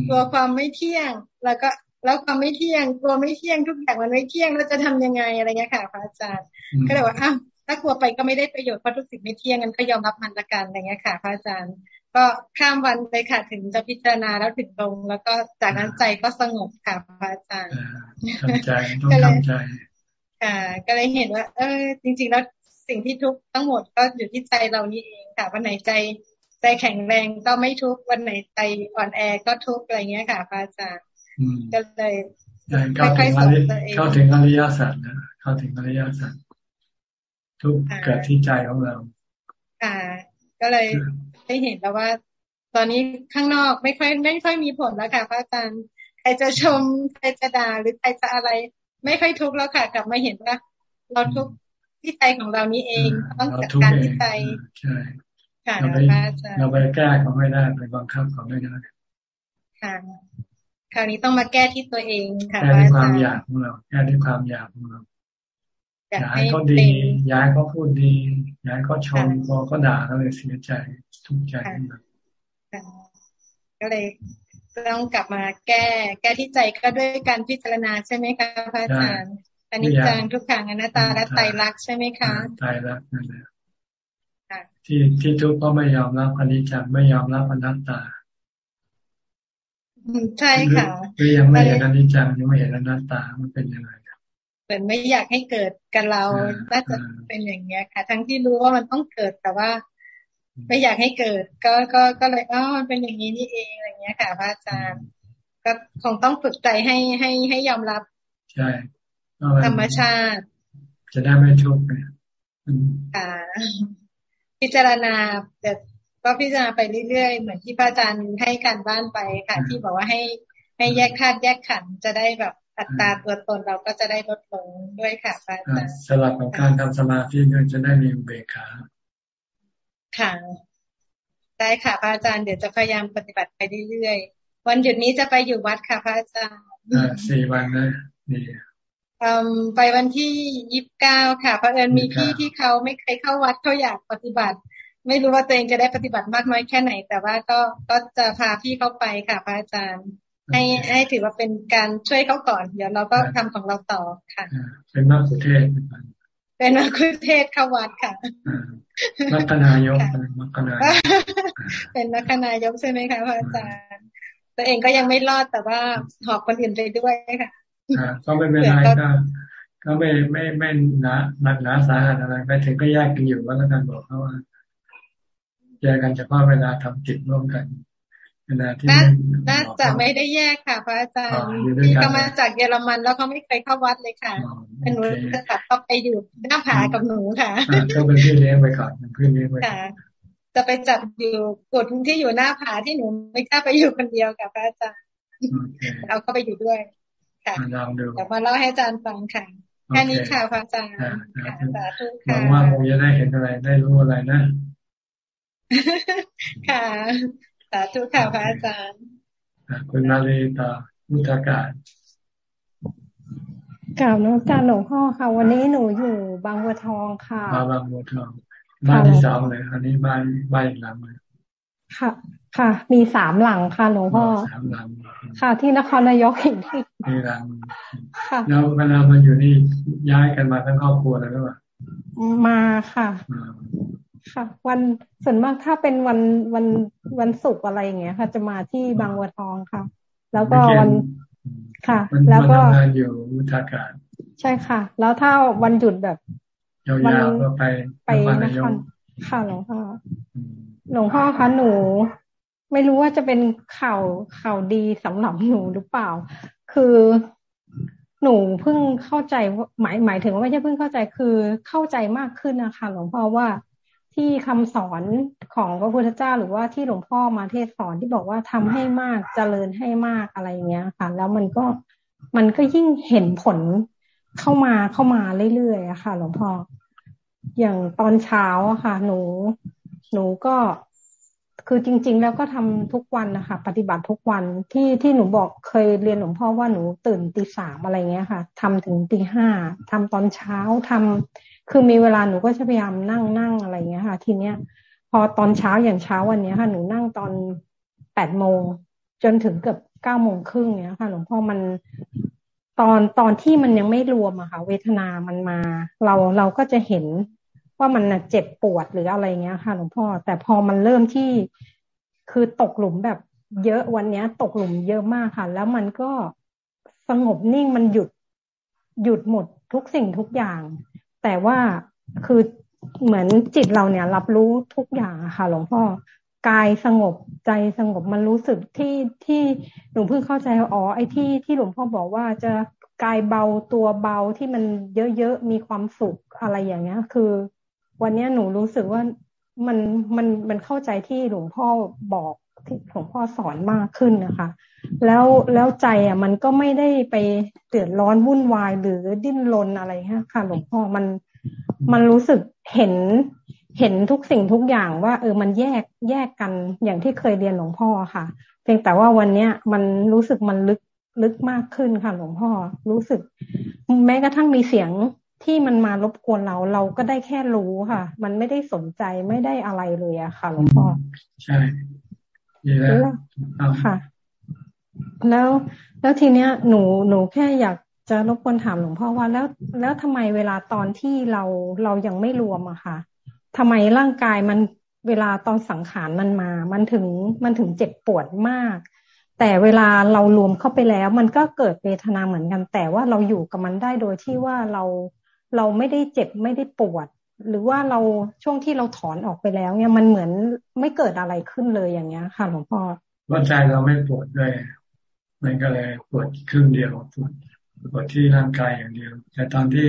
กลัวความไม่เที่ยง แล้วก็แล้วความไม่เที่ยง กลัวไม่เที่ยงทุกอย่างมันไม่เที่ยงเราจะทำยังไงอะไรเงี้ยค่ะพระอาจารย์ ก็เลยว่าอ้าวถ้ากลัวไปก็ไม่ได้ประโยชน์เพราะทุกสิ่งไม่เที่ยงงั้นก็ยอมรับมันละกันอะไรเงี้ยค่ะพระอาจารย์ ก็ข้ามวันไปค่ะถึงจะพิจารณาแล้วถึงลง แล้วก็จากนั้นใจก็สงบค่ะพระอาจารย์ทำใจต้องทำใจค่ะ ก็เลยเห็นว่า เออ จริง ๆ แล้วสิ่งที่ทุกข์ทั้งหมดก็อยู่ที่ใจเรานี่เองค่ะวันไหนใจใจแข็งแรงก็ไม่ทุกข์วันไหนใจอ่อนแอก็ทุกข์อะไรเงี้ยค่ะพระอาจารย์ก็เลยเข้าถึงอริเข้าถึงอริยสัจนะเข้าถึงอริยสัจทุกเกิดที่ใจของเราค่ะก็เลย ได้เห็นแล้วว่า ตอนนี้ข้างนอกไม่ค่อยไม่ค่อยมีผลแล้วค่ะพระอาจารย์ใครจะชมใครจะด่าหรือใครจะอะไร ไม่ค่อยทุกข์แล้วค่ะ กลับมาเห็นว่าเราทุกข์ที่ใจของเรานี้เองต้องจัดการที่ใจใช่ค่ะเราไปแก้เขาไม่ได้ไปบังคับเขาไม่ได้ค่ะคราวนี้ต้องมาแก้ที่ตัวเองค่ะแก้ด้วยความอยากของเราแก้ด้วยความอยากของเรา อยากให้เขาดีอยากให้เขาพูดดีอยากให้เขาชมพอเขาด่าก็เลยเสียใจทุกข์ใจก็เลยต้องกลับมาแก้ แก้ที่ใจก็ด้วยการพิจารณาใช่ไหมคะพระอาจารย์อันนี้จังทุกขังอนัตตาและไตรลักษณ์ใช่ไหมคะไตรลักษณ์นั่นแหละที่ที่ทุกข์ก็ไม่ยอมรับอนิจจังไม่ยอมรับอนัตตาใช่ค่ะหรือยังไม่เห็นอนิจจังยังไม่เห็นอนัตตามันเป็นยังไง เหมือนไม่อยากให้เกิดกับเราน่าจะเป็นอย่างเงี้ยค่ะ ทั้งที่รู้ว่ามันต้องเกิดแต่ว่า ไม่อยากให้เกิด ก็ก็ก็เลยอ๋อมันเป็นอย่างนี้นี่เองอะไรเงี้ยค่ะพระอาจารย์ ก็คงต้องฝึกใจให้ให้ให้ยอมรับใช่ธรรมชาติ จะได้ไม่ทุกข์ค่ะพิจารณาแต่ก็พิจารณาไปเรื่อยๆ เหมือนที่พระอาจารย์ให้การบ้านไปค่ะ ที่บอกว่าให้ให้แยกธาตุแยกขันจะได้แบบ อัตราตัวตนเราก็จะได้ลดลงด้วยค่ะพระอาจารย์สลับกับการทำสมาธิด้วยจะได้มีเบคาค่ะได้ค่ะพระอาจารย์เดี๋ยวจะพยายามปฏิบัติไปเรื่อยๆวันหยุดนี้จะไปอยู่วัดค่ะพระอาจารย์สี่วันนะนี่ไปวันที่ยี่สิบเก้าค่ะเพราะเอิญมีพี่ที่เขาไม่เคยเข้าวัดเขาอยากปฏิบัติ ไม่รู้ว่าตัวเองจะได้ปฏิบัติมากน้อยแค่ไหน แต่ว่าก็ก็จะพาพี่เขาไปค่ะพระอาจารย์ ให้ให้ถือว่าเป็นการช่วยเขาก่อน เดี๋ยวเราก็ทำของเราต่อค่ะ เป็นมากคุเทศเป็นมากคุเทศเข้าวัดค่ะมัคคณายกมัคคนาเป็นมัคคณายกใช่ไหมคะพระอาจารย์ตัวเองก็ยังไม่รอดแต่ว่าหอบคนอื่นไปด้วยค่ะก็ไม่เป็นไรก็ก็ไม่ไม่ไม่หนาหนักหนาสาหัสอะไรไปถึงก็แยกกันอยู่ว่าแล้วกันบอกเขาว่าแยกกันเฉพาะเวลาทำจิตร่วมกัน เวลาที่น่าจะไม่ได้แยกค่ะพระอาจารย์ที่เขามาจากเยอรมันแล้วเขาไม่เคยเข้าวัดเลยค่ะเป็นหนูจะกลับเข้าไปอยู่หน้าผากับหนูค่ะก็เป็นพี่เลี้ยงไปก่อนเป็นพี่เลี้ยงไปจะไปจับอยู่กดที่อยู่หน้าผาที่หนูไม่กล้าไปอยู่คนเดียวกับพระอาจารย์เอาเข้าไปอยู่ด้วยค่ะเดี๋ยวมาเล่าให้อาจารย์ฟังค่ะแค่นี้ค่ะพระอาจารย์สาธุค่ะหวังว่าคงจะได้เห็นอะไรได้รู้อะไรนะ ค่ะ สาธุค่ะพระอาจารย์คุณนาลีต่อมุทากาศกล่าวน้อาจารย์หลวงพ่อค่ะ วันนี้หนูอยู่บางบัวทองค่ะบางบัวทองบ้านที่สองเลยอันนี้บ้านบ้านหลังเลยค่ะ ค่ะ มีสามหลังค่ะหลวงพ่อสามหลังค่ะที่นครนายกอีกที่มีหลังค่ะแล้วเวลามันอยู่นี่ย้ายกันมาทั้งครอบครัวเลยหรือเปล่ามาค่ะ ค่ะ วันส่วนมากถ้าเป็นวันวันวันศุกร์อะไรอย่างเงี้ย ค่ะ จะมาที่บางวัวทองค่ะ แล้วก็วันค่ะ แล้วก็งานอยู่มุทากาศใช่ค่ะ แล้วถ้าวันหยุดแบบยาวๆก็ไปไปนครค่ะหลวงพ่อหลวงพ่อคะหนู ไม่รู้ว่าจะเป็นข่าวข่าวดีสำหรับหนูหรือเปล่า คือหนูเพิ่งเข้าใจหมายหมายถึงว่าไม่ใช่เพิ่งเข้าใจคือเข้าใจมากขึ้นนะคะหลวงพ่อว่า ที่คำสอนของพระพุทธเจ้า หรือว่าที่หลวงพ่อมาเทศสอนที่บอกว่าทำให้มากเจริญให้มากอะไรเงี้ยค่ะ แล้วมันก็มันก็ยิ่งเห็นผลเข้ามาเข้ามาเรื่อยๆอะค่ะ หลวงพ่ออย่างตอนเช้าอะค่ะ หนู หนูก็คือจริง ๆ แล้วก็ทำทุกวันนะคะปฏิบัติทุกวันที่ที่หนูบอกเคยเรียนหลวงพ่อว่าหนูตื่นตีสามอะไรเงี้ยค่ะทำถึงตีห้าทำตอนเช้าทำ คือมีเวลาหนูก็จะพยายามนั่งนั่งอะไรเงี้ยค่ะ ทีเนี้ย พอตอนเช้าอย่างเช้าวันเนี้ยค่ะ หนูนั่งตอนแปดโมงจนถึงเกือบเก้าโมงครึ่งเนี้ยค่ะ หลวงพ่อมันตอนตอนที่มันยังไม่รวมอะค่ะ เวทนามันมา เราเราก็จะเห็นว่ามันเจ็บปวดหรืออะไรเงี้ยค่ะหลวงพ่อ แต่พอมันเริ่มที่คือตกหลุมแบบเยอะวันนี้ตกหลุมเยอะมากค่ะ แล้วมันก็สงบนิ่งมันหยุดหยุดหมดทุกสิ่งทุกอย่าง แต่ว่าคือเหมือนจิตเราเนี่ย รับรู้ทุกอย่างค่ะ หลวงพ่อกายสงบใจสงบมันรู้สึกที่ที่หลวงเพิ่งเข้าใจอ๋อไอ้ที่ที่หลวงพ่อบอกว่าจะกายเบาตัวเบาที่มันเยอะๆมีความสุขอะไรอย่างเงี้ย คือ วันนี้หนูรู้สึกว่ามันมันมันเข้าใจที่หลวงพ่อบอก ที่หลวงพ่อสอนมากขึ้นนะคะ แล้วแล้วใจอะ มันก็ไม่ได้ไปเดือดร้อนวุ่นวายหรือดิ้นรนอะไรค่ะหลวงพ่อมันมันรู้สึกเห็นเห็นทุกสิ่งทุกอย่างว่า เออมันแยกแยกกันอย่างที่เคยเรียนหลวงพ่อค่ะเพียงแต่ว่าวันเนี้ยมันรู้สึกมันลึกลึกมากขึ้นค่ะหลวงพ่อรู้สึก แม้กระทั่งมีเสียงที่มันมารบกวนเราเราก็ได้แค่รู้ค่ะ มันไม่ได้สนใจไม่ได้อะไรเลยอะค่ะหลวงพ่อใช่ ดีแล้วค่ะ แล้วแล้วทีเนี้ยหนูหนูแค่อยากจะรบกวนถามหลวงพ่อว่าแล้วแล้วทำไมเวลาตอนที่เราเรายังไม่รวมอะค่ะทำไมร่างกายมันเวลาตอนสังขารมันมา มันถึงมันถึงเจ็บปวดมาก แต่เวลาเรารวมเข้าไปแล้ว มันก็เกิดเวทนาเหมือนกัน แต่ว่าเราอยู่กับมันได้โดยที่ว่าเราเราไม่ได้เจ็บไม่ได้ปวด หรือว่าเราช่วงที่เราถอนออกไปแล้ว เนี่ยมันเหมือนไม่เกิดอะไรขึ้นเลยอย่างเงี้ย ค่ะหลวงพ่อว่าใจเราไม่ปวดด้วยมันก็เลยปวดครึ่งเดียวปวดปวดที่ร่างกายอย่างเดียว แต่ตอนที่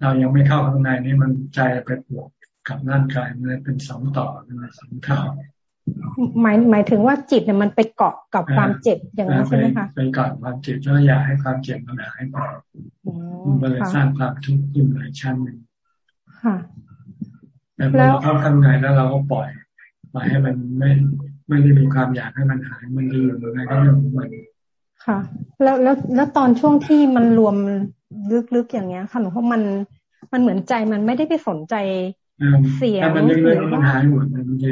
เรายังไม่เข้าข้างในนี่มันใจไปปวดกับร่างกายมันเป็นสองต่อเป็นสองเท่าหมายหมายถึงว่าจิตเนี่ยมันไปเกาะกับความเจ็บอย่างนั้นใช่ไหมคะไปเกาะความเจ็บแล้วอยากให้ความเจ็บมันหายไปมันเลยสร้างความทุกข์ขึ้นหลายชั้นหนึ่งค่ะ แต่พอเราเข้าข้างในแล้วเราก็ปล่อยปล่อยให้มันไม่ไม่ได้มีความอยากให้มันหายมันดีอยู่ในก็เรื่องของมันค่ะ แล้วแล้วแล้วตอนช่วงที่มันรวมลึกๆอย่างเงี้ยค่ะหนูเพราะมันมันเหมือนใจมันไม่ได้ไปสนใจเสียงถ้ามันเรื่อยๆมันหายหมดมันจะ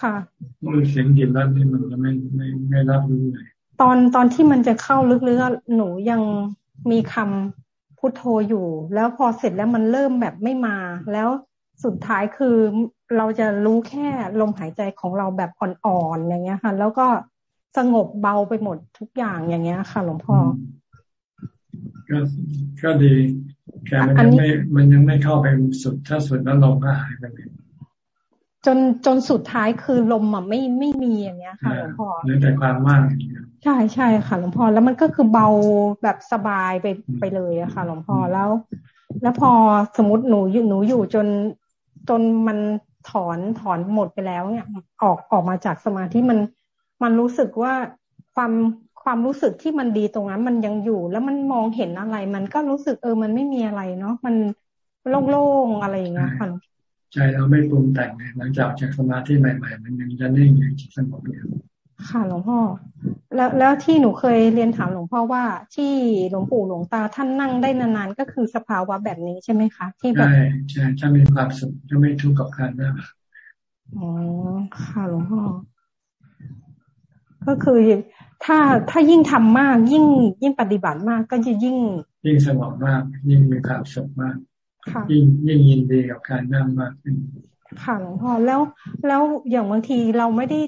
ค่ะมันเสียงดินแล้วนี่มันจะไม่ไม่ไม่รับรู้เลยตอนตอนที่มันจะเข้าลึกๆหนูยังมีคำพุทโธอยู่ แล้วพอเสร็จแล้วมันเริ่มแบบไม่มา แล้ว สุดท้ายคือเราจะรู้แค่ลมหายใจของเราแบบอ่อนๆอย่างเงี้ยค่ะ แล้วก็สงบเบาไปหมดทุกอย่างอย่างเงี้ยค่ะ หลวงพ่อก็ก็ดีแต่มันยังไม่มันยังไม่เข้าไปสุดถ้าสุดแล้วลมก็หายไปเลยจนจนสุดท้ายคือลมอะไม่ไม่มีอย่างเงี้ยค่ะหลวงพ่อเหลือแต่ความว่างใช่ใช่ค่ะหลวงพ่อแล้วมันก็คือเบาแบบสบายไปไปเลยอะค่ะ หลวงพ่อแล้ว แล้วพอสมมติหนูอยู่หนูอยู่จน จนมันถอนถอนหมดไปแล้วเนี่ย ออกออกมาจากสมาธิมัน มันรู้สึกว่าความความรู้สึกที่มันดีตรงนั้นมันยังอยู่ แล้วมันมองเห็นอะไร มันก็รู้สึกเออมันไม่มีอะไรเนาะมันโล่งๆอะไรอย่างเงี้ยค่ะใจเราไม่ปรุงแต่งหลังจากจากสมาธิใหม่ ๆ มันยังจะนิ่งยังจิตสงบอยู่ ค่ะหลวงพ่อ แล้วแล้วที่หนูเคยเรียนถามหลวงพ่อว่าที่หลวงปู่หลวงตาท่านนั่งได้นานๆก็คือสภาวะแบบนี้ใช่ไหมคะ ที่แบบใช่ใช่ถ้ามีความสุขจะไม่ทุกข์กับการนั่งอ๋อค่ะหลวงพ่อ ก็คือถ้าถ้ายิ่งทำมาก ยิ่งยิ่งปฏิบัติมากก็จะยิ่ง ยิ่งสงบมาก ยิ่งมีความสุขมากยิ่งยิ่งยินดีกับการนั่งมากขึ้นค่ะหลวงพ่อแล้วแล้วอย่างบางทีเราไม่ได้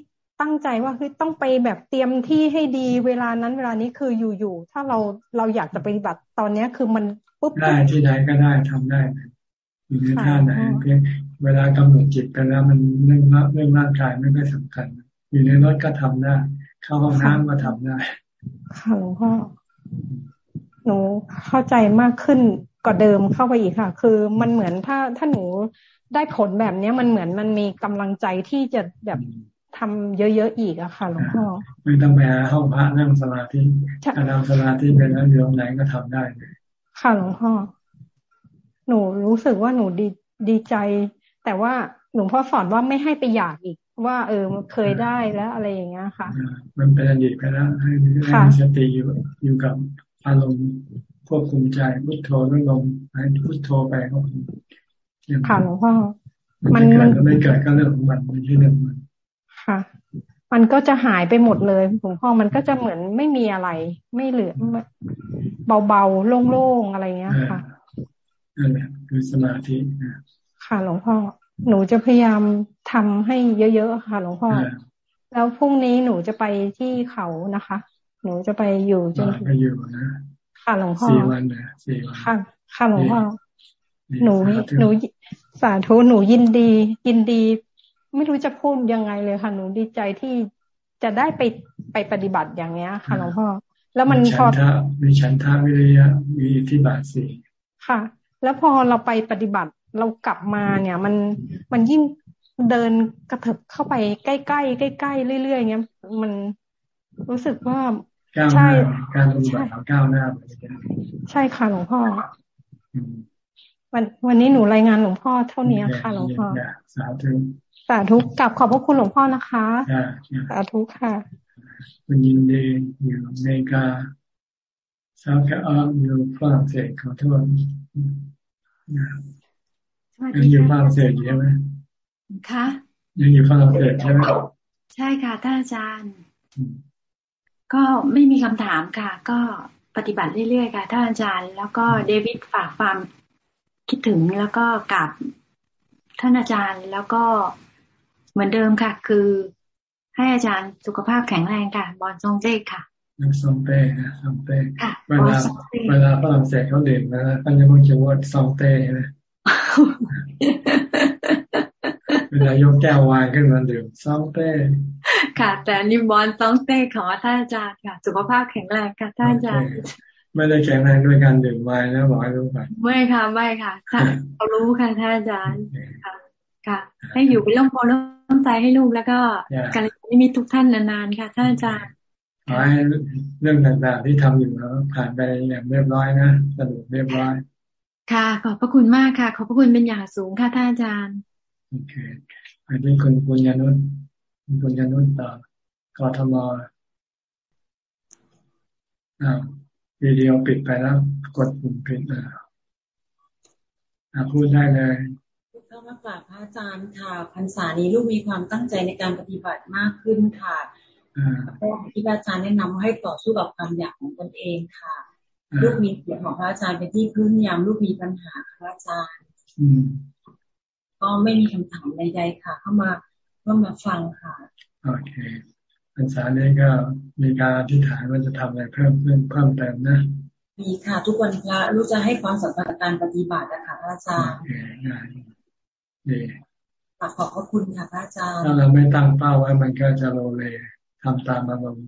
ตั้งใจว่าคือต้องไปแบบเตรียมที่ให้ดีเวลานั้นเวลานี้คืออยู่ๆถ้าเราเราอยากจะปฏิบัติตอนเนี้ยคือมันปุ๊บได้ที่ไหนก็ได้ทำได้อยู่ในท่าไหนเพียงเวลากำหนดจิตไปแล้วมันเรื่องเรื่องร่างกายไม่ค่อยสำคัญ อยู่ในรถก็ทำได้เข้าห้องน้ำก็ทำได้ค่ะหลวงพ่อหนูเข้าใจมากขึ้นกว่าเดิมเข้าไปอีกค่ะ คือมันเหมือนถ้าถ้าหนูได้ผลแบบเนี้ยมันเหมือนมันมีกำลังใจที่จะแบบ ทำเยอะๆอีกอะค่ะหลวงพ่อไม่ต้องไปหาห้องพระนั่งสมาธิการทำสมาธิไปแล้วอยู่ตรงไหนก็ทำได้ ค่ะหลวงพ่อ หนูรู้สึกว่าหนูดีดีใจ แต่ว่าหลวงพ่อสอนว่าไม่ให้ไปอยากอีก ว่า เออเคยได้แล้วอะไรอย่างเงี้ยค่ะ มันเป็นอดีตไปแล้วให้ให้สติอยู่อยู่กับอารมณ์ควบคุมใจพุทโธด้วยลมให้พุทโธไปก็ค่ะหลวงพ่อมันเกิดก็ไม่เกิดก็เรื่องของมันไม่ใช่เรื่องมัน ค่ะ มันก็จะหายไปหมดเลยหลวงพ่อมันก็จะเหมือนไม่มีอะไร ไม่เหลือเบาๆโล่งๆอะไรเงี้ยค่ะนั่นแหละคือสมาธิค่ะหลวงพ่อหนูจะพยายามทำให้เยอะๆค่ะหลวงพ่อแล้วพรุ่งนี้หนูจะไปที่เขานะคะ หนูจะไปอยู่จนถึงไปอยู่นะค่ะหลวงพ่อสี่วันนะสี่วันค่ะค่ะหลวงพ่อหนูหนูสาธุหนูยินดี ยินดี ไม่รู้จะพูดยังไงเลยค่ะหนูดีใจที่จะได้ไปไปปฏิบัติอย่างเนี้ย ค่ะหลวงพ่อแล้วมันพอมีฉันทาวิริยะมีที่บาทสี่ค่ะ แล้วพอเราไปปฏิบัติเรากลับมาเนี่ย มันมันยิ่งเดินกระเถิบเข้าไปใกล้ใกล้ใกล้ใกล้เรื่อยๆเงี้ยมันรู้สึกว่าใช่การปฏิบัติเราก้าวหน้าใช่ค่ะหลวงพ่อวันวันนี้หนูรายงานหลวงพ่อเท่านี้ค่ะหลวงพ่อสาธุ สาธุกลับขอบพระคุณหลวงพ่อนะคะสาธุค่ะคุณยินดีอยู่อเมริกาซาแคอาอยู่ฝรั่งเศสขอโทษยังอยู่ฝรั่งเศสอยู่ใช่ไหมคะยังอยู่ฝรั่งเศสใช่ไหมใช่ค่ะท่านอาจารย์ ก็ไม่มีคำถามค่ะ ก็ปฏิบัติเรื่อยๆค่ะท่านอาจารย์ แล้วก็เดวิดฝากความคิดถึงแล้วก็กับท่านอาจารย์แล้วก็ เหมือนเดิมค่ะ คือให้อาจารย์สุขภาพแข็งแรงค่ะ บอลซองเจ้ค่ะซองเต้นะซองเต้เวลาเวลาฝรั่งเศสเขาดื่มนะเขาจะมั่งจะว่าซองเต้ใช่ไหมเวลายกแก้ววายขึ้นมาดื่มซองเต้ค่ะ แต่นิบอลซองเต้ของท่านอาจารย์ค่ะ สุขภาพแข็งแรงค่ะท่านอาจารย์ไม่ได้แข็งแรงด้วยการดื่มวายนะบอกให้รู้ไปไม่ค่ะไม่ค่ะเขารู้ค่ะท่านอาจารย์ค่ะค่ะ ให้อยู่เป็นร่มโพล่ม ใจให้ลูกแล้วก็การไม่มีทุกท่านนานๆค่ะท่านอาจารย์ขอให้เรื่องต่างๆที่ทำอยู่แล้วผ่านไปอย่างเรียบร้อยนะสรุปเรียบร้อย ค่ะ ขอบพระคุณมากค่ะ ขอบพระคุณเป็นอย่างสูงค่ะท่านอาจารย์โอเคอันนี้คุณปุญญานุษย์คุณปุญญานุษย์ต่อกทมอ่าวิดีโอปิดไปแล้ว กดปุ่มปิดอ่าพูดได้เลยเข้า มากราบพระอาจารย์ค่ะพรรษานี้ลูกมีความตั้งใจในการปฏิบัติมากขึ้นค่ะก็ที่พระอาจารย์แนะนำให้ต่อสู้กับความอยากของตนเองค่ะ ลูกมีเสียงของพระอาจารย์เป็นที่พึ่งยามลูกมีปัญหาพระอาจารย์ก็ไม่มีคำถามใดๆค่ะ เข้ามาก็มาฟังค่ะโอเคพรรษานี้ก็มีการอธิษฐานว่าจะทำอะไรเพิ่มเพิ่มเพิ่มเติมนะมีค่ะ ทุกวันพระลูกจะให้ความสำคัญการปฏิบัตินะคะพระอาจารย์ ดีขอบพระคุณค่ะพระอาจารย์ถ้าเราไม่ตั้งเป้าไว้มันก็จะโลเลทำตามอารมณ์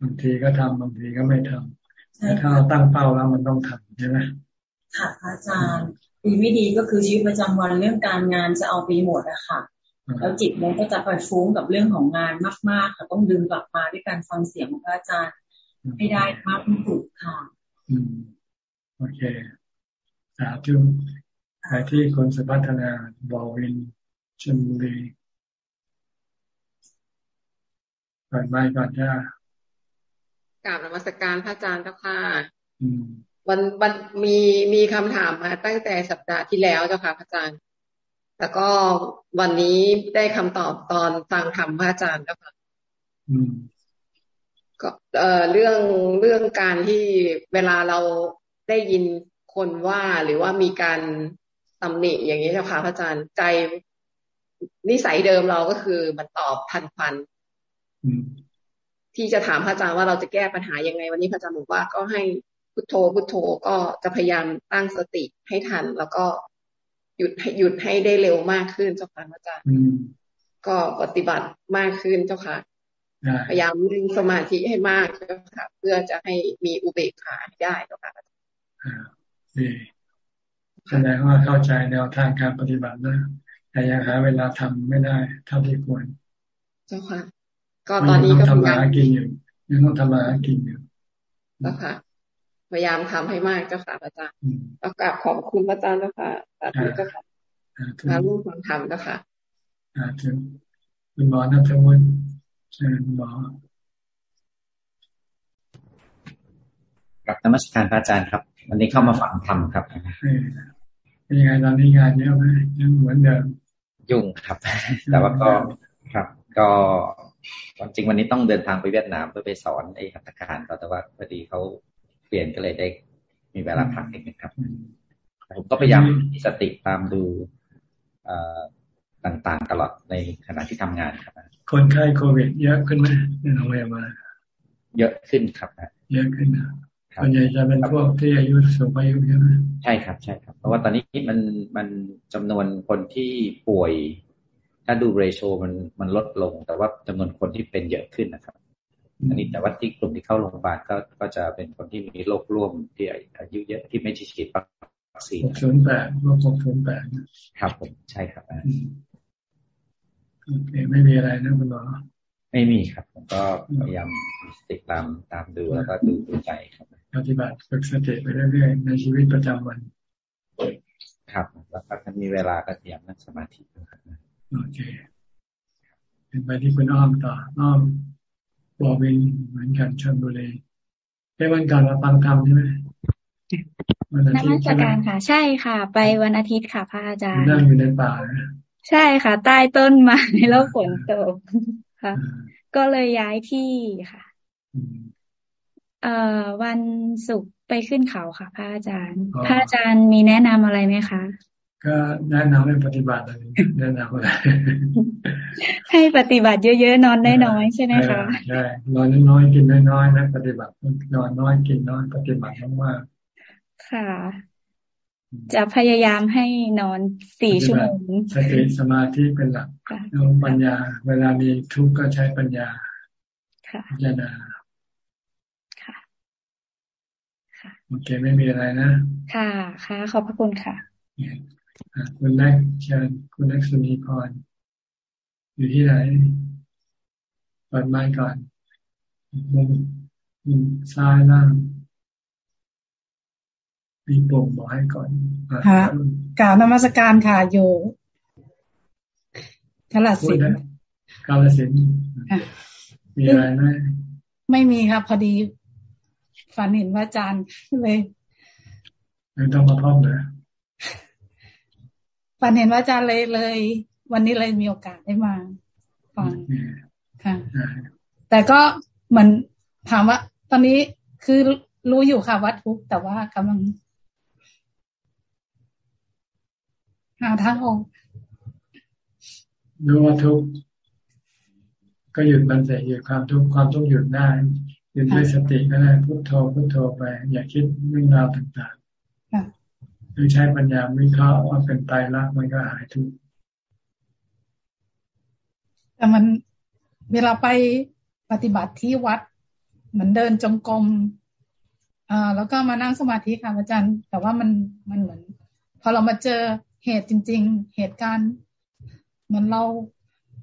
บางทีก็ทำบางทีก็ไม่ทำแต่ถ้าเราตั้งเป้าแล้วมันต้องทำใช่ไหมค่ะพระอาจารย์ดีไม่ดีก็คือชีวิตประจำวันเรื่องการงานจะเอาไปหมดอะค่ะ แล้วจิตมันก็จะไปฟุ้งกับเรื่องของงานมากๆค่ะต้องดึงกลับมาด้วยการฟังเสียงของพระอาจารย์ให้ได้มากที่สุดค่ะอืมโอเคสาธุ ใครที่คนสพัฒนาบอวินชนบุรีก่อนไม่ก่อนจ้ากราบนมัสการพระอาจารย์เจ้าค่ะวันวันมีมีคำถามมาตั้งแต่สัปดาห์ที่แล้วเจ้าค่ะพระอาจารย์ แล้วก็วันนี้ได้คำตอบตอนฟังธรรมพระอาจารย์เจ้าค่ะก็เอ่อเรื่องเรื่องการที่เวลาเราได้ยินคนว่าหรือว่ามีการ ตำหนิอย่างนี้เจ้าค่ะพระอาจารย์ใจนิสัยเดิมเราก็คือมันตอบทันควันที่จะถามพระอาจารย์ว่าเราจะแก้ปัญหายังไง วันนี้พระอาจารย์บอกว่าก็ให้พุทโธพุทโธก็จะพยายามตั้งสติให้ทัน แล้วก็หยุดหยุดให้ได้เร็วมากขึ้นเจ้าค่ะพระอาจารย์ก็ปฏิบัติมากขึ้นเจ้าค่ะพยายามดึงสมาธิให้มากเจ้าค่ะ เพื่อจะให้มีอุเบกขาได้เจ้าค่ะดี แสดงว่าเข้าใจแนวทางการปฏิบัตินะแต่ยังหาเวลาทำไม่ได้เท่าที่ควร เจ้าค่ะ ก็ตอนนี้ก็ทำมาหากินอยู่ยังต้องทำมาหากินอยู่เจ้าค่ะ พยายามทำให้มากเจ้าค่ะอาจารย์แล้วกราบขอบคุณอาจารย์เจ้าค่ะสาธุเจ้าค่ะมาลูกฟังธรรมเจ้าค่ะอ่าถึงคุณหมอนัทวุฒิเชิญหมอกับนมัสการพระอาจารย์ครับ วันนี้เข้ามาฟังธรรมครับ เป็นยังไงตอนนี้งานเยอะไหมยังเหมือนเดิมยุ่งครับ แต่ว่าก็ครับ ก็จริงวันนี้ต้องเดินทางไปเวียดนามเพื่อไปสอนไอ้หัตถการแต่ว่าพอดีเขาเปลี่ยนก็เลยได้มีเวลาพักอีกนะครับ ผมก็พยายามมีสติตามดูต่างๆตลอดในขณะที่ทำงานครับ คนไข้โควิดเยอะขึ้นไหมในโรงพยาบาลเยอะขึ้นครับ เยอะขึ้นนะ ส่วนใหญ่จะเป็นพวกที่อายุสูงอายุใช่ไหมใช่ครับ ใช่ครับ เพราะว่าตอนนี้มันมันจำนวนคนที่ป่วย ถ้าดูเรโซมันมันลดลง แต่ว่าจำนวนคนที่เป็นเยอะขึ้นนะครับอันนี้แต่ว่าที่กลุ่มที่เข้าโรงพยาบาลก็ก็จะเป็นคนที่มีโรคร่วมที่อายุเยอะที่ไม่ฉีดวัคซีนหกศูนย์แปดโรคหกศูนย์แปดครับผมใช่ครับโอเคไม่มีอะไรนะคุณหมอไม่มีครับ ผมก็พยายามติดตามตามดูแล้วก็ดูดูใจครับป ฏิบัติฝึกสติไปเรื่อยๆในชีวิตประจำวัน ครับ แล้วก็ถ้ามีเวลาก็พยายามนั่งสมาธิครับโอเคเป็นไปที่คุณอ้อมต่ออ้อมบอวินเหมือนกันชนบุรีได้วันการมาฟังธรรมใช่ไหมนักวิชาการค่ะ ใช่ค่ะ ไปวันอาทิตย์ค่ะพระอาจารย์นั่งอยู่ในป่าใช่ค่ะ ใต้ต้นไม้แล้วฝนตกค่ะ ก็เลยย้ายที่ค่ะ เอ่อวันศุกร์ไปขึ้นเขาค่ะ พระอาจารย์ พระอาจารย์มีแนะนำอะไรไหมคะ ก็แนะนำให้ปฏิบัติอะไรแนะนำอะไรให้ปฏิบัติเยอะๆนอนได้น้อยใช่ไหมคะใช่นอนน้อยกินน้อยๆนะปฏิบัตินอนน้อยกินน้อย ปฏิบัติมากๆค่ะ จะพยายามให้นอนสี่ชั่วโมงสติสมาธิเป็นหลักลงปัญญา เวลามีทุกข์ก็ใช้ปัญญาพิจารณา โอเคไม่มีอะไรนะ ค่ะ ค่ะ ขอบพระคุณค่ะ คุณแรกเชิญคุณแรกสุนีพร อยู่ที่ไหนเปิดไม้ก่อนมุมมุมซ้ายล่างมีปุ่มบอกให้ก่อนค่ะกล่าวนมัสการค่ะอยู่กาลสินกาลสินมีอะไรไหมไม่มีครับพอดี ฝันเห็นว่าอาจารย์เลยไม่ต้องมาท่องเลยฝันเห็นว่าอาจารย์เลยเลย วันนี้เลยมีโอกาสได้มาฟังค่ะ แต่ก็เหมือนถามว่า ตอนนี้คือรู้อยู่ค่ะวัดทุกแต่ว่ากำลังหาทางออกรู้ว่าทุกก็หยุดมันแต่หยุดความทุกข์ความทุกข์หยุดได้ ยืนด้วยสติก็ได้พุโทโธพุโทโธไป อย่าคิดเรื่องราวต่างๆหรือใช้ปัญญาวิเคราะห์ว่าเป็นตายรักมันก็หายทุกข์แต่มันเวลาไปปฏิบัติที่วัด เหมือนเดินจงกรมอ่าแล้วก็มานั่งสมาธิค่ะอาจารย์ แต่ว่ามันมันเหมือน พอเรามาเจอเหตุจริง ๆ เหตุการณ์เหมือนเรา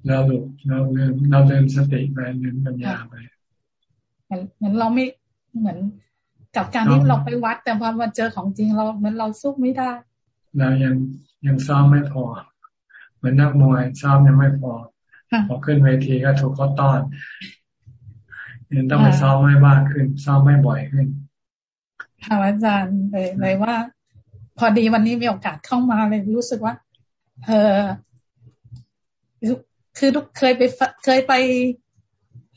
เราหลุดเราเดินเราเดินสติไปเดินปัญญาไป เหมือนเราไม่เหมือนกับการที่เราไปวัด แต่พอมาเจอของจริงเราเหมือนเราสู้ไม่ได้เรายังยังซ้อมไม่พอ เหมือนนักมวยซ้อมยังไม่พอพอขึ้นเวทีก็ถูกเขาต้อนยังต้องไปซ้อมไม่มากขึ้นซ้อมไม่บ่อยขึ้นค่ะอาจารย์เลยเลยว่า พอดีวันนี้มีโอกาสเข้ามาเลยรู้สึกว่า เออคือทุกเคยไปเคยไป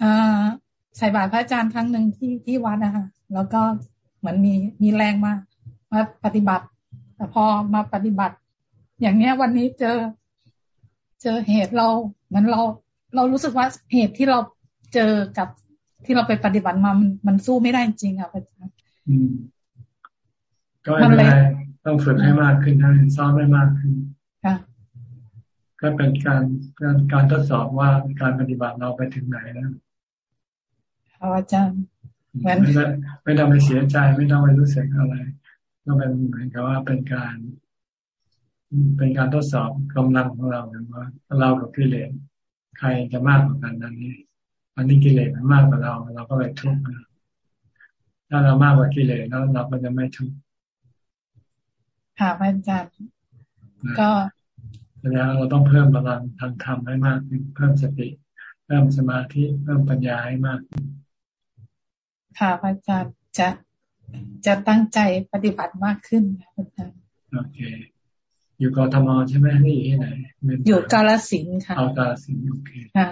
อ่า ใส่บาตรพระอาจารย์ครั้งหนึ่งที่ที่วัดนะคะแล้วก็เหมือนมีมีแรงมามาปฏิบัติ แต่พอมาปฏิบัติ อย่างเนี้ยวันนี้เจอ เจอเหตุเราเหมือนเราเรารู้สึกว่าเหตุที่เราเจอกับที่เราไปปฏิบัติมามันมันสู้ไม่ได้จริงอะพระอาจารย์ก็ไม่เป็นไรต้องฝึกให้มากขึ้นนะซ้อมให้มากขึ้นก็เป็นการการการทดสอบว่าการปฏิบัติเราไปถึงไหนแล้ว อาจารย์ไม่ได้ไม่ต้องไปเสียใจไม่ต้องไปรู้สึกอะไร ก็เป็นเหมือนกับว่าเป็นการ เป็นการทดสอบกำลังของเราเหว่าเรากับกิเลสใครจะมากกว่ากันนั่นนี่อันนี้กิเลสมันมากกว่าเรา เราก็เลยทุกข์ถ้าเรามากกว่ากิเลสแล้วเราก็จะไม่ทุกข์ค่ะอาจารย์ก็แล้วเราต้องเพิ่มพลังทางธรรมให้มากเพิ่มสติ เพิ่มสมาธิเพิ่มปัญญาให้มาก ค่ะอาจารย์จะจะตั้งใจปฏิบัติมากขึ้นค่ะอาจารย์โอเค อยู่กทมใช่ไหมนี่อยู่ที่ไหนอยู่กาลสินค่ะเอากาลสินโอเคค่ะ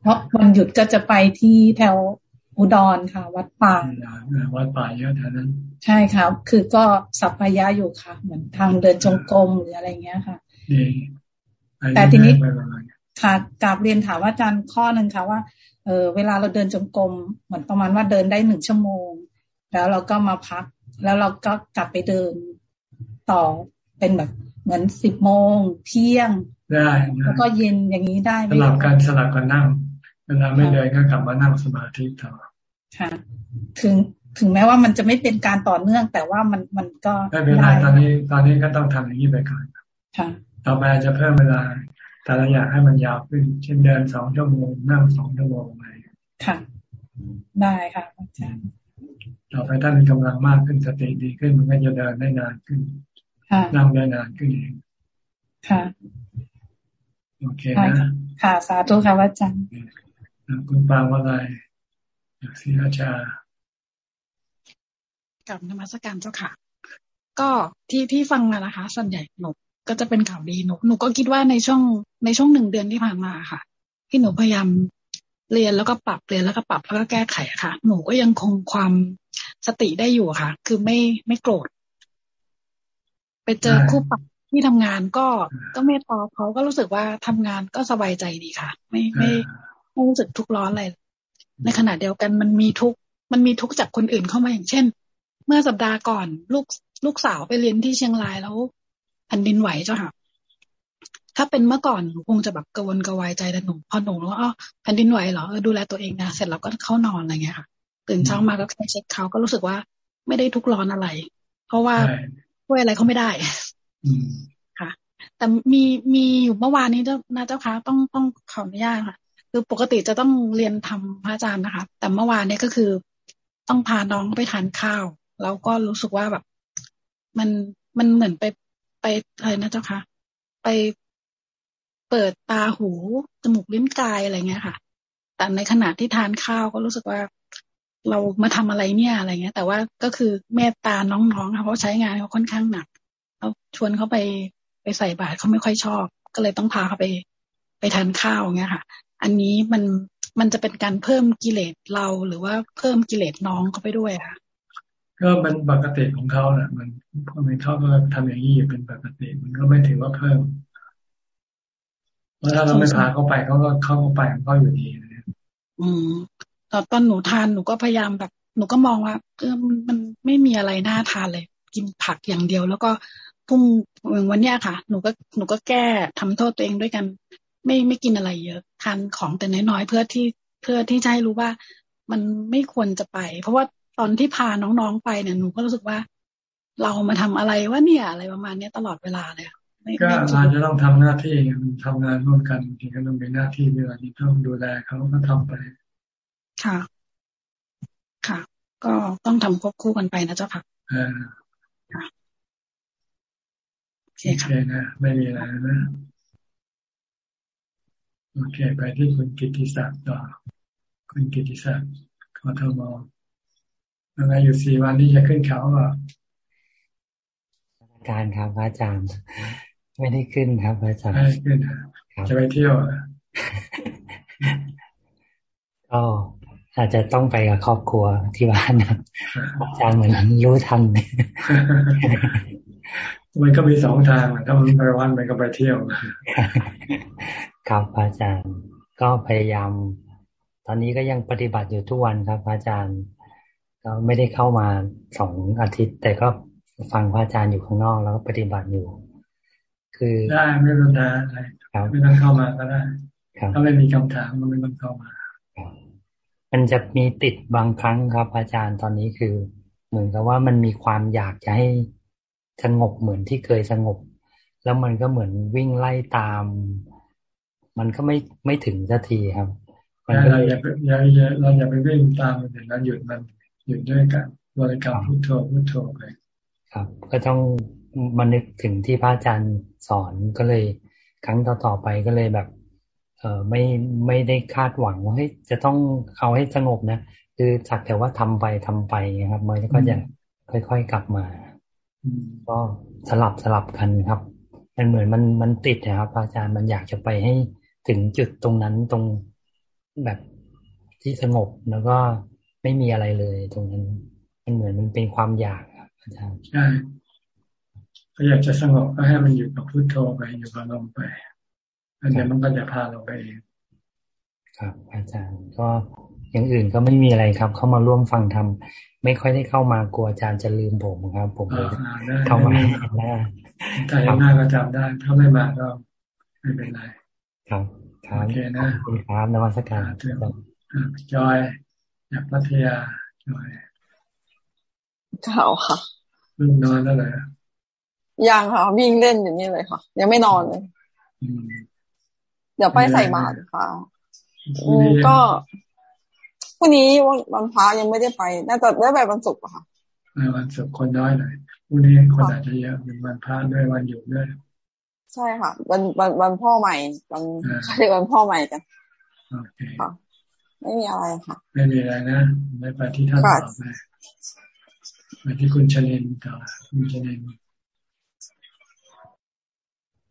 เพราะวันหยุดก็จะไปที่แถวอุดรค่ะ วัดป่าวัดป่าเยอะแถวนั้น ใช่ครับคือก็สัพพยะอยู่ค่ะ เหมือนทางเดินจงกรมหรืออะไรเงี้ยค่ะแต่ทีนี้ค่ะกราบเรียนถามว่าอาจารย์ข้อหนึ่งค่ะว่าเออเวลาเราเดินจงกรมเหมือนประมาณว่าเดินได้หนึ่งชั่วโมง แล้วเราก็มาพัก แล้วเราก็กลับไปเดินต่อเป็นแบบเหมือนสิบโมงเที่ยงได้แล้วก็เย็นอย่างนี้ได้สลับกันสลับกันนั่งเวลาไม่เดินก็กลับมานั่งสมาธิต่อค่ะถึงถึงแม้ว่ามันจะไม่เป็นการต่อเนื่อง แต่ว่ามันมันก็ไม่เป็นไรตอนนี้ตอนนี้ก็ต้องทำอย่างนี้ไปก่อนค่ะต่อไปจะเพิ่มเวลา แต่เราอยากให้มันยาวขึ้น เช่นเดินสองชั่วโมงนั่งสองชั่วโมงอะไรค่ะ ได้ค่ะอาจารย์ต่อไปถ้ามีกำลังมากขึ้นสติดีขึ้นมันก็จะเดินได้นานขึ้นนั่งได้นานขึ้นเองค่ะโอเคนะค่ะสาธุค่ะอาจารย์คุณปางว่าอะไรอยากสีราชากับนมัสการเจ้าค่ะ ก็ที่ที่ฟังมานะคะ ส่วนใหญ่หนู ก็จะเป็นข่าวดีหนูหนูก็คิดว่าในช่วงในช่วงหนึ่งเดือนที่ผ่านมาค่ะ ที่หนูพยายามเรียนแล้วก็ปรับเรียนแล้วก็ปรับแล้วก็แก้ไขค่ะ หนูก็ยังคงความสติได้อยู่ค่ะ คือไม่ไม่โกรธไปเจอคู่ปรับที่ทำงานก็ก็ไม่ตอบเขาก็รู้สึกว่าทำงานก็สบายใจดีค่ะ ไม่ไม่ไม่รู้สึกทุกข์ร้อนอะไรในขณะเดียวกันมันมีทุกมันมีทุกจากคนอื่นเข้ามาอย่างเช่น เมื่อสัปดาห์ก่อนลูกลูกสาวไปเรียนที่เชียงรายแล้ว แผ่นดินไหวเจ้าค่ะ ถ้าเป็นเมื่อก่อนหนูคงจะแบบกระวนกระวายใจแต่หนูพอหนูแล้วอ๋อแผ่นดินไหวเหรอดูแลตัวเองนะเสร็จแล้วก็เข้านอนอะไรเงี้ยค่ะ ตื่นเช้ามาก็เช็คเขาก็รู้สึกว่าไม่ได้ทุกร้อนอะไร เพราะว่าช่วยอะไรเขาไม่ได้ค่ะ แต่มีมีอยู่เมื่อวานนี้เจ้านะเจ้าค่ะต้องต้องขออนุญาตค่ะ คือปกติจะต้องเรียนทำพระอาจารย์นะคะ แต่เมื่อวานนี้ก็คือต้องพาน้องไปทานข้าว แล้วก็รู้สึกว่าแบบ มันมันเหมือนไป ไปอะไรนะเจ้าค่ะ ไปเปิดตาหูจมูกลิ้นกายอะไรเงี้ยค่ะ แต่ในขณะที่ทานข้าวก็รู้สึกว่าเรามาทำอะไรเนี่ยอะไรเงี้ย แต่ว่าก็คือเมตตาน้องๆค่ะเพราะใช้งานเขาค่อนข้างหนักเขาชวนเขาไปไปใส่บาตรเขาไม่ค่อยชอบ ก็เลยต้องพาเขาไปไปทานข้าวเงี้ยค่ะ อันนี้มันมันจะเป็นการเพิ่มกิเลสเราหรือว่าเพิ่มกิเลสน้องเขาไปด้วยค่ะ ก็มันปกติของเขาแหละมันพอมันเขาก็ทำอย่างนี้อยู่เป็นปกติ มันก็ไม่ถือว่าเพิ่มเพราะถ้าเราไม่พาเขาไปเขาก็เขาก็ไปของเขาอยู่ดีนะอืมตอนตอนหนูทานหนูก็พยายามแบบ หนูก็มองว่าเออมันไม่มีอะไรน่าทานเลย กินผักอย่างเดียว แล้วก็พุ่งวันเนี้ยค่ะ หนูก็หนูก็แก้ทำโทษตัวเองด้วยกัน ไม่ไม่กินอะไรเยอะทานของแต่น้อยๆเพื่อที่เพื่อที่จะให้รู้ว่ามันไม่ควรจะไป เพราะว่า ตอนที่พาน้องๆไปเนี่ยหนูก็รู้สึกว่า เรามาทำอะไรว่าเนี่ย อะไรประมาณนี้ตลอดเวลาเลยก็อาจจะต้องทำหน้าที่มันทำงานร่วมกันทีก็ต้องเป็นหน้าที่เวลาที่ต้องดูแลเขาก็ทำไป ค่ะ ค่ะ ก็ต้องทำควบคู่กันไปนะเจ้าค่ะอ่าค่ะโอเคนะไม่มีอะไรนะโอเค ไปที่คุณกิติศักดิ์ต่อ คุณกิติศักดิ์ขอทมอะไรอยู่สี่วันนี้จะขึ้นเขาหรอการครับอาจารย์ ไม่ได้ขึ้นครับอาจารย์ไม่ขึ้นจะไปเที่ยวก็อาจจะต้องไปกับครอบครัวที่บ้านนะอาจารย์เหมือนรู้ทันมันก็มีสองทางถ้ามันไปวันมันก็ไปเที่ยวครับอาจารย์ ก็พยายาม ตอนนี้ก็ยังปฏิบัติอยู่ทุกวันครับอาจารย์ ก็ไม่ได้เข้ามาสองอาทิตย์ แต่ก็ฟังพระอาจารย์อยู่ข้างนอกแล้วก็ปฏิบัติอยู่ คือได้ไม่ต้องได้ไม่ต้องเข้ามาก็ได้ถ้าไม่มีคำถามมันไม่ต้องเข้ามามันจะมีติดบางครั้งครับ อาจารย์ตอนนี้คือ เหมือนกับว่ามันมีความอยากจะให้สงบเหมือนที่เคยสงบ แล้วมันก็เหมือนวิ่งไล่ตาม มันก็ไม่ไม่ถึงสักทีครับเราอย่าอย่าเราอย่าไปวิ่งตามมันเราหยุดมัน อยู่ด้วยกันบริกรรมพุทโธพุทโธไปครับ ก็ต้องมานึกถึงที่พระอาจารย์สอนก็เลย ครั้งต่อๆไปก็เลยแบบ เออไม่ไม่ได้คาดหวังว่าให้จะต้องเอาให้สงบนะคือสักแต่ว่าทำไปทำไปนะครับมันก็จะค่อยๆกลับมาก็สลับสลับกันครับ มันเหมือนมันมันติดนะครับ อาจารย์มันอยากจะไปให้ถึงจุดตรงนั้นตรงแบบที่สงบแล้วก็ ไม่มีอะไรเลย ตรงนั้น มันเหมือนมันเป็นความอยากอาจารย์ใช่ก็อยากจะสงบก็ให้มันอยู่กับพุทโธไปอยู่กับลมไปอันนี้มันก็จะพาเราไปเองครับ อาจารย์ก็อย่างอื่นก็ไม่มีอะไรครับ เข้ามาร่วมฟังทำไม่ค่อยได้เข้ามากลัวอาจารย์จะลืมผมครับ ผมเลยเข้ามาหน้าถ้าหน้าก็จำได้ ถ้าไม่มาก็ไม่เป็นไรครับโอเคนะคุณครับนวัตการจอย อยากพัทยาจอยเขาค่ะเพิ่งนอนแล้วเลยยังค่ะ วิ่งเล่นอยู่นี่เลยค่ะ ยังไม่นอนเลยเดี๋ยวไปใส่บาตรค่ะก็พรุ่งนี้วันพระยังไม่ได้ไป น่าจะได้ไปวันศุกร์ค่ะวันศุกร์คนน้อยหน่อยพรุ่งนี้คนอาจจะเยอะเป็นวันพระด้วยวันหยุดด้วยใช่ค่ะ วันวันวันพ่อใหม่วันเรียกวันพ่อใหม่กันโอเค ไม่มีอะไรค่ะ ไม่มีอะไรนะ ไม่ไปที่ท่านต่อไปไปที่คุณชนินต่อคุณชนิน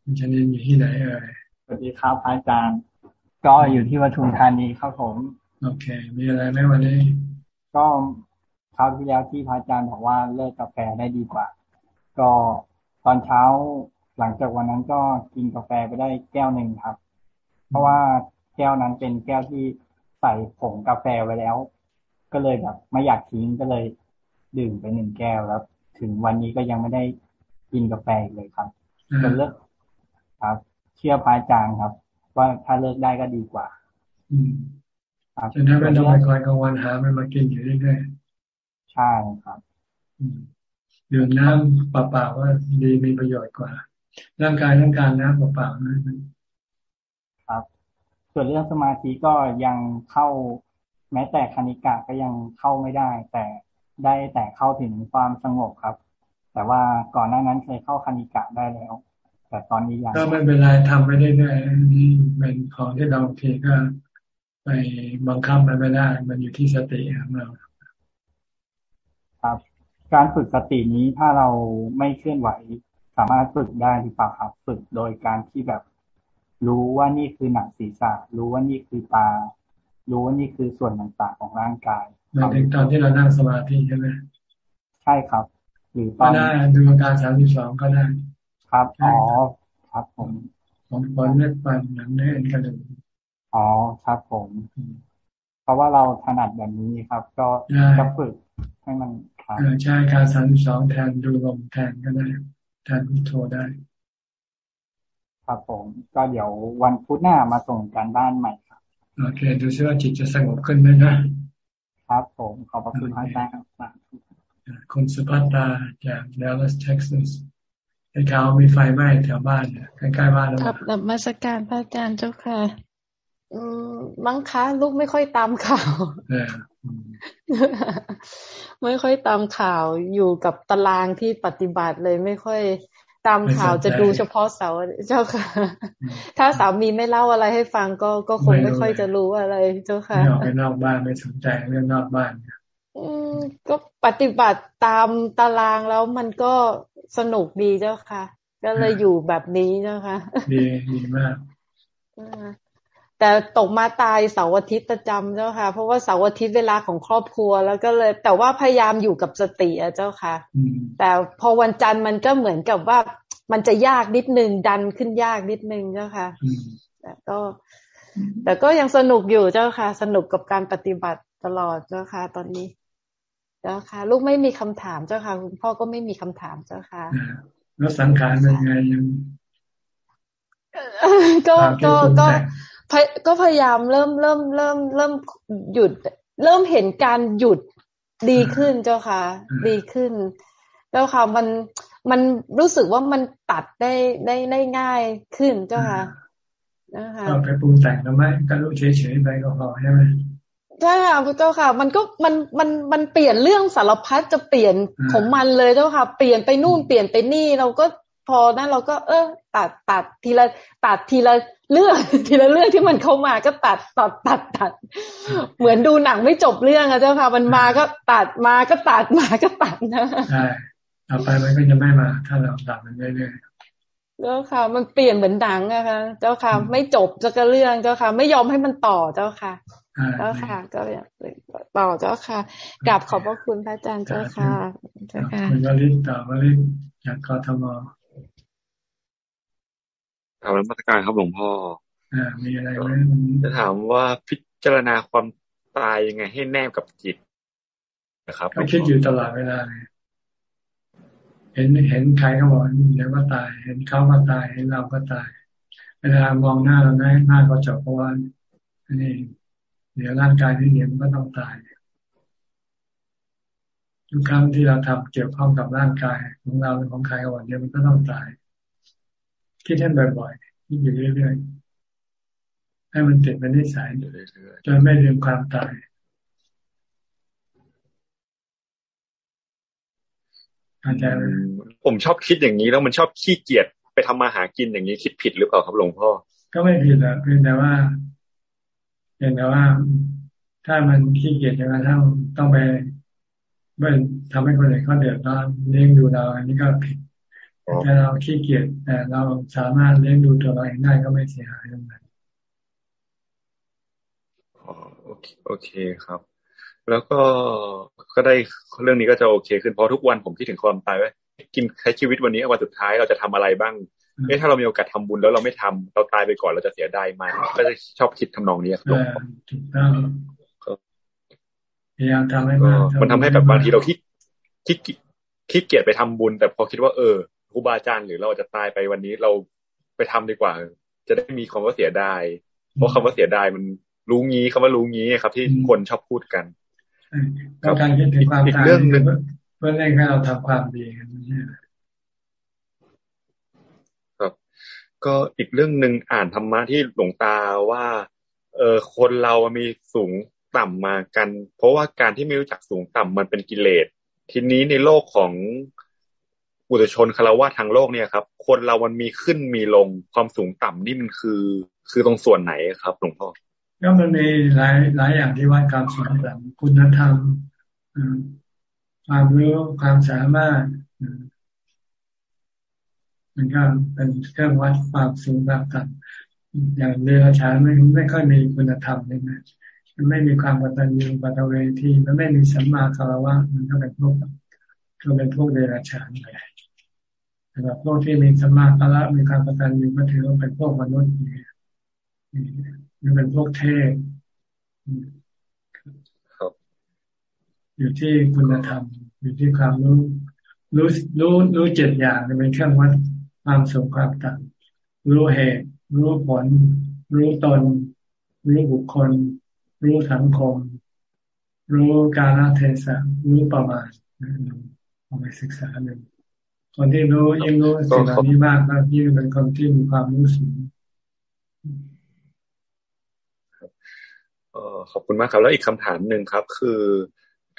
คุณชนินอยู่ที่ไหนเอ่ยสวัสดีครับอาจารย์ ก็อยู่ที่ปทุมธานีครับผม โอเค มีอะไรไหมวันนี้ ก็คราวที่แล้วที่พระอาจารย์บอกว่าเลิกกาแฟได้ดีกว่า ก็ตอนเช้าหลังจากวันนั้นก็กินกาแฟไปได้แก้วหนึ่งครับ เพราะว่าแก้วนั้นเป็นแก้วที่ ใส่ผงกาแฟไว้แล้ว ก็เลยแบบ ไม่อยากทิ้งก็เลย ดื่มไปหนึ่งแก้วแล้ว ถึงวันนี้ก็ยังไม่ได้กินกาแฟเลยครับจะเลิกครับ เชื่อพระอาจารย์ครับ ว่าถ้าเลิกได้ก็ดีกว่าอืมจะได้ไม่ต้องไปคอยกลางวันหามันมากินอยู่เรื่อยๆใช่ครับดื่มน้ำเปล่าๆว่าดีมีประโยชน์กว่า ร่างกายต้องการน้ำเปล่าๆนะครับ ส่วนเรื่องสมาธิก็ยังเข้า แม้แต่คณิกะก็ยังเข้าไม่ได้ แต่ได้แต่เข้าถึงความสงบครับ แต่ว่าก่อนหน้านั้นเคยเข้าคณิกะได้แล้ว แต่ตอนนี้ยังก็ไม่เป็นไรทำไม่ได้ด้วยนี่เป็นของที่เราทีก็ไปบังคับมันไม่ได้ มันอยู่ที่สติของเราครับ การฝึกสตินี้ถ้าเราไม่เคลื่อนไหว สามารถฝึกได้หรือเปล่าครับฝึกโดยการที่แบบ รู้ว่านี่คือหนังศีรษะ รู้ว่านี่คือตา รู้ว่านี่คือส่วนต่างๆของร่างกายหมายถึงตอนที่เรานั่งสมาธิใช่ไหมใช่ครับ หรือตอนได้ดูอาการสามสิบสองก็ได้ ครับอ๋อครับผมผมปอนเล็บปันหนังเนื้อกระดูกอ๋อครับผม เพราะว่าเราถนัดแบบนี้ครับ ก็จะฝึกให้มันครับใช่การสามสิบสองแทนดูลมแทนก็ได้แทนพุทโธได้ ครับผม ก็เดี๋ยววันพุธหน้ามาส่งการบ้านใหม่ครับ โอเค ดูซิว่าจิตจะสงบขึ้นไหมนะ ครับผม ขอบพระคุณพระอาจารย์ครับคุณสุภัตตาจากดัลลัสเท็กซัสไอ้ข่าวมีไฟไหม้แถวบ้านใกล้ๆบ้านแล้วครับมาสการพระอาจารย์เจ้าค่ะ อืมมั้งคะลูกไม่ค่อยตามข่าวไม่ค่อยตามข่าวอยู่กับตารางที่ปฏิบัติเลยไม่ค่อย ตามข่าวจะดูเฉพาะเสาเจ้าค่ะ ถ้าสามีไม่เล่าอะไรให้ฟังก็ก็คงไม่ค่อยจะรู้อะไรเจ้าค่ะไม่ออกไปนอกบ้านไม่สนใจเรื่องนอกบ้านอืมก็ปฏิบัติตามตารางแล้วมันก็สนุกดีเจ้าค่ะ ก็เลยอยู่แบบนี้เจ้าค่ะ ดีดีมาก แต่ตกมาตายเสาร์อาทิตย์ประจำเจ้าค่ะ เพราะว่าเสาร์อาทิตย์เวลาของครอบครัวแล้วก็เลย แต่ว่าพยายามอยู่กับสติอะเจ้าค่ะ แต่พอวันจันทร์มันก็เหมือนกับว่ามันจะยากนิดนึงดันขึ้นยากนิดนึงเจ้าค่ะแต่ก็ แต่ก็ยังสนุกอยู่เจ้าค่ะ สนุกกับการปฏิบัติตลอดเจ้าค่ะ ตอนนี้เจ้าค่ะ ลูกไม่มีคำถามเจ้าค่ะคุณพ่อก็ไม่มีคำถามเจ้าค่ะแล้วสังขารเป็นไงยังก็ก็ก็ ก็พยายามเริ่มเริ่มเริ่มเริ่มหยุด เริ่มเห็นการหยุดดีขึ้นเจ้าค่ะ ดีขึ้นเจ้าค่ะมันมันรู้สึกว่ามันตัดได้ได้ได้ง่ายขึ้นเจ้าค่ะนะคะไปปรุงแต่งทำไมก็รู้เฉยๆไปก็พอใช่ไหมใช่ค่ะพระเจ้าค่ะ มันก็มันมันมันเปลี่ยนเรื่องสารพัดจะเปลี่ยนของมันเลยเจ้าค่ะ เปลี่ยนไปนู่นเปลี่ยนไปนี่เราก็ พอนั้นเราก็ เออ ตัดตัดทีละตัดทีละเรื่อง ทีละเรื่องที่มันเข้ามาก็ตัดตัดตัดตัด เหมือนดูหนังไม่จบเรื่องอะเจ้าค่ะ มันมาก็ตัดมาก็ตัดมาก็ตัดนะใช่ต่อไปมันก็จะไม่มา ถ้าเราตัดมันเรื่อยๆเจ้าค่ะ มันเปลี่ยนเหมือนหนังอะค่ะ เจ้าค่ะ ไม่จบจะกระเรื่องเจ้าค่ะ ไม่ยอมให้มันต่อเจ้าค่ะเจ้าค่ะ ก็อยากต่อเจ้าค่ะกลับขอบพระคุณพระอาจารย์เจ้าค่ะเจ้าค่ะคุณวลิตต่อวลิตจากกทม ถามมาตรการครับหลวงพ่ออ่ามีอะไรไหมจะถามว่าพิจารณาความตายยังไง ให้แนบกับจิตนะครับก็คิดอยู่ตลอดเวลาเห็นเห็นใครก็บอกเดี๋ยวก็ตาย เห็นเขาก็ตายเห็นเราก็ตาย เวลามองหน้าเราหน้าก็จบเพราะว่าอันนี้เดี๋ยวร่างกายที่เดี๋ยวมันก็ต้องตายทุกครั้งที่เราทำเกี่ยวข้องกับร่างกายของเราหรือของใครก็บอกเดี๋ยวมันก็ต้องตาย คิดให้บ่อยๆคิดอยู่เรื่อยๆให้มันติดเป็นนิสัยจนไม่ลืมความตายอาจารย์ผมชอบคิดอย่างนี้แล้วมันชอบขี้เกียจไปทำมาหากินอย่างนี้คิดผิดหรือเปล่าครับหลวงพ่อ ก็ไม่ผิดอะเพียงแต่ว่าเพียงแต่ว่า ถ้ามันขี้เกียจจนกระทั่งต้องไปไม่ทำให้คนอื่นเขาเดือดร้อนเลี้ยงดูเรา อันนี้ก็ผิด แต่เราขี้เกียจแต่เราสามารถเลี้ยงดูตัวเราเองได้ก็ไม่เสียหายตรงนั้นโอเคโอเคครับ แล้วก็ก็ได้เรื่องนี้ก็จะโอเคขึ้นเพราะทุกวันผมคิดถึงความตายว่ากินใช้ชีวิตวันนี้วันสุดท้ายเราจะทำอะไรบ้างเอ๊ะถ้าเรามีโอกาสทำบุญแล้วเราไม่ทำเราตายไปก่อนเราจะเสียดายไหมก็จะชอบคิดทำนองนี้ครับถูกต้องพยายามทำให้มากมันทำให้แบบบางทีเราคิดคิดคิดเกียจไปทำบุญ แต่พอคิดว่าเออ ครูบาอาจารย์หรือเราจะตายไปวันนี้เราไปทำดีกว่า จะได้มีคำว่าเสียดาย เพราะคำว่าเสียดายมันรู้งี้คำว่ารู้งี้ครับ ที่คนชอบพูดกันเราการคิดถึงความตายเรื่องนึงเพื่อให้เราทำความดีกันไม่ใช่ครับ ก็อีกเรื่องหนึ่งอ่านธรรมะที่หลวงตาว่า เออคนเรามีสูงต่ำมากัน เพราะว่าการที่ไม่รู้จักสูงต่ำมันเป็นกิเลสทีนี้ในโลกของ บุตรชนคารวะทางโลกเนี่ยครับ คนเรามันมีขึ้นมีลงความสูงต่ำนี่มันคือ คือตรงส่วนไหนครับหลวงพ่อก็มันมีหลายหลายอย่างที่วัดความสูงต่ำคุณธรรมความรู้ความสามารถมันก็เป็นเครื่องวัดความสูงความต่ำอย่างเรือชานไม่ไม่ค่อยมีคุณธรรมเลยนะมันไม่มีความกตัญญูกตเวทีมันไม่มีสัมมาคารวะมันก็เป็นพวก ก็เป็นพวกเดรัจฉานไปแต่พวกที่มีสัมมาคารวะมีความกตัญญูก็ถือว่าเป็นพวกมนุษย์เนี่ยมันเป็นพวกเทพอยู่ที่คุณธรรม อยู่ที่ความรู้รู้รู้รู้เจ็ดอย่างเป็นเครื่องวัดความสูงความต่ำรู้เหตุ รู้ผล รู้ตน รู้บุคคล รู้สังคม รู้กาลเทศะรู้ประมาณ เอาไปศึกษาหนึ่งคนที่รู้ยิ่งรู้สิ่งเหล่านี้มากก็ยิ่งเป็นคนที่มีความรู้สูงขอบคุณมากครับ แล้วอีกคำถามหนึ่งครับ คือ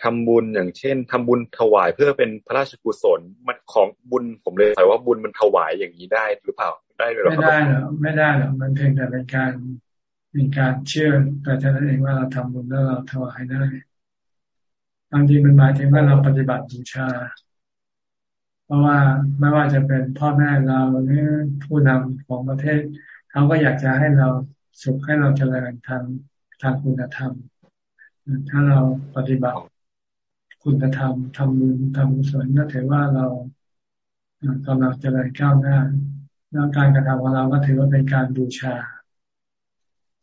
ทำบุญอย่างเช่นทำบุญถวายเพื่อเป็นพระราชกุศลมันของบุญผมเลยใส่ว่าบุญมันถวายอย่างนี้ได้หรือเปล่าได้หรือไม่ได้หรอไม่ได้หรอกมันเพียงแต่เป็นการเป็นการเชื่อแต่เท่านั้นเองว่าเราทำบุญแล้วเราถวายได้ บางทีมันหมายถึงว่าเราปฏิบัติบูชา เพราะว่าไม่ว่าจะเป็นพ่อแม่เราหรือผู้นำของประเทศเขาก็อยากจะให้เราสุขให้เราเจริญทางทางคุณธรรม ถ้าเราปฏิบัติคุณธรรมทำบุญทำกุศลก็ถือว่าเรากำลังเจริญก้าวหน้าแล้วการกระทำของเราก็ถือว่าเป็นการบูชา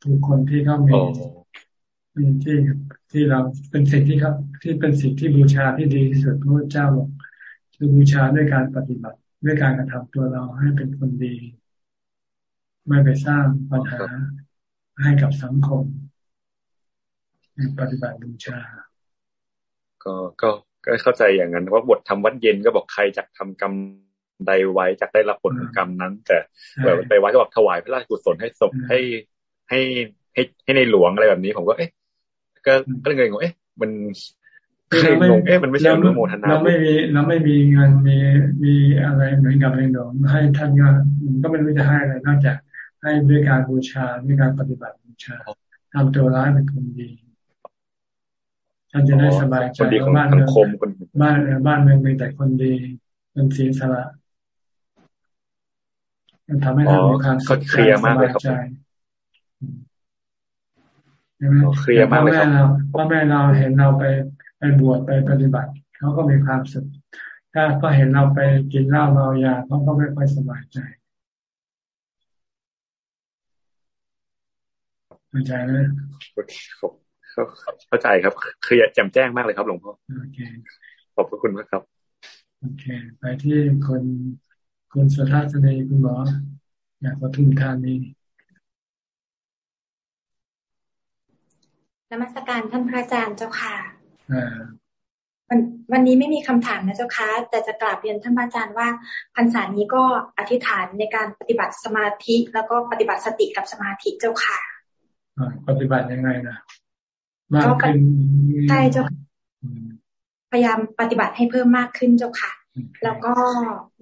ทุกคนที่เขามีมีที่ ที่เราเป็นสิ่งที่ครับ ที่เป็นสิ่งที่บูชาที่ดีที่สุดพระเจ้าบอกคือบูชาด้วยการปฏิบัติด้วยการกระทำตัวเราให้เป็นคนดี ไม่ไปสร้างปัญหาให้กับสังคมปฏิบัติบูชา ก็ก็ก็เข้าใจอย่างนั้นว่าบททำวัดเย็นก็บอกใครจักทำกรรมใดไว้จักได้รับผลของกรรมนั้น แต่แบบไปวัดก็บอกถวายพระราชกุศลให้ศพให้ให้ให้ให้ในหลวงอะไรแบบนี้ ผมก็เอ๊ะ ก็ก็เลยงงเอ๊ะ มันคืองงเอ๊ะมันไม่ใช่เรื่องโมทนาเราไม่มีเราไม่มีเงินมีมีอะไรเหมือนกับในหลวงให้ท่านก็ก็ไม่รู้จะให้อะไรนอกจากให้ด้วยการบูชาด้วยการปฏิบัติบูชาทำตัวร้ายเป็นคนดีท่านจะได้สบายใจบ้านเมืองบ้านบ้านเมืองมีแต่คนดีเป็นศีลสละมันทำให้ท่านมีความสุขใจสบายใจ ใช่ไหมเคลีมาเรัพ่อแม่เราเห็นเราไปไปบวชไปปฏิบัติเขาก็มีความสุขถ้าก็เห็นเราไปกินเหล้าเมายาเขาก็ไม่ค่อยสบายใจเข้าใจไหมเข้าใจครับเคลียร์แจ่มแจ้งมากเลยครับ หลวงพ่อโอเคขอบพระคุณมากครับโอเค ไปที่คนคนสุทัศนีคุณหมออยากปรทุ่มทานนี้ มัสการท่านพระอาจารย์เจ้าค่ะวันวันนี้ไม่มีคำถามนะเจ้าค่ะแต่จะกราบเรียนท่านอาจารย์ว่าพรรษานี้ก็อธิษฐานในการปฏิบัติสมาธิแล้วก็ปฏิบัติสติกับสมาธิเจ้าค่ะปฏิบัติยังไงนะมากขึ้นใช่เจ้าพยายามปฏิบัติให้เพิ่มมากขึ้นเจ้าค่ะ แล้วก็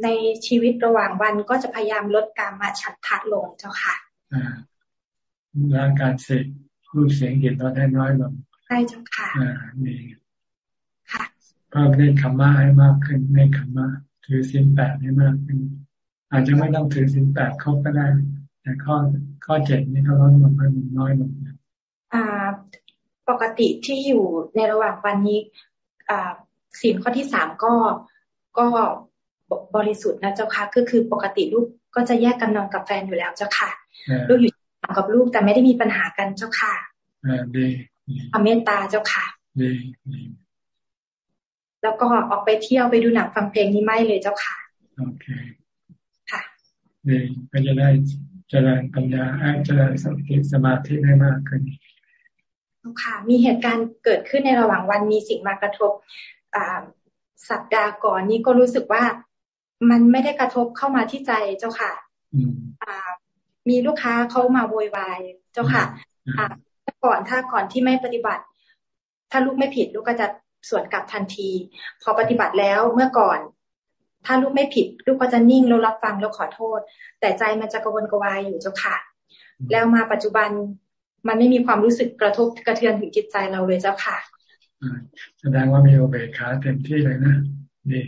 ในชีวิตระหว่างวันก็จะพยายามลดการมาฉันทะลงเจ้าค่ะแล้วการเสก รูปเสียงเห็นเราได้น้อยลงใช่เจ้าค่ะอ่านี่ค่ะเพิ่มเน้นคำมาให้มากขึ้นเน้นคำมาถือสินแปดให้มากขึ้น อาจจะไม่ต้องถือสินแปดครบก็ได้ แต่ข้อข้อเจ็ดนี่ก็ลดลงไปน้อยลงอ่า ปกติที่อยู่ในระหว่างวันนี้อ่าสินข้อที่สามก็ก็บริสุทธิ์นะเจ้าค่ะก็คือปกติลูกก็จะแยกกันนอนกับแฟนอยู่แล้วเจ้าค่ะลูกอยู่ กับลูกแต่ไม่ได้มีปัญหากันเจ้าค่ะดีความเมตตาเจ้าค่ะดีแล้วก็ออกไปเที่ยวไปดูหนังฟังเพลงนี่ไม่เลยเจ้าค่ะโอเคค่ะดีก็จะได้เจริญปัญญาเจริญสติสมาธิให้มากขึ้นค่ะมีเหตุการณ์เกิดขึ้นในระหว่างวันมีสิ่งมากระทบสัปดาห์ก่อนนี้ก็รู้สึกว่ามันไม่ได้กระทบเข้ามาที่ใจเจ้าค่ะ มีลูกค้าเขามาโวยวายเจ้าค่ะก่อนถ้าก่อนที่ไม่ปฏิบัติ ถ้าลูกไม่ผิด ลูกก็จะสวนกลับทันที พอปฏิบัติแล้วเมื่อก่อน ถ้าลูกไม่ผิด ลูกก็จะนิ่งแล้วรับฟังแล้วขอโทษ แต่ใจมันจะกระวนกระวายอยู่เจ้าค่ะ แล้วมาปัจจุบันมันไม่มีความรู้สึกกระทบกระเทือนถึงจิตใจเราเลยเจ้าค่ะแสดงว่ามีโอเบคาเต็มที่เลยนะดี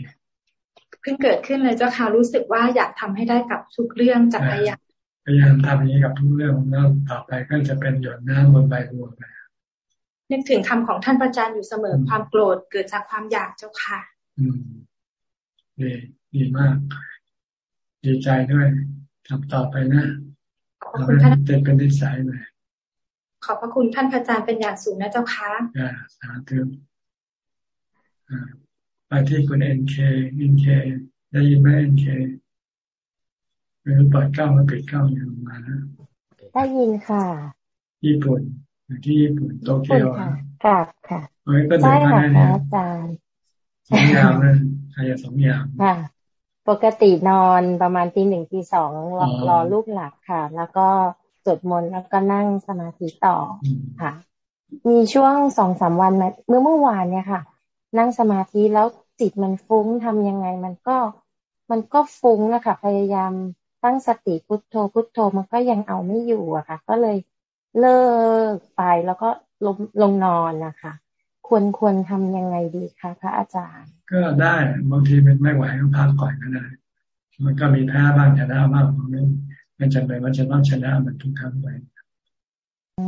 เพิ่งเกิดขึ้นเลยเจ้าค่ะรู้สึกว่าอยากทำให้ได้กับทุกเรื่องจะพยายาม พยายามทำอย่างนี้กับทุกเรื่องแล้วต่อไปก็จะเป็นหยดน้ำบนใบบัวไปนึกถึงคำของท่านประจารย์อยู่เสมอความโกรธเกิดจากความอยากเจ้าค่ะ อืมดีดีมาก ดีใจด้วยทำต่อไปนะขอบคุณท่านเป็นนิสัยเลยขอบพระคุณท่านพระอาจารย์เป็นอย่างสูงนะเจ้าค่ะอ่าสาธุไปที่คุณเอ็นเคเอ็นเคได้ยินไหมเอ็นเค ไม่รู้เปิดกล้องแล้วปิดกล้องอยู่มานะได้ยินค่ะ ญี่ปุ่นที่ญี่ปุ่นโตเกียวค่ะค่ะค่ะเฮ้ยก็เดินมาได้อาจารย์สองยามเลยใครจะสองยามค่ะ ปกตินอนประมาณตีหนึ่งตีสองรอลูกหลับค่ะ แล้วก็สวดมนต์แล้วก็นั่งสมาธิต่อค่ะ มีช่วงสองสามวันเมื่อเมื่อวานเนี่ยค่ะ นั่งสมาธิแล้วจิตมันฟุ้งทำยังไง มันก็ มันก็ฟุ้งนะคะพยายาม ตั้งสติพุทโธพุทโธมันก็ยังเอาไม่อยู่อะค่ะ ก็เลยเลิกไปแล้วก็ลงลงนอนนะคะควรควรทำยังไงดีคะพระอาจารย์ ก็ได้บางทีมันไม่ไหวก็พักก่อนก็ได้มันก็มีแพ้บ้างชนะบ้างไม่ไม่จำเป็นว่าจะต้องชนะมันทุกครั้งไปอ๋อ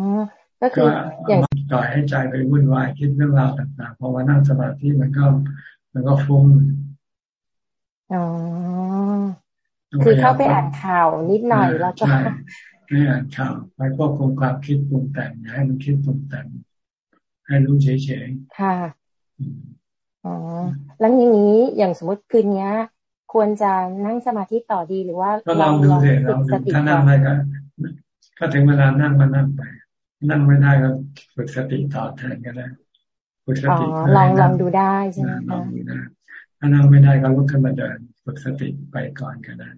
ก็คืออย่างปล่อยให้ใจไปวุ่นวายคิดเรื่องราวต่างๆพอมานั่งสมาธิมันก็ มันก็ฟุ้งอ๋อ คือเข้าไปอ่านข่าวนิดหน่อยแล้วก็ไม่อ่านข่าวไปควบคุมความคิดปรุงแต่งอย่าให้มันคิดปรุงแต่งให้รู้เฉยๆค่ะอ๋อแล้วอย่างนี้อย่างสมมติคืนนี้ควรจะนั่งสมาธิต่อดีหรือว่าก็ลองดูสิลองดูถ้านั่งได้ก็ก็ถึงเวลานั่งก็นั่งไป นั่งไม่ได้ก็ฝึกสติต่อแทนก็ได้ฝึกสติลองลองดูได้ใช่ไหมลองดูได้ถ้านั่งไม่ได้ก็ลุกขึ้นมาเดิน ฝึกสติไปก่อนก็ได้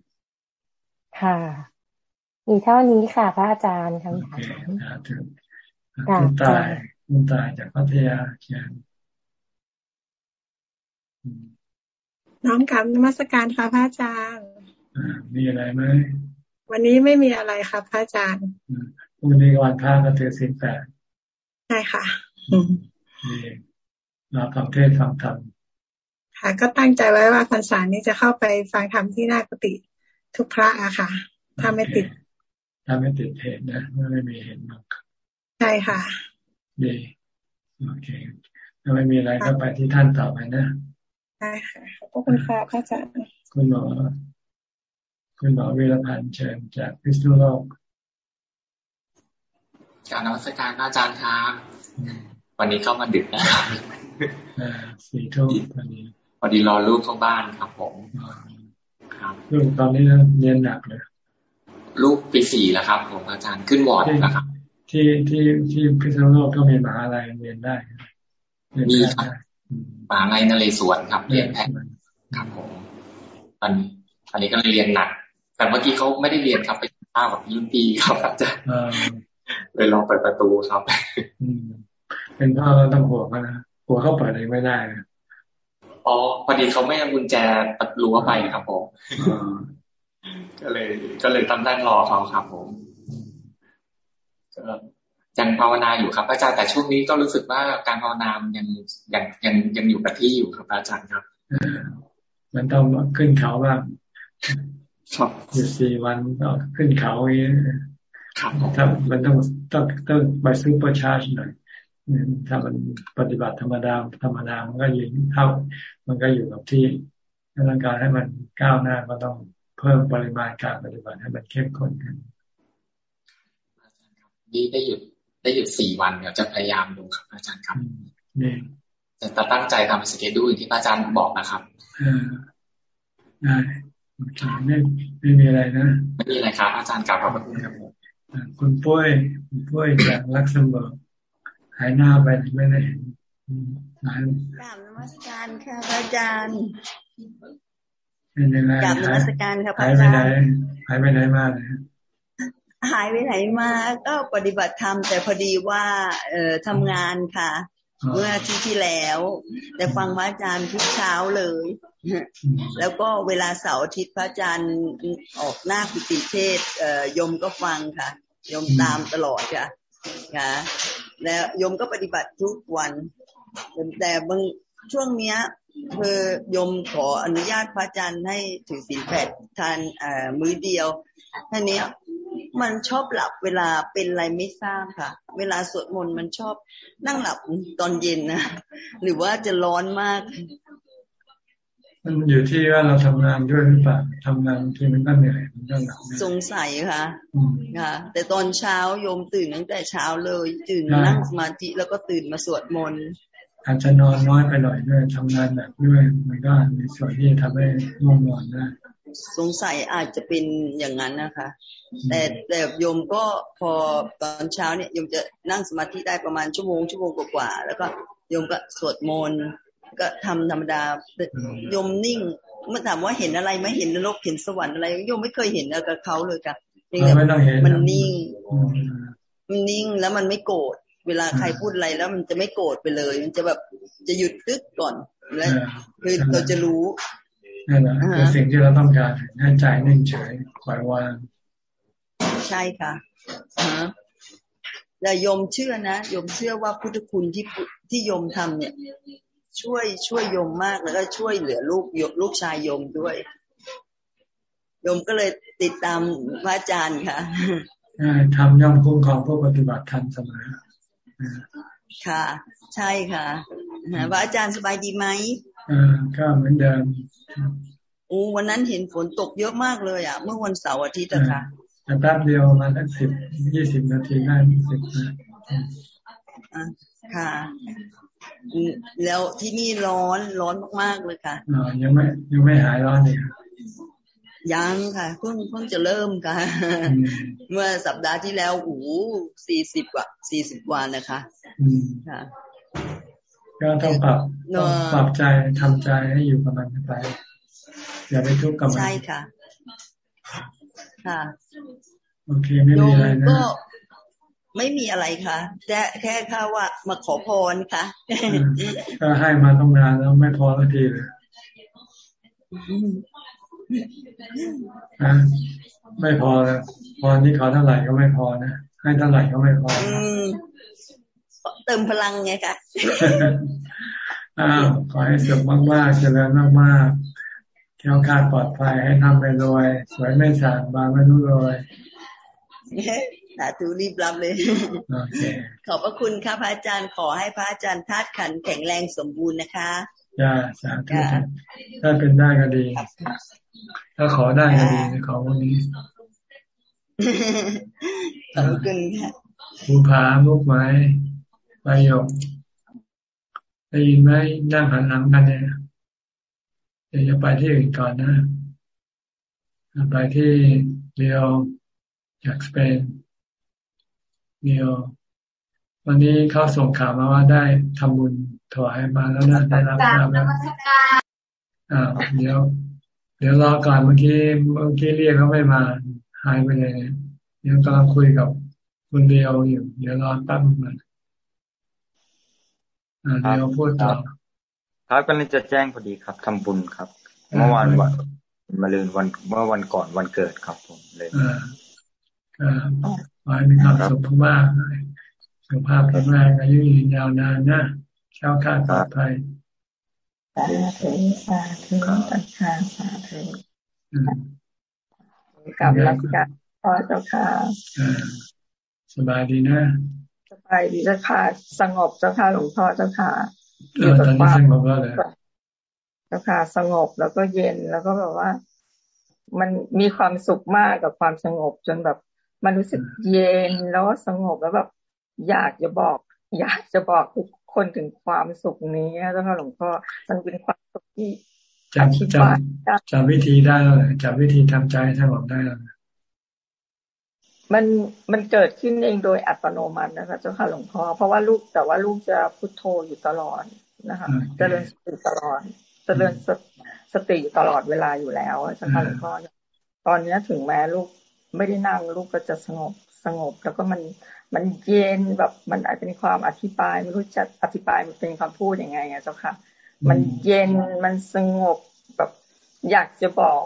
ค่ะ มีเท่านี้ค่ะ พระอาจารย์คำถามคุณตายคุณตายจากพัทยาเขียนน้อมกับนมัสการค่ะพระอาจารย์มีอะไรไหมวันนี้ไม่มีอะไรค่ะพระอาจารย์วันนี้วันพระก็ถือสินแปดใช่ค่ะเราทำเทศทำธรรม ค่ะ ก็ตั้งใจไว้ว่าพรรษานี้จะเข้าไปฟังธรรมที่นากุฏิทุกพระอะค่ะ ถ้าไม่ติด ถ้าไม่ติดเหตุนะไม่มีเหตุมากใช่ค่ะ ดีโอเคถ้าไม่มีอะไรก็ไปที่ท่านต่อไปนะใช่ค่ะขอบคุณค่ะพระอาจารย์คุณหมอคุณหมอวีรพันธ์เชิญจากพิษณุโลกการนวัตการอาจารย์ครับวันนี้เข้ามาดึกนะครับสี่ทุ่มพอดี พอดีรอลูกเข้าบ้านครับผมครับลูกตอนนี้เรียนหนักเลยลูกปีสี่แล้วครับผมอาจารย์ขึ้นวอร์ดแล้วครับ ที่ที่ที่พิษณุโลกก็มีมหาลัยเรียนได้มีครับมหาลัยนเรศวรครับเรียนแพทย์ครับผมตอนตอนนี้ก็เลยเรียนหนัก แต่เมื่อกี้เขาไม่ได้เรียนครับไปข้าวกับรุ่นปีครับอาจารย์เลยลองเปิดประตูครับเป็นพ่อเราต้องห่วงนะหัวเขาเปิดเองไม่ได้ อ๋อพอดีเขาไม่เอากุญแจประตูเข้าไปครับผมก็เลย ก็เลยต้องนั่งรอเขาครับผมยังภาวนาอยู่ครับ อาจารย์แต่ช่วงนี้ก็รู้สึกว่าการภาวนายังยังยังยังอยู่กับที่อยู่ครับ อาจารย์ครับมันต้องขึ้นเขาบ้างอยู่สี่วันก็ขึ้นเขาอย่างนี้ถ้ามันต้องต้องต้องไป supercharge หน่อย ถ้ามันปฏิบัติธรรมดาธรรมดามันก็ยืนเท่า มันก็อยู่กับที่ร่างกายให้มันก้าวหน้าก็ต้องเพิ่มปริมาณการปฏิบัติให้มันเข้มข้นขึ้นนี่ได้หยุดได้หยุดสี่วันเดี๋ยวจะพยายามดูครับอาจารย์ครับนี่แต่ตั้งใจทำ schedule อย่างที่อาจารย์บอกนะครับได้โอเคไม่ไม่มีอะไรนะไม่มีอะไรครับอาจารย์กราบขอบคุณครับคุณปุ้ยคุณปุ้ยจากลักเซมเบิร์ก หายหน้าไปไม่ได้เห็นหายกราบนมัสการค่ะพระอาจารย์เป็นยังไงกราบนมัสการค่ะพระอาจารย์หายไปไหนมาเลยหายไปไหนมาก็ปฏิบัติธรรมแต่พอดีว่า เอ่อทำงานค่ะ เมื่อที่ที่แล้ว แต่ฟังพระอาจารย์ทุกเช้าเลย แล้วก็เวลาเสาร์อาทิตย์พระอาจารย์ออกหน้ากุฏิเทศเอ่อยมก็ฟังค่ะ ยมตามตลอดค่ะค่ะ แล้วยมก็ปฏิบัติทุกวันแต่บางช่วงเนี้ยคือยมขออนุญาตพระอาจารย์ให้ถือศีลแปดทานมือเดียวท่านี้มันชอบหลับเวลาเป็นอะไรไม่ทราบค่ะ เวลาสวดมนต์มันชอบนั่งหลับตอนเย็นนะหรือว่าจะร้อนมาก มันอยู่ที่ว่าเราทำงานด้วยหรือเปล่าทำงานที่มันก็เหนื่อยมันก็หลับสงสัยค่ะค่ะ แต่ตอนเช้าโยมตื่นตั้งแต่เช้าเลยตื่นนั่งสมาธิแล้วก็ตื่นมาสวดมนต์อาจจะนอนน้อยไปหน่อยด้วยทำงานแบบด้วย มันก็มีส่วนที่ทำให้ง่วงนอนได้สงสัยอาจจะเป็นอย่างนั้นนะคะ แต่แต่โยมก็พอตอนเช้าเนี่ยโยมจะนั่งสมาธิได้ประมาณชั่วโมงชั่วโมงกว่าแล้วก็โยมก็สวดมนต์ ก็ทำธรรมดาโยมนิ่งเมื่อถามว่าเห็นอะไรไม่เห็นนรกเห็นสวรรค์อะไรโยมไม่เคยเห็นกับเขาเลยค่ะมันนิ่ง มันนิ่งแล้วมันไม่โกรธเวลาใครพูดอะไรแล้วมันจะไม่โกรธไปเลย มันจะแบบจะหยุดตึกก่อนแล้วคือเราจะรู้นั่นแหละคือสิ่งที่เราต้องการให้ใจนิ่งเฉยปล่อยวางใช่ค่ะแต่ยมเชื่อนะยมเชื่อว่าพุทธคุณที่ที่ยมทำเนี่ย ช่วยช่วยยมมากแล้วก็ช่วยเหลือลูกยลูกชายยมด้วยยมก็เลยติดตามพระอาจารย์ค่ะทำย่อมคุ้มครองผู้ปฏิบัติธรรมเสมอค่ะ ใช่ค่ะพระอาจารย์สบายดีไหมอ่าก็เหมือนเดิมโอ้วันนั้นเห็นฝนตกเยอะมากเลยอะ เมื่อวันเสาร์อาทิตย์อะค่ะแป๊บเดียวมาสักสิบยี่สิบนาทีได้สิบนะค่ะ แล้วที่นี่ร้อนร้อนมากๆเลยค่ะอ๋อยังไม่ยังไม่หายร้อนเลยยังค่ะเพิ่งเพิ่งจะเริ่มค่ะ เมื่อสัปดาห์ที่แล้วโอ้สี่สิบกว่าสี่สิบวันนะคะค่ะก็ต้องปรับปรับใจทำใจให้อยู่กับมันไป อย่าไปทุกข์กับมันใช่ค่ะ ค่ะโอเคไม่มีอะไรนะ ไม่มีอะไรค่ะแค่แค่ค่าว่ามาขอพรค่ะก็ให้มาต้องนานแล้วไม่พอสักทีเลยไม่พอแล้วพรที่เขาเท่าไหร่ก็ไม่พอนะให้เท่าไหร่ก็ไม่พอเติมพลังไงคะอ้าวขอให้สุขมากๆเจริญมากๆแค้วคาดปลอดภัยให้ทำไปรวยสวยไม่สางบางไม่รู้รวยสาธุรีบรับเลย ขอบพระคุณค่ะพระอาจารย์ขอให้พระอาจารย์ธาตุขันแข็งแรงสมบูรณ์นะคะจ้าสาธุถ้าเป็นได้ก็ดี ถ้าขอได้ก็ดีขอวันนี้ขอบคุณค่ะภูผามุกไม้ใบหยกได้ยินไหมนั่งหันหลังกันเนี่ยเดี๋ยวจะไปที่อื่นก่อนนะ ไปที่เรียวจากสเปน เรียว วันนี้เขาส่งข่าวมาว่าได้ทำบุญถวายมาแล้วนะได้รับทราบแล้วอ่าเดี๋ยว เดี๋ยวรอก่อนเมื่อกี้เมื่อกี้เรียกเขาไม่มาหายไปเลยเดี๋ยวกำลังคุยกับคุณเดียวอยู่ เดี๋ยวรอตั้งมันเดี๋ยวพูดต่อครับก็เลยจะแจ้งพอดีครับทำบุญครับ เมื่อวานวันมาลืนวันเมื่อวันก่อนวันเกิดครับผมเลยอ่า ขอให้มีความสุขมากสุขภาพแข็งแรงอายุยืนยาวนานนะเช้าข้าปลอดภัยสาธุสาธุสัทธาสาธุกับรัชกาลพ่อเจ้าค่ะสบายดีนะ สบายดีเจ้าค่ะสงบเจ้าค่ะหลวงพ่อเจ้าค่ะอยู่กับความสงบแล้วเลยเจ้าค่ะสงบแล้วก็เย็นแล้วก็แบบว่า มันมีความสุขมากกับความสงบจนแบบ มันรู้สึกเย็นแล้วสงบแล้วแบบอยากจะบอก อยากจะบอกทุกคนถึงความสุขนี้เจ้าค่ะหลวงพ่อมันเป็นความสุขที่จำจำจำวิธีได้แล้วจำวิธีทำใจสงบได้แล้วมันมันเกิดขึ้นเองโดยอัตโนมัตินะคะเจ้าค่ะหลวงพ่อเพราะว่าลูกแต่ว่าลูกจะพุทโธอยู่ตลอดนะคะจเจริญสติตลอดจเจริญสติตลอดเวลาอยู่แล้วเจ้าค่ะหลวงพ่อตอนนี้ถึงแม้ลูก ไม่ได้นั่งลูกก็จะสงบสงบ แล้วก็มันมันเย็นแบบมันอาจเป็นความอธิบายไม่รู้จะอธิบายมันเป็นคำพูดยังไงอะเจ้าค่ะ มันเย็นมันสงบแบบ อยากจะบอก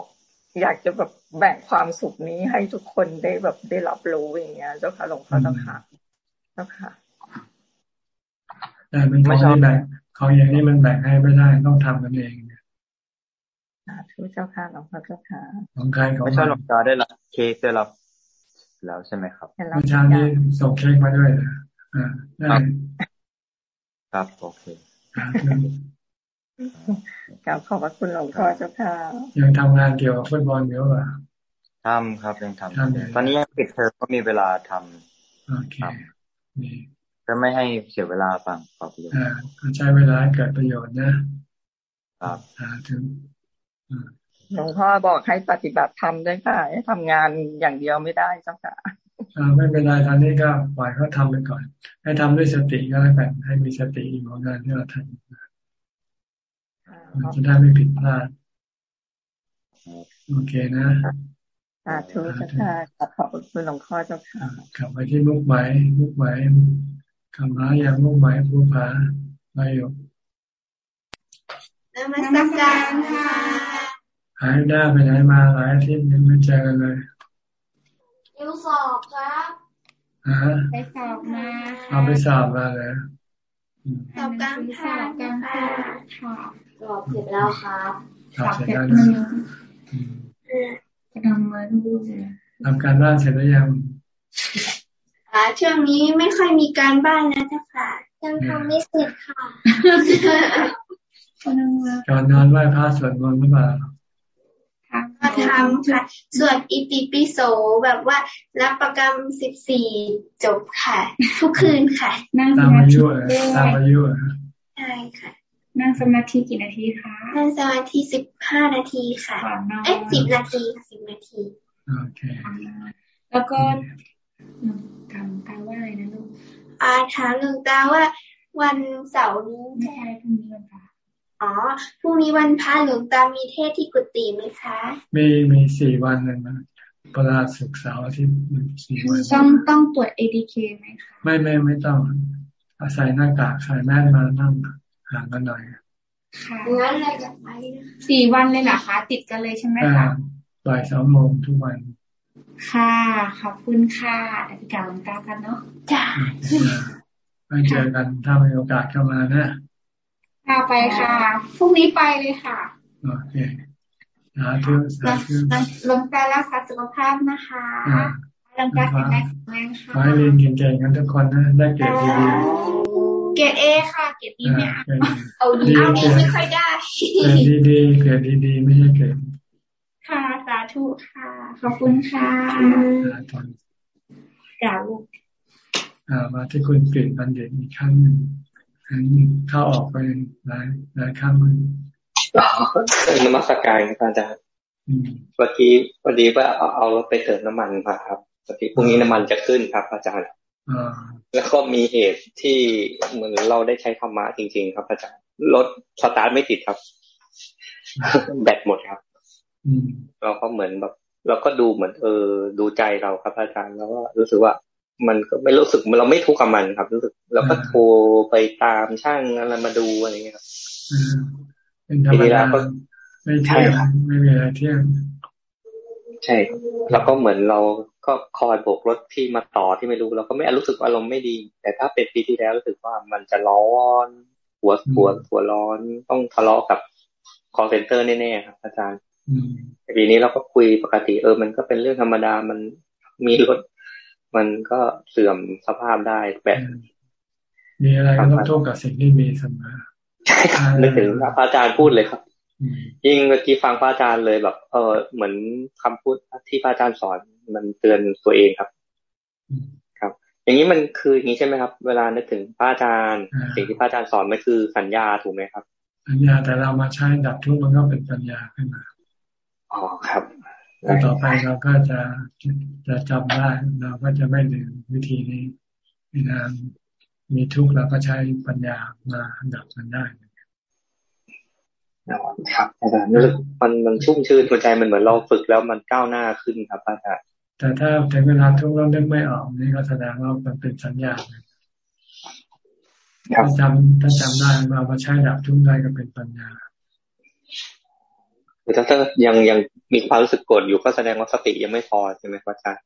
อยากจะแบบแบ่งความสุขนี้ให้ทุกคนได้แบบได้รับรู้อย่างเงี้ย เจ้าค่ะหลวงพ่อเจ้าค่ะเจ้าค่ะแต่เป็นของที่แบ่งของอย่างนี้มันแบ่งให้ไม่ได้ต้องทำกันเอง สาธุเจ้าค่ะหลวงพ่อเจ้าค่ะของใครของไม่ใช่หลวงตาได้รับเค้กได้รับแล้วใช่ไหมครับเมื่อเช้านี้ส่งเค้กมาด้วยนะอ่าได้ครับโอเคกราบขอบพระคุณหลวงพ่อเจ้าค่ะ ยังทำงานเกี่ยวกับฟุตบอลอยู่ป่ะทำครับยังทำตอนนี้ยังปิดเทอมก็มีเวลาทำโอเคจะไม่ให้เสียเวลาฟังขอบคุณอ่าใช้เวลาเกิดประโยชน์นะครับอ่าถึง หลวงพ่อบอกให้ปฏิบัติธรรมด้วยค่ะให้ทำงานอย่างเดียวไม่ได้เจ้าค่ะอ่าไม่เป็นไรตอนนี้ก็ปล่อยเขาทาไปก่อน ให้ทำด้วยสติก็แล้วกันให้มีสติอยู่ของงานที่เราทำมันจะได้ไม่ผิดพลาดโอเคนะสาธุเจ้าค่ะขอบคุณหลวงพ่อเจ้าค่ะกลับไปที่มุกไหมมุกไหมคำร้าอย่างมุกไหมผู้ผาไม่อยู่นมัสการค่ะ หายหน้าไปไหนมาหลายอาทิตย์ยังไม่เจอกันเลยยูสอบครับฮะไปสอบมาเอาไปสอบมาเลยสอบกลางภาคกลางภาคค่ะสอบเสร็จแล้วครับสอบเสร็จแล้วจะทำมาดูทำการบ้านเสร็จแล้วยังอ่าช่วงนี้ไม่ค่อยมีการบ้านนะเจ้าค่ะยังทำไม่เสร็จค่ะก่อนนอนไหว้พระสวดมนต์หรือเปล่า ก็ทำค่ะ สวดอิติปิโสแบบว่า รับประกรรมสิบสี่จบค่ะ ทุกคืนค่ะ นั่งสมาธิตามอายุใช่ค่ะ นั่งสมาธิกี่นาทีคะนั่งสมาธิสิบห้านาทีค่ะเอ๊ะสิบนาทีสิบนาทีโอเคแล้วก็ถามตาว่าอะไรนะลูกอาถามลุงตาว่าวันเสาร์นี้ไม่ใช่พรุ่งนี้วันพระ อ๋อพรุ่งนี้วันพระหลวงตามีเทศที่กุฏิไหมคะ มีมีสี่วันเลยนะปราศึกษาที่สี่วันต้องต้องตรวจ ADK ไหมคะไม่ไม่ไม่ต้อง อาศัยหน้ากากใส่แม่มานั่งห่างกันหน่อยค่ะงั้นเลยจะไปสี่วันเลยเหรอคะติดกันเลยใช่ไหมคะบ่ายสองโมงทุกวัน ค่ะขอบคุณค่ะอธิการหลวงตากันเนาะจ้าไปเจอกันถ้ามีโอกาสเข้ามานะ ค่ะไปค่ะพรุ่งนี้ไปเลยค่ะโอเคสาธุสาธุลงใจรักษาสุขภาพนะคะลงใจแข็งแรงค่ะขอให้เรียนเก่งๆกันทุกคนนะได้เกรดดีๆเกรดเอค่ะเกรดดีเนี่ยเอาดีเอาดีไม่ค่อยได้เกรดดีๆเกรดดีๆไม่ใช่เกรดค่ะสาธุค่ะ ขอบคุณค่ะกล่าวลูกมาที่คุณเปลี่ยนบันเด็อีกครั้งหนึ่ง เข้าออกไปหลายหลายครั้งเลยนมัสการครับอาจารย์เมื่อกี้พอดีว่าเอาเอารถไปเติมน้ำมันมาครับปกติพรุ่งนี้น้ำมันจะขึ้นครับ อาจารย์แล้วก็มีเหตุที่เหมือนเราได้ใช้ธรรมะจริง ๆ ครับอาจารย์รถสตาร์ทไม่ติดครับ แบตหมดครับเราก็เหมือนแบบเราก็ดูเหมือนเออดูใจเราครับอาจารย์แล้วก็รู้สึกว่า มันก็ไม่รู้สึกเราไม่ทุกข์กับมันครับ รู้สึกเราก็โทรไปตามช่างอะไรมาดูอะไรเงี้ยครับเป็นธรรมดาไม่เที่ยงไม่มีอะไรเที่ยงใช่แล้วก็เหมือนเราก็คอยโบกรถที่มาต่อที่ไม่รู้เราก็ไม่รู้สึกอารมณ์ไม่ดี แต่ถ้าเป็นปีที่แล้วรู้สึกว่ามันจะร้อนหัวหัวหัวร้อนต้องทะเลาะกับ call center แน่ๆครับอาจารย์ปีนี้เราก็คุยปกติเออ มันก็เป็นเรื่องธรรมดามันมีรถ มันก็เสื่อมสภาพได้แบบมีอะไรก็ต้องโทษกับสิ่งที่มีเสมอใช่ครับนึกถึงพระอาจารย์พูดเลยครับยิ่งเมื่อกี้ฟังพระอาจารย์เลยแบบ เออเหมือนคำพูดที่พระอาจารย์สอนมันเตือนตัวเองครับ ครับ อย่างนี้มันคืออย่างนี้ใช่ไหมครับ เวลานึกถึงพระอาจารย์ สิ่งที่พระอาจารย์สอนมันคือสัญญาถูกไหมครับ สัญญาแต่เรามาใช้ดับทุกข์มันก็เป็นปัญญาขึ้นมาอ๋อครับแล้ว ต่อไปเราก็จะจะจำได้เราก็จะไม่ลืมวิธีนี้เวลามีทุกข์เราก็ใช้ปัญญามาดับมันได้ครับอาจารย์รู้สึกมันมันชุ่มชื่นหัวใจมันเหมือนเราฝึกแล้วมันก้าวหน้าขึ้นครับอาจารย์แต่ถ้าถึงเวลาทุกข์เราเนึกไม่ออกนี่ก็แสดงว่ามันเป็นสัญญาถ้าจำถ้าจำได้มามาใช้ดับทุกข์ได้ก็เป็นปัญญา ถ้าถ้ายังยังมีความรู้สึกโกรธอยู่ก็แสดงว่าสติยังไม่พอใช่ไหมครับอาจารย์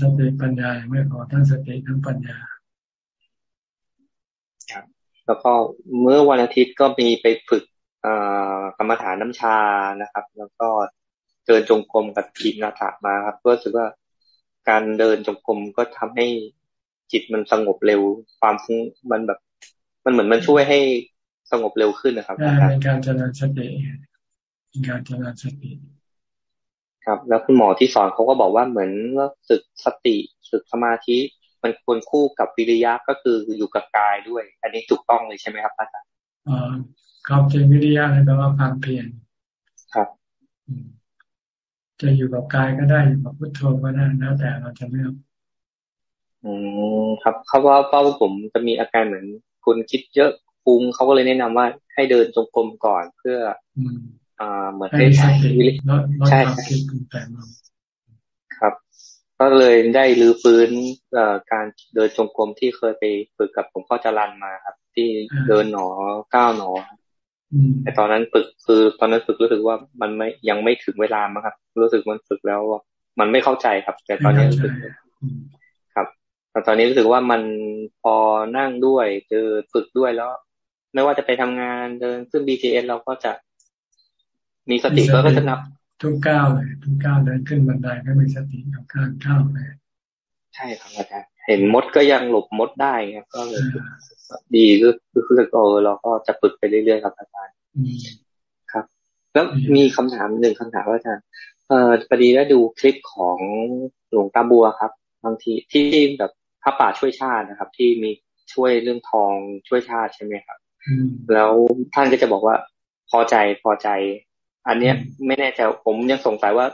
สติปัญญาไม่พอทั้งสติทั้งปัญญาครับแล้วก็เมื่อวันอาทิตย์ก็มีไปฝึกกรรมฐานน้ำชานะครับ แล้วก็เดินจงกรมกับทีมนาถามาครับก็รู้สึกว่าการเดินจงกรมก็ทำให้จิตมันสงบเร็ว ความฟุ้งมันแบบ มันเหมือนมันช่วยให้สงบเร็วขึ้นนะครับเป็นการเจริญสติเป็น การเจริญสติครับ แล้วคุณหมอที่สอนเขาก็บอกว่าเหมือนว่าสึกสติสึกสมาธิมันควรคู่กับวิริยะก็คืออยู่กับกายด้วย อันนี้ถูกต้องเลยใช่ไหมครับอาจารย์ความจริงวิริยะเลยแปลว่าความเพียรครับจะอยู่กับกายก็ได้อยู่กับพุทโธก็ได้แล้วแต่เราจะเลือกอืมครับเขาว่าเป้าผมจะมีอาการเหมือนคุณคิดเยอะปุงเขาก็เลยแนะนำว่าให้เดินจงกรมก่อนเพื่ออ่า เหมือนให้ใช้ใช่ครับ ก็เลยได้รื้อฟื้นการเดินจงกรมที่เคยไปฝึกกับผมพ่อจรันมาครับ ที่เดินหนอก้าวหนอแต่ตอนนั้นฝึกคือตอนนั้นฝึกรู้สึกว่ามันไม่ยังไม่ถึงเวลามั้งครับ รู้สึกมันฝึกแล้วมันไม่เข้าใจครับ แต่ตอนนี้รู้สึกครับแต่ตอนนี้รู้สึกว่ามันพอนั่งด้วยเจอฝึกด้วยแล้ว ไม่ว่าจะไปทำงานเดินขึ้น BTS เราก็จะ มีสติก็จะนับทุกก้าวเลย ทุกก้าวเดินขึ้นบันไดก็มีสติกับการก้าวไปใช่ครับอาจารย์เห็นมดก็ยังหลบมดได้ไงก็เลยดีก็คือคือเออเราก็จะฝึกไปเรื่อยๆครับอาจารย์ครับ แล้วมีคำถามหนึ่งคำถามว่าอาจารย์เอ่อพอดีได้ดูคลิปของหลวงตาบัวครับ บางทีที่แบบพระป่าช่วยชาตินะครับ ที่มีช่วยเรื่องทองช่วยชาติใช่ไหมครับ แล้วท่านก็จะบอกว่าพอใจพอใจ อันเนี้ยไม่แน่ใจผมยังสงสัยว่า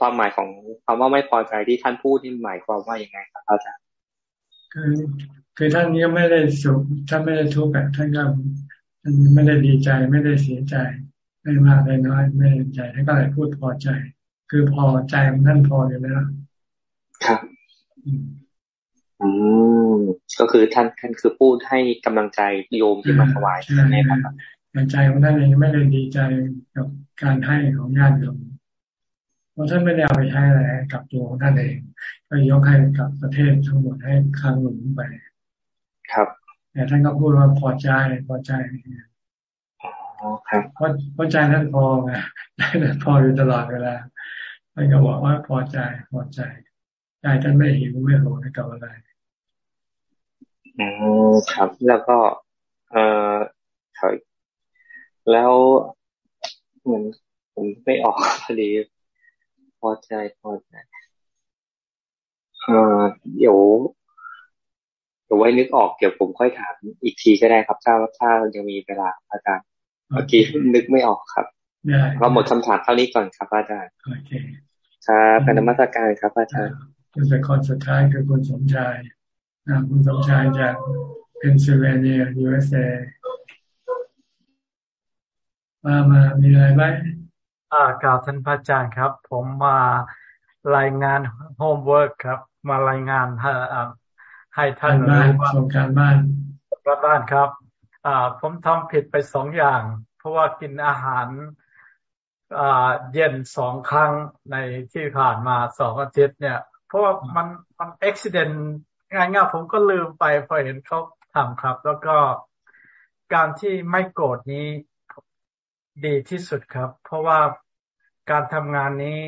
ความหมายของคำว่าไม่พอใจที่ท่านพูดนี่หมายความว่าอย่างไงครับอาจารย์คือคือท่านนี้ไม่ได้สุขท่านไม่ได้ทุกข์ท่านก็ท่านไม่ได้ดีใจไม่ได้เสียใจไม่มากไม่น้อยไม่ได้ใจท่านก็เลยพูดพอใจ คือพอใจของท่านพออยู่แล้วครับอืมก็คือท่านท่านคือพูดให้กำลังใจโยมที่มาถวายใช่ไหมครับ ใจของท่านเองไม่ได้ดีใจกับการให้ของญาติโยมเพราะท่านไม่ได้เอาไปใช้อะไรกับตัวของท่านเองก็ยกให้กับประเทศทั้งหมดให้ค้างหนุนไป ครับแต่ท่านก็พูดว่าพอใจพอใจครับเพราะเพราะใจท่านพอไงท่านพออยู่ตลอดเวลาท่านก็บอกว่าพอใจพอใจใจท่านไม่หิวไม่โหยกับอะไรอืมครับ แล้วก็ เอ่อถอย แล้วเหมือนผมไม่ออกพอดี พอใจพอใจเอ่อเดี๋ยวเดี๋ยวไว้นึกออกเกี่ยวผมค่อยถามอีกทีก็ได้ครับถ้าถ้ายังมีเวลาอาจารย์เมื่อกี้นึกไม่ออกครับก็หมดคำถามเท่านี้ก่อนครับอาจารย์โอเคครับกราบนมัสการครับอาจารย์เป็นคนสุดท้ายคือคุณสมชายคุณสมชายจากเพนซิลเวเนีย USA มามามีอะไรไหมอ่ากราบท่านพระอาจารย์ครับ ผมมารายงาน homework ครับ มารายงานให้ให้ท่านรู้ว่าส่งการบ้านบ้านครับ อ่า ผมทำผิดไปสองอย่าง เพราะว่ากินอาหารอ่าเย็นสองครั้งในที่ผ่านมาสองอาทิตย์เนี่ย เพราะว่ามันมันอุบัติเหตุง่ายๆผมก็ลืมไปพอเห็นเขาทำครับ แล้วก็การที่ไม่โกรธนี้ ดีที่สุดครับ เพราะว่าการทำงานนี้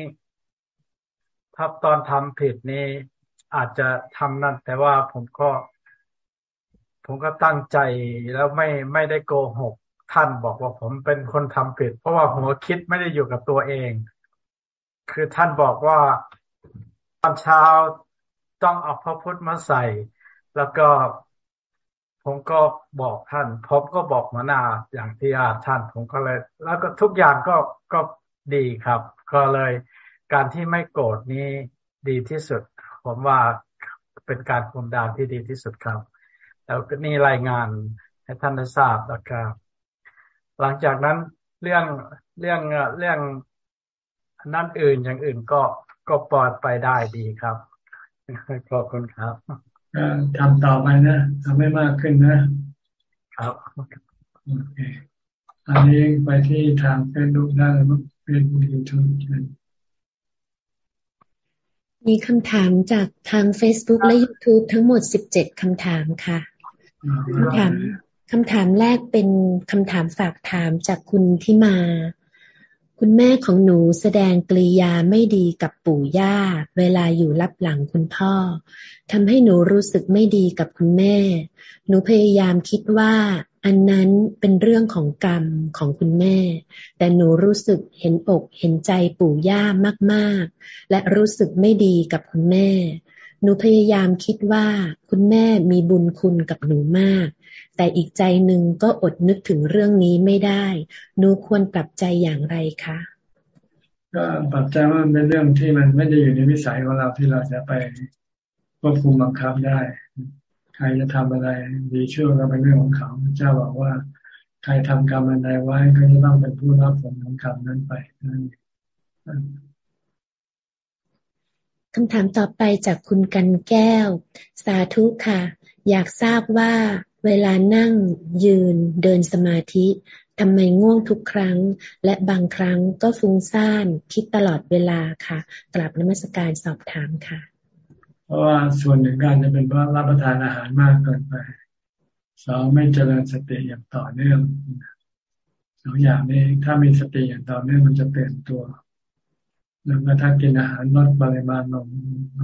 ถ้าตอนทำผิดนี้อาจจะทำนั่น แต่ว่าผมก็ ผมก็ตั้งใจแล้วไม่ไม่ได้โกหกท่านบอกว่าผมเป็นคนทำผิด เพราะว่าหัวคิดไม่ได้อยู่กับตัวเอง คือท่านบอกว่าตอนเช้าต้องเอาพระพุทธมาใส่ แล้วก็ ผมก็บอกท่าน ผมก็บอกมานาอย่างที่อาท่าน ผมก็เลย แล้วก็ทุกอย่างก็ก็ดีครับ ก็เลยการที่ไม่โกรธนี้ดีที่สุด ผมว่าเป็นการคุมดาวที่ดีที่สุดครับ แล้วก็นี่รายงานให้ท่านได้ทราบแล้วครับหลังจากนั้นเรื่องเรื่องเรื่องนั่นอื่นอย่างอื่นก็ก็ปลอดไปได้ดีครับขอบคุณครับ ทำต่อไปนะทำให้มากขึ้นนะ ครับโอเคอันนี้ไปที่ทางเฟซบุ๊กได้หรือมั้งเฟซบุ๊กยูทูบมีคำถามจากทาง Facebook และ YouTube ทั้งหมด 17 คำถามค่ะคำถามคำถามแรกเป็นคำถามฝากถามจากคุณที่มา คุณแม่ของหนูแสดงกริยาไม่ดีกับปู่ย่า เวลาอยู่รับหลังคุณพ่อทำให้หนูรู้สึกไม่ดีกับคุณแม่ หนูพยายามคิดว่า อันนั้นเป็นเรื่องของกรรมของคุณแม่ แต่หนูรู้สึกเห็นอกเห็นใจปู่ย่ามากๆ และรู้สึกไม่ดีกับคุณแม่ หนูพยายามคิดว่าคุณแม่มีบุญคุณกับหนูมาก แต่อีกใจหนึ่งก็อดนึกถึงเรื่องนี้ไม่ได้หนูควรปรับใจอย่างไรคะก็ปรับใจว่ามันเป็นเรื่องที่มันไม่ได้อยู่ในวิสัยของเราที่เราจะไปควบคุมบังคับได้ ใครจะทำอะไรดีชั่วก็เป็นเรื่องของเขาเจ้าบอกว่า ใครทำกรรมอะไรไว้ก็จะต้องเป็นผู้รับผลของกรรมนั้นไปนั่นคำถามต่อไปจากคุณกันแก้ว สาธุค่ะ อยากทราบว่า เวลานั่งยืนเดินสมาธิทำไมง่วงทุกครั้ง และบางครั้งก็ฟุ้งซ่านคิดตลอดเวลาค่ะ กลับนมัสการสอบถามค่ะ เพราะว่าส่วนหนึ่งการจะเป็นเพราะรับประทานอาหารมากเกินไปสองไม่เจริญสติอย่างต่อเนื่องสองอย่างนี้ถ้ามีสติอย่างต่อเนื่องมันจะเปลี่ยนตัวแล้วก็ถ้ากินอาหารลดปริมาณลง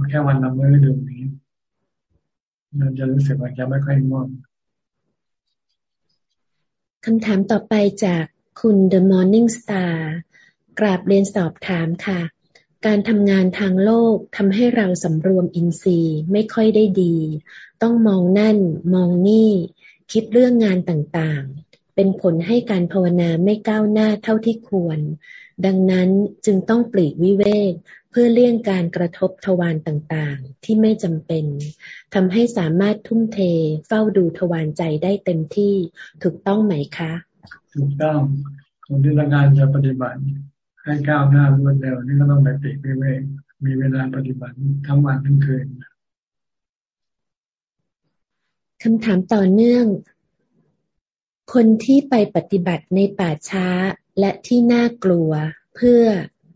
แค่วันละมื้อเดูนี้มันจะรู้สึกว่าจะไม่ค่อยง่วง คำถามต่อไปจากคุณ The Morning Star กราบเรียนสอบถามค่ะ การทำงานทางโลกทำให้เราสำรวมอินทรีย์ไม่ค่อยได้ดี ต้องมองนั่นมองนี่ คิดเรื่องงานต่างๆ เป็นผลให้การภาวนาไม่ก้าวหน้าเท่าที่ควร ดังนั้นจึงต้องปลีกวิเวกเพื่อเลี่ยงการกระทบทวารต่างๆ ที่ไม่จำเป็นทำให้สามารถทุ่มเทเฝ้าดูทวารใจได้เต็มที่ถูกต้องไหมคะ ถูกต้องคนที่ละงานจะปฏิบัติ ให้ก้าวหน้ารวดเร็วนี่ก็ต้องไปติไปเวกมีเวลาปฏิบัติทั้งวันทั้งคืนคำถามต่อเนื่อง คนที่ไปปฏิบัติในป่าช้า และที่น่ากลัวเพื่อ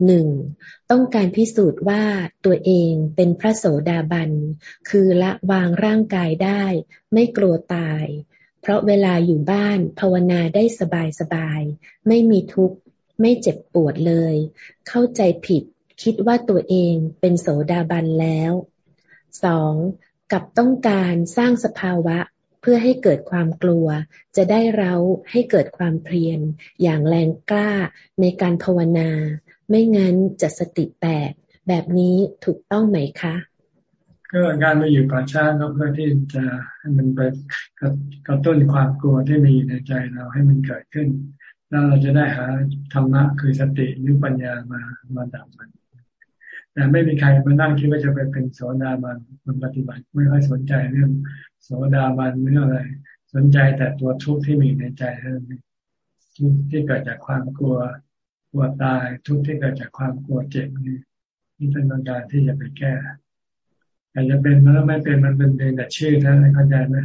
หนึ่งต้องการพิสูจน์ว่าตัวเองเป็นพระโสดาบัน คือละวางร่างกายได้ ไม่กลัวตาย เพราะเวลาอยู่บ้านภาวนาได้สบายสบาย ไม่มีทุกข์ ไม่เจ็บปวดเลย เข้าใจผิดคิดว่าตัวเองเป็นโสดาบันแล้วสองกับต้องการสร้างสภาวะ เพื่อให้เกิดความกลัว จะได้เราให้เกิดความเพียรอย่างแรงกล้าในการภาวนา ไม่งั้นจะสติแตกแบบนี้ถูกต้องไหมคะก็การมาอยู่ป่าช้าก็เพื่อที่จะให้มันไปกระตุ้นความกลัวที่มีในใจเราให้มันเกิดขึ้น แล้วเราจะได้หาธรรมะคือสติหรือปัญญามามาดับมันแต่ไม่มีใครมานั่งคิดว่าจะไปเป็นโสดาบันมันปฏิบัติไม่ค่อยสนใจเรื่อง โสดาบันเรื่องอะไร สนใจแต่ตัวทุกข์ที่มีในใจเท่านั้นทุกข์ที่เกิดจากความกลัวกลัวตายทุกข์ที่เกิดจากความกลัวเจ็บนี่นี่เป็นองการที่จะไปแก้แต่จะเป็นมันไม่เป็นมันเป็นเพียงแต่ชื่อเท่านั้นเข้าใจไหม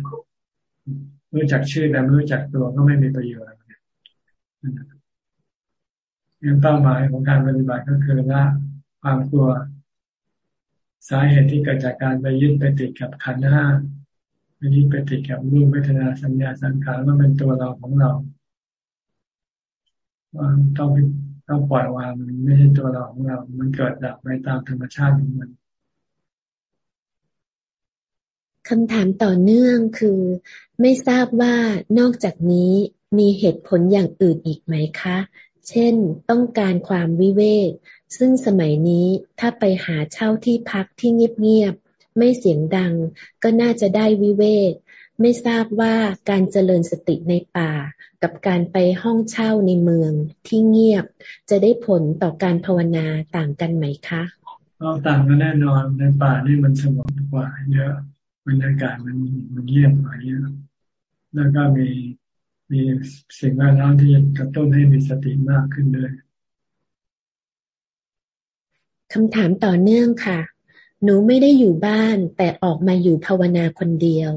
รู้จักชื่อแต่ไม่รู้จักตัวก็ไม่มีประโยชน์ยังเป้าหมายของการปฏิบัติก็คือละความกลัว สาเหตุที่เกิดจากการไปยึดไปติดกับขันธ์ห้า ไปยึดไปติดกับรูปเวทนาสัญญาสังขารว่าเป็นตัวเราของเราว่าต้องต้องปล่อยวางมันไม่ใช่ตัวเราของเรา มันเกิดดับไปตามธรรมชาติของมันคำถามต่อเนื่องคือ ไม่ทราบว่านอกจากนี้มีเหตุผลอย่างอื่นอีกไหมคะ เช่นต้องการความวิเวกซึ่งสมัยนี้ถ้าไปหาเช่าที่พักที่เงียบ ไม่เสียงดัง ก็น่าจะได้วิเวกไม่ทราบว่าการเจริญสติในป่า กับการไปห้องเช่าในเมืองที่เงียบ จะได้ผลต่อการภาวนาต่างกันไหมคะก็ต่างกันแน่นอนในป่านี่มันสงบกว่าเยอะบรรยากาศมันมันเงียบกว่าเยอะแล้วก็มีมีสิ่งแวดล้อมที่จะกระตุ้นให้มีสติมากขึ้นด้วยคำถามต่อเนื่องค่ะ หนูไม่ได้อยู่บ้าน แต่ออกมาอยู่ภาวนาคนเดียว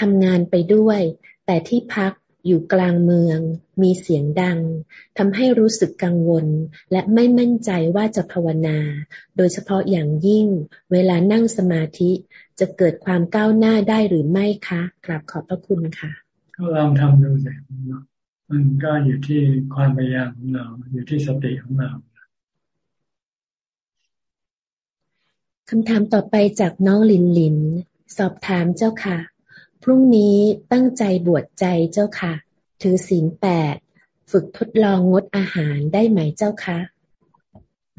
ทำงานไปด้วย แต่ที่พักอยู่กลางเมือง มีเสียงดังทำให้รู้สึกกังวล และไม่มั่นใจว่าจะภาวนา โดยเฉพาะอย่างยิ่ง เวลานั่งสมาธิจะเกิดความก้าวหน้าได้หรือไม่คะกราบขอบพระคุณค่ะ ก็ลองทำดูสิมันก็อยู่ที่ความพยายามของเรา อยู่ที่สติของเรา คำถามต่อไปจากน้องลินลิน สอบถามเจ้าค่ะ พรุ่งนี้ตั้งใจบวชใจเจ้าค่ะ ถือศีลแปดฝึกทดลองงดอาหารได้ไหมเจ้าคะ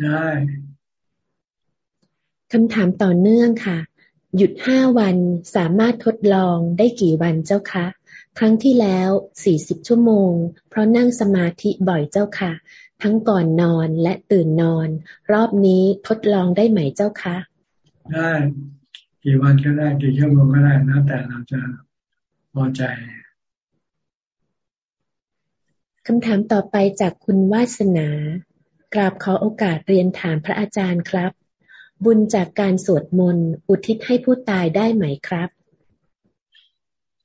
ได้คำถามต่อเนื่องค่ะ หยุดห้าวันสามารถทดลองได้กี่วันเจ้าคะ ครั้งที่แล้วสี่สิบชั่วโมง เพราะนั่งสมาธิบ่อยเจ้าค่ะ ทั้งก่อนนอนและตื่นนอน รอบนี้ทดลองได้ไหมเจ้าคะ ได้ กี่วันก็ได้ กี่ชั่วโมงก็ได้นะแต่เราจะพอใจคำถามต่อไปจากคุณวาสนากราบขอโอกาสเรียนถามพระอาจารย์ครับ บุญจากการสวดมนต์อุทิศให้ผู้ตายได้ไหมครับ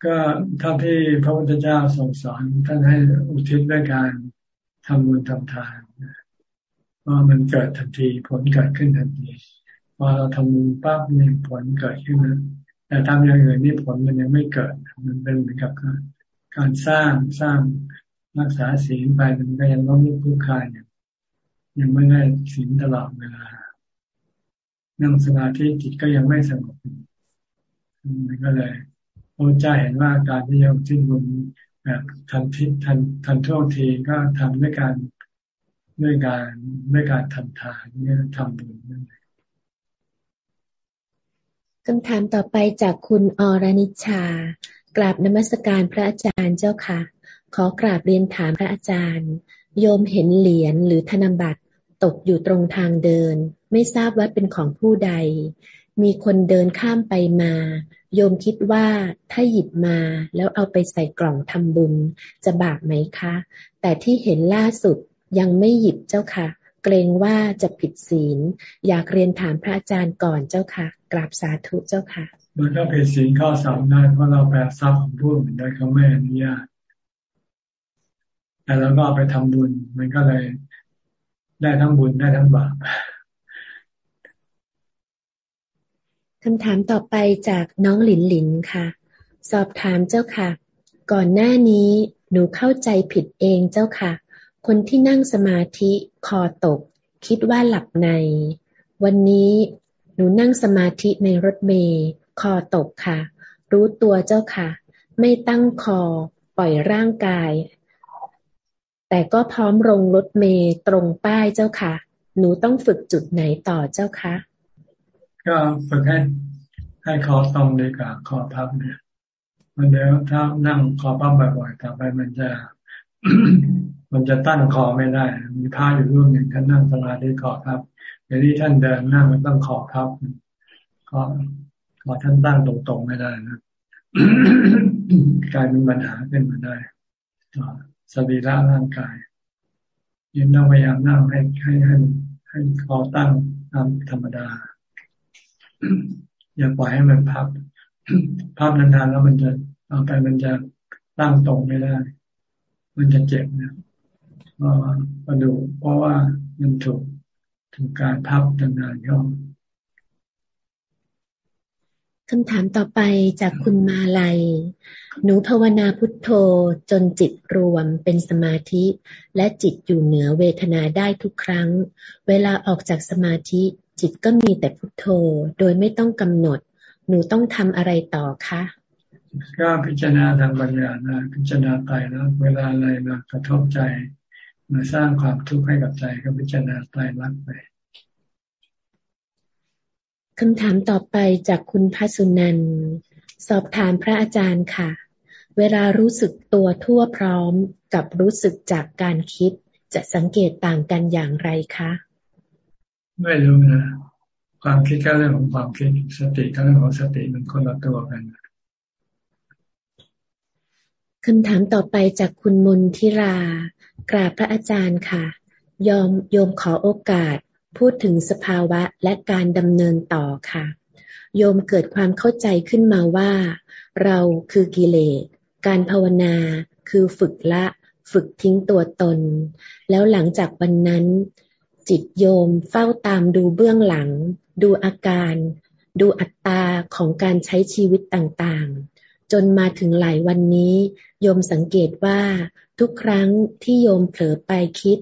ก็เท่าที่พระพุทธเจ้าทรงสอนท่านให้อุทิศด้วยการทำบุญทำทานว่ามันเกิดทันทีผลเกิดขึ้นทันที พอเราทำบุญปั๊บนี่ผลเกิดขึ้นนะแต่ทำอย่างอื่นนี่ผลมันยังไม่เกิด มันเป็นเหมือนกับการสร้างสร้างรักษาศีลไปมันก็ยังล้มลุกคลุกคลานยังไม่ได้ศีลตลอดเวลานั่งสมาธิจิตก็ยังไม่สงบมันก็เลยพระเจ้าเห็นว่าการที่ยอมทิ้งบุญแบบทันทิศทันทันท่วงทีก็ทำด้วยการด้วยการด้วยการทำทานเนี่ยทำบุญนั่นเอง คำถามต่อไปจากคุณอรนิชากราบนมัสการพระอาจารย์เจ้าค่ะ ขอกราบเรียนถามพระอาจารย์ โยมเห็นเหรียญหรือธนบัตรตกอยู่ตรงทางเดิน ไม่ทราบว่าเป็นของผู้ใด มีคนเดินข้ามไปมา โยมคิดว่าถ้าหยิบมาแล้วเอาไปใส่กล่องทำบุญจะบาปไหมคะ แต่ที่เห็นล่าสุดยังไม่หยิบเจ้าค่ะ เกรงว่าจะผิดศีล อยากเรียนถามพระอาจารย์ก่อนเจ้าค่ะ กราบสาธุเจ้าค่ะมันก็ผิดศีลข้อสามได้เพราะเราแปลทรัพย์ของผู้อื่นได้เขาไม่อนุญาตแต่เราก็เอาไปทำบุญ มันก็เลยได้ทั้งบุญได้ทั้งบาปคำถามต่อไปจากน้องหลินหลินค่ะ สอบถามเจ้าค่ะ ก่อนหน้านี้หนูเข้าใจผิดเองเจ้าค่ะ คนที่นั่งสมาธิคอตก คิดว่าหลับใน วันนี้หนูนั่งสมาธิในรถเมย์คอตกค่ะ รู้ตัวเจ้าค่ะ ไม่ตั้งคอปล่อยร่างกาย แต่ก็พร้อมลงรถเมย์ตรงป้ายเจ้าค่ะ หนูต้องฝึกจุดไหนต่อเจ้าคะก็ฝึกให้ให้คอตรงดีกว่าคอพับเนี่ยมันเดี๋ยวถ้านั่งคอพับบ่อยๆต่อไปมันจะ มันจะตั้งคอไม่ได้ มีผ้าอยู่รูปหนึ่งท่านนั่งสมาธิคอพับเดี๋ยวนี้ท่านเดินนั่งมันต้องคอพับคอคอท่านตั้งตรงๆไม่ได้นะกลายเป็นปัญหาขึ้นมาได้สรีระร่างกายยืนนั่งพยายามนั่งให้ให้ให้ให้คอตั้งตามธรรมดา อย่าปล่อยให้มันพับพับนานๆแล้วมันจะเอาไปมันจะตั้งตรงไม่ได้ มันจะเจ็บนะเพราะ กระดูกเพราะว่ามันถูกถูกการพับนานๆเข้าคำถามต่อไปจากคุณมาลัย หนูภาวนาพุทโธจนจิตรวมเป็นสมาธิ และจิตอยู่เหนือเวทนาได้ทุกครั้ง เวลาออกจากสมาธิ จิตก็มีแต่พุทโธ โดยไม่ต้องกำหนด หนูต้องทำอะไรต่อคะ ก็พิจารณาทางปัญญานะพิจารณาตายแล้ว เวลาอะไรมากระทบใจ มาสร้างความทุกข์ให้กับใจก็พิจารณาตายรักไปคำถามต่อไปจากคุณพัสุนันสอบถามพระอาจารย์ค่ะ เวลารู้สึกตัวทั่วพร้อมกับรู้สึกจากการคิด จะสังเกตต่างกันอย่างไรคะ ไม่รู้นะ ความคิดก็เรื่องของความคิดสติก็เรื่องของสติมันคนละตัวกัน คำถามต่อไปจากคุณมนทิรา กราบพระอาจารย์ค่ะ ยอมโยมขอโอกาส พูดถึงสภาวะและการดำเนินต่อค่ะ โยมเกิดความเข้าใจขึ้นมาว่า เราคือกิเลส การภาวนาคือฝึกละ ฝึกทิ้งตัวตน แล้วหลังจากวันนั้น จิตโยมเฝ้าตามดูเบื้องหลัง ดูอาการ ดูอัตตาของการใช้ชีวิตต่างๆ จนมาถึงหลายวันนี้ โยมสังเกตว่าทุกครั้งที่โยมเผลอไปคิด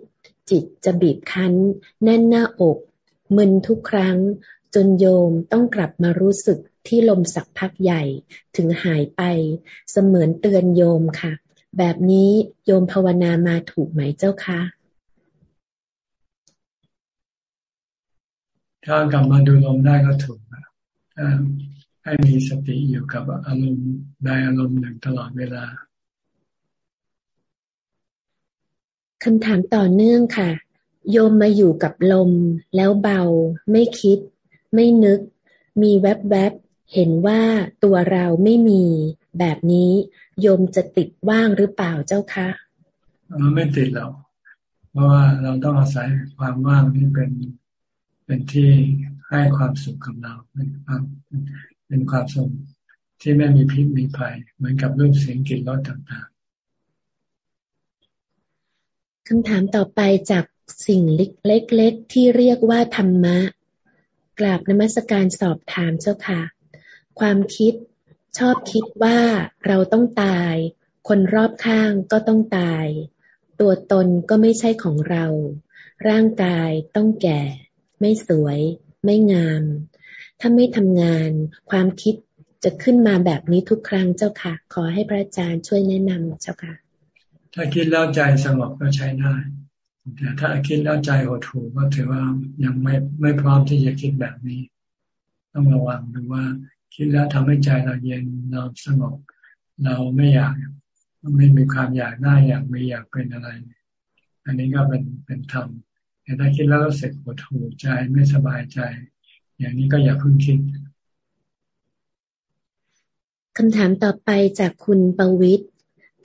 จิตจะบีบคั้น แน่นหน้าอก มึนทุกครั้ง จนโยมต้องกลับมารู้สึกที่ลมสักพักใหญ่ถึงหายไป เสมือนเตือนโยมค่ะ แบบนี้โยมภาวนามาถูกไหมเจ้าคะถ้ากลับมาดูลมได้ก็ถูกนะให้มีสติอยู่กับอารมณ์ใดอารมณ์หนึ่งตลอดเวลา คำถามต่อเนื่องค่ะ โยมมาอยู่กับลม แล้วเบา ไม่คิด ไม่นึก มีแวบๆบเห็นว่าตัวเราไม่มีแบบนี้ โยมจะติดว่างหรือเปล่าเจ้าคะไม่ติดหรอกเพราะว่าเราต้องอาศัยความว่างนี่เป็นเป็นที่ให้ความสุขกับเราเป็นความเป็นความสุขที่ไม่มีพิษมีภัย เหมือนกับรูปเสียงกลิ่นรสต่าง คำถามต่อไปจากสิ่งเล็กๆที่เรียกว่าธรรมะ กราบนมัสการสอบถามเจ้าค่ะ ความคิดชอบคิดว่าเราต้องตาย คนรอบข้างก็ต้องตาย ตัวตนก็ไม่ใช่ของเรา ร่างกายต้องแก่ ไม่สวย ไม่งาม ถ้าไม่ทำงาน ความคิดจะขึ้นมาแบบนี้ทุกครั้งเจ้าค่ะ ขอให้พระอาจารย์ช่วยแนะนำเจ้าค่ะ ถ้าคิดแล้วใจสงบก็ใช้ได้ แต่ถ้าคิดแล้วใจหดหู่ก็ถือว่ายังไม่ไม่พร้อมที่จะคิดแบบนี้ ต้องระวังดูว่า คิดแล้วทำให้ใจเราเย็นเราสงบเราไม่อยากไม่มีความอยากได้อยากไม่อยากเป็นอะไร อันนี้ก็เป็นเป็นธรรมแต่ถ้าคิดแล้วรู้สึกหดหูใจไม่สบายใจ อย่างนี้ก็อย่าเพิ่งคิดคำถามต่อไปจากคุณประวิทย์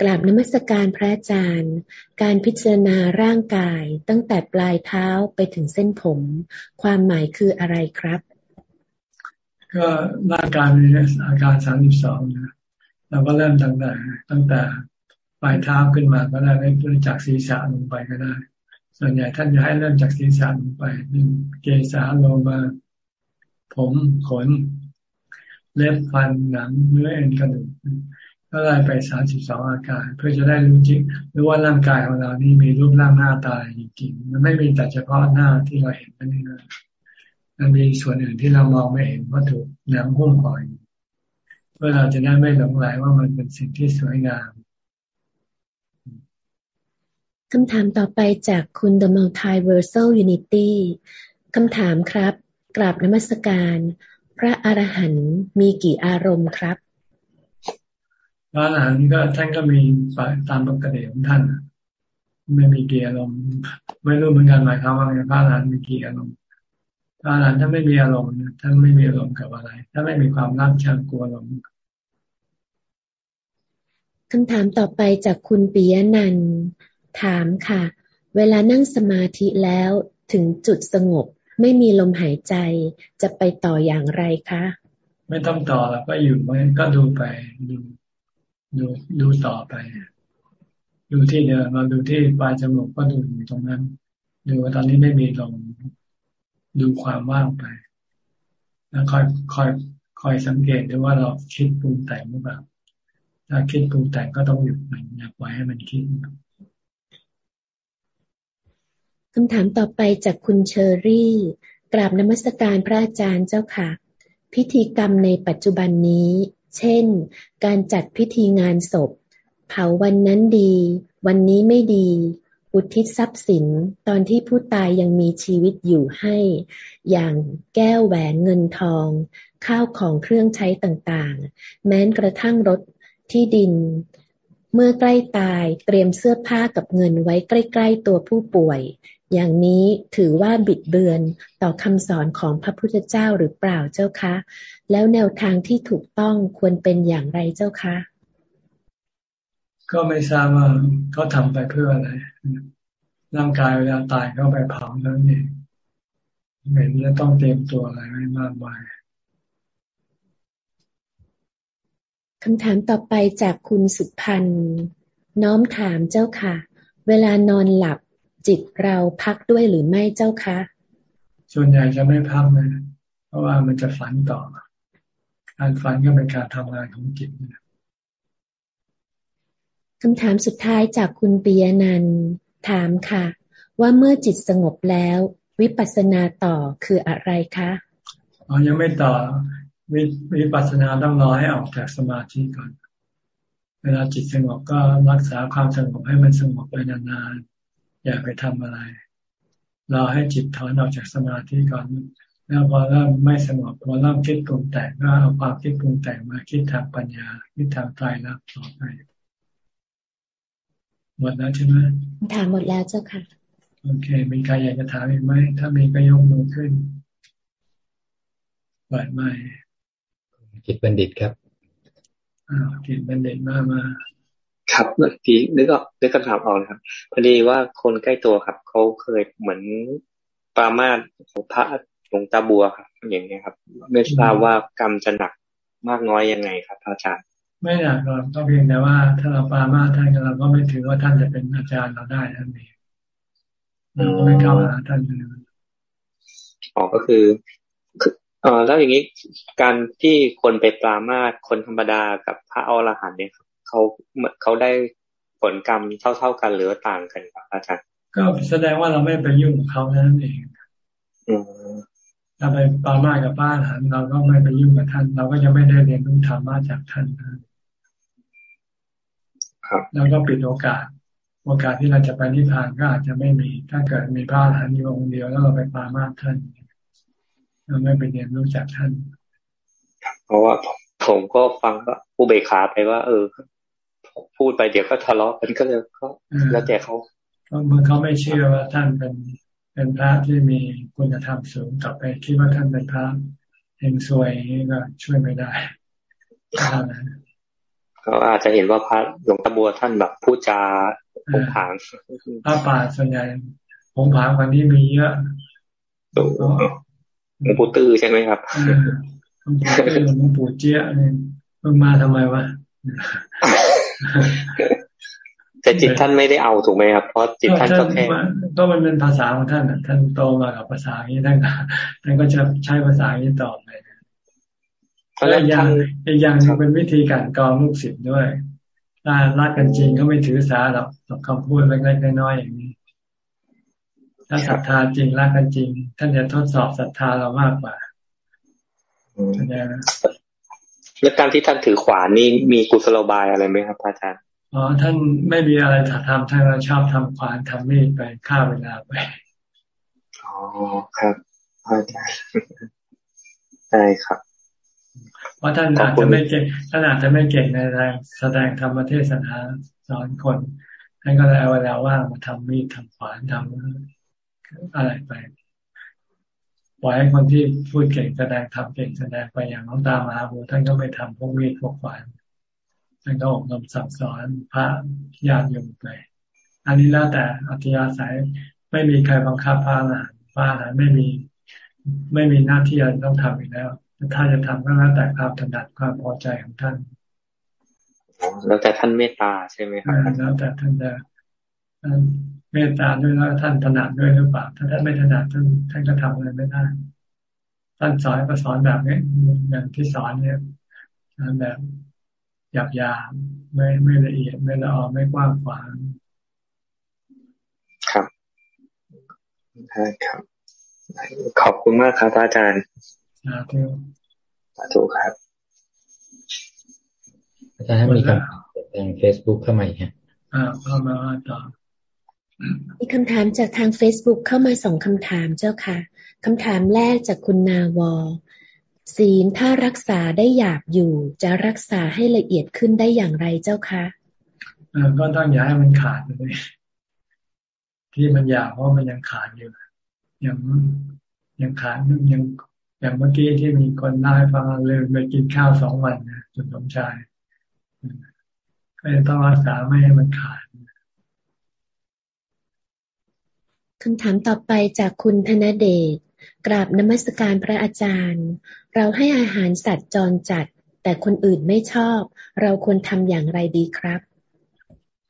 กราบนมัสการพระอาจารย์ การพิจารณาร่างกายตั้งแต่ปลายเท้าไปถึงเส้นผม ความหมายคืออะไรครับ ก็ร่างกายมีอาการสามสิบสองนะเราก็เริ่มตั้งแต่ตั้งแต่ปลายเท้าขึ้นมาก็ได้เริ่มจากศีรษะลงไปก็ได้ ส่วนใหญ่ท่านจะให้เริ่มจากศีรษะลงไปเกสาลงมาผมขน เล็บฟันหนังเนื้อเอ็นกระดูก ก็ไล่ไปสามสิบสองอาการ เพื่อจะได้รู้จริงรู้ว่าร่างกายของเรานี่มีรูปร่างหน้าตาจริงๆมันไม่มีแต่เฉพาะหน้าที่เราเห็นนั่นเองมันมีส่วนอื่นที่เรามองไม่เห็นว่าถูกหนังหุ้มห่อยเพื่อเราจะได้ไม่หลงไหลว่ามันเป็นสิ่งที่สวยงามคำถามต่อไปจากคุณ The Multiversal Unity คำถามครับ กราบนมัสการ พระอรหันต์มีกี่อารมณ์ครับ ระอรหันต์ก็ท่านก็มีตามปกติของท่านไม่มีกี่อารมณ์ไม่รู้เหมือนกันหมายความว่าพระอรหันต์มีกี่อารมณ์พระอรหันต์ท่านไม่มีอารมณ์ท่านไม่มีอารมณ์กับอะไรท่านไม่มีความรักชังกลัวอารมณ์คำถามต่อไปจากคุณปิยนันถามค่ะ เวลานั่งสมาธิแล้วถึงจุดสงบไม่มีลมหายใจจะไปต่ออย่างไรคะ ไม่ต้องต่อแล้วก็อยู่ไว้ก็ดูไปดู ดูดูต่อไป ดูที่เดิมเราดูที่ปลายจมูกก็ดูอยู่ตรงนั้น ดูว่าตอนนี้ไม่มีลมดูความว่างไป แล้วคอยคอยคอยสังเกตดูว่าเราคิดปรุงแต่งหรือเปล่าถ้าคิดปรุงแต่งก็ต้องหยุดมันอย่าปล่อยให้มันคิดคำถามต่อไปจากคุณเชอรี่ กราบนมัสการพระอาจารย์เจ้าค่ะ พิธีกรรมในปัจจุบันนี้ เช่น การจัดพิธีงานศพ เผาวันนั้นดี วันนี้ไม่ดี อุทิศทรัพย์สินตอนที่ผู้ตายยังมีชีวิตอยู่ให้ อย่างแก้วแหวนเงินทอง ข้าวของเครื่องใช้ต่างๆ แม้นกระทั่งรถที่ดิน เมื่อใกล้ตายเตรียมเสื้อผ้ากับเงินไว้ใกล้ ๆ ตัวผู้ป่วย อย่างนี้ถือว่าบิดเบือนต่อคำสอนของพระพุทธเจ้าหรือเปล่าเจ้าคะ แล้วแนวทางที่ถูกต้องควรเป็นอย่างไรเจ้าคะ ก็ไม่ทราบว่าเขาทำไปเพื่ออะไรร่างกายเวลาตายก็ไปเผาแล้วนี่เหม็นจะต้องเตรียมตัวอะไรไม่มากมายคำถามต่อไปจากคุณสุพันธ์น้อมถามเจ้าค่ะ เวลานอนหลับ จิตเราพักด้วยหรือไม่เจ้าคะ ส่วนใหญ่จะไม่พักเลยเพราะว่ามันจะฝันต่อ การฝันก็เป็นการทำงานของจิตคำถามสุดท้ายจากคุณปียนันถามค่ะ ว่าเมื่อจิตสงบแล้ว วิปัสสนาต่อคืออะไรคะอ๋อยังไม่ต่อวิวิปัสสนาต้องรอให้ออกจากสมาธิก่อน เวลาจิตสงบก็รักษาความสงบให้มันสงบไปนานๆ อย่าไปทำอะไรรอให้จิตถอนออกจากสมาธิก่อนแล้วพอเริ่มไม่สงบพอเริ่มคิดปรุงแต่งก็เอาความคิดปรุงแต่งมาคิดทางปัญญาคิดทางใจรับต่อไปหมดแล้วใช่ไหมถามหมดแล้วเจ้าค่ะ โอเคมีใครอยากจะถามอีกไหม ถ้ามีก็ยกมือขึ้นเปิดไมกิจบัณฑิตครับอ่ากิจบัณฑิตมามา ครับเมื่อกี้นึกออกนึกคำถามออกนะครับพอดีว่าคนใกล้ตัวครับเขาเคยเหมือนปรามาสของพระหลวงตาบัวครับ อย่างนี้ครับ ไม่ทราบว่ากรรมจะหนักมากน้อยยังไงครับอาจารย์ ไม่หนักหรอกก็เพียงแต่ว่า ถ้าเราปรามาสท่านเราก็ไม่ถือว่าท่านจะเป็นอาจารย์เราได้ท่านเองเราก็ไม่เข้าหาท่านเลยอ๋อก็คืออ๋อแล้วอย่างนี้การที่คนไปปรามาสคนธรรมดากับพระอรหันต์เนี่ย เขาเขาได้ผลกรรมเท่าๆกันหรือต่างกันครับอาจารย์ก็แสดงว่าเราไม่ไปยุ่งกับเขานั่นเองถ้าไปปรามาสกับพระอรหันต์เราก็ไม่ไปยุ่งกับท่าน เราก็จะไม่ได้เรียนรู้ธรรมะจากท่านครับแล้วก็ปิดโอกาส โอกาสที่เราจะไปนิพพานก็อาจจะไม่มี ถ้าเกิดมีพระอรหันต์อยู่องค์เดียวแล้วเราไปปรามาสท่านเราไม่ไปเรียนรู้จักท่าน เพราะว่าผมก็ฟังก็ผู้เบขาไปว่า เออ พูดไปเดี๋ยวก็ทะเลาะกันก็เลยก็แล้วแต่เขาเมื่อเขาไม่เชื่อว่าท่านเป็นเป็นพระที่มีคุณธรรมสูงต่อไปคิดว่าท่านเป็นพระเฮงซวยนี่ก็ช่วยไม่ได้เขาอาจจะเห็นว่าพระหลวงตาบัวท่านแบบพูดจาผงผางพระป่าส่วนใหญ่ผงผางวันนี้มีเยอะหลวงปู่ตื้อใช่ไหมครับหลวงปู่ตื้อหลวงปู่เจี๊ยเนี่ยมึงมาทำไมวะ แต่จิตท่านไม่ได้เอาถูกไหมครับเพราะจิตท่านก็แค่ก็มันเป็นภาษาของท่านท่านโตมากับภาษานี้ท่านท่านก็จะใช้ภาษานี้ตอบไปแล้วอย่างอีกอย่างเป็นวิธีการกรองลูกศิษย์ด้วยถ้ารักกันจริงก็ไม่ถือสาหรอกคำพูดเล็กๆน้อยๆอย่างนี้ ถ้าศรัทธาจริงรักกันจริง ท่านจะทดสอบศรัทธาเรามากกว่าเข้าใจไหม แล้วการที่ท่านถือขวานนี่มีกุศโลบายอะไรไหมครับอาจารย์อ๋อท่านไม่มีอะไรถทำท่านชอบทำขวานทำมีดไปฆ่าเวลาไปอ๋อครับอาจารย์ใช่ครับเพราะท่านอาจจะไม่เก่งท่านอาจจะไม่เก่งในแรงแสดงธรรมเทศนาสอนคนท่านก็เลยเอาเวลาว่างมาทำมีดทำขวานทำอะไรไป ปล่อยให้คนที่พูดเก่งแสดงทำเก่งแสดงไปอย่างน้องตามหาบัวท่านก็ไปทำพวกมีดพวกขวานท่านก็อบรมสั่งสอนพระญาติโยมไป อันนี้แล้วแต่อัธยาศัยไม่มีใครบังคับพระอรหันต์พระอรหันต์ไม่มี ไม่มีหน้าที่จะต้องทำอีกแล้วถ้าจะทำก็แล้วแต่ความถนัดความพอใจของท่านแล้วแต่ท่านเมตตาใช่ไหมครับแล้วแต่ท่านจะ เมตตาด้วยแล้วท่านถนัดด้วยหรือเปล่า ถ้าท่านไม่ถนัดท่านท่านก็ทำอะไรไม่ได้ ท่านสอนก็สอนแบบนี้อย่างที่สอนเนี่ยสอนแบบหยาบยาไม่ไม่ละเอียด ไม่ละออไม่กว้างขวางครับใช่ครับ ขอบคุณมากครับอาจารย์สาธุสาธุครับอาจารย์มีคำถามทางเฟซบุ๊กเข้ามาอีกฮะอ่าเข้ามาต่อ มีคำถามจากทาง Facebook เข้ามาสองคำถามเจ้าค่ะคำถามแรกจากคุณนาวอศีลถ้ารักษาได้หยาบอยู่ จะรักษาให้ละเอียดขึ้นได้อย่างไรเจ้าคะก็ต้องอย่าให้มันขาดเลยที่มันหยาบเพราะมันยังขาดอยู่ยังยังขาดยังอย่างเมื่อกี้ที่มีคนเล่าฟังเลยไปกินข้าวสองวันนะจนสมชายก็จะต้องรักษาไม่ให้มันขาด คำถามต่อไปจากคุณธนเดชกราบนมัสการพระอาจารย์ เราให้อาหารสัตว์จรจัด แต่คนอื่นไม่ชอบ เราควรทำอย่างไรดีครับ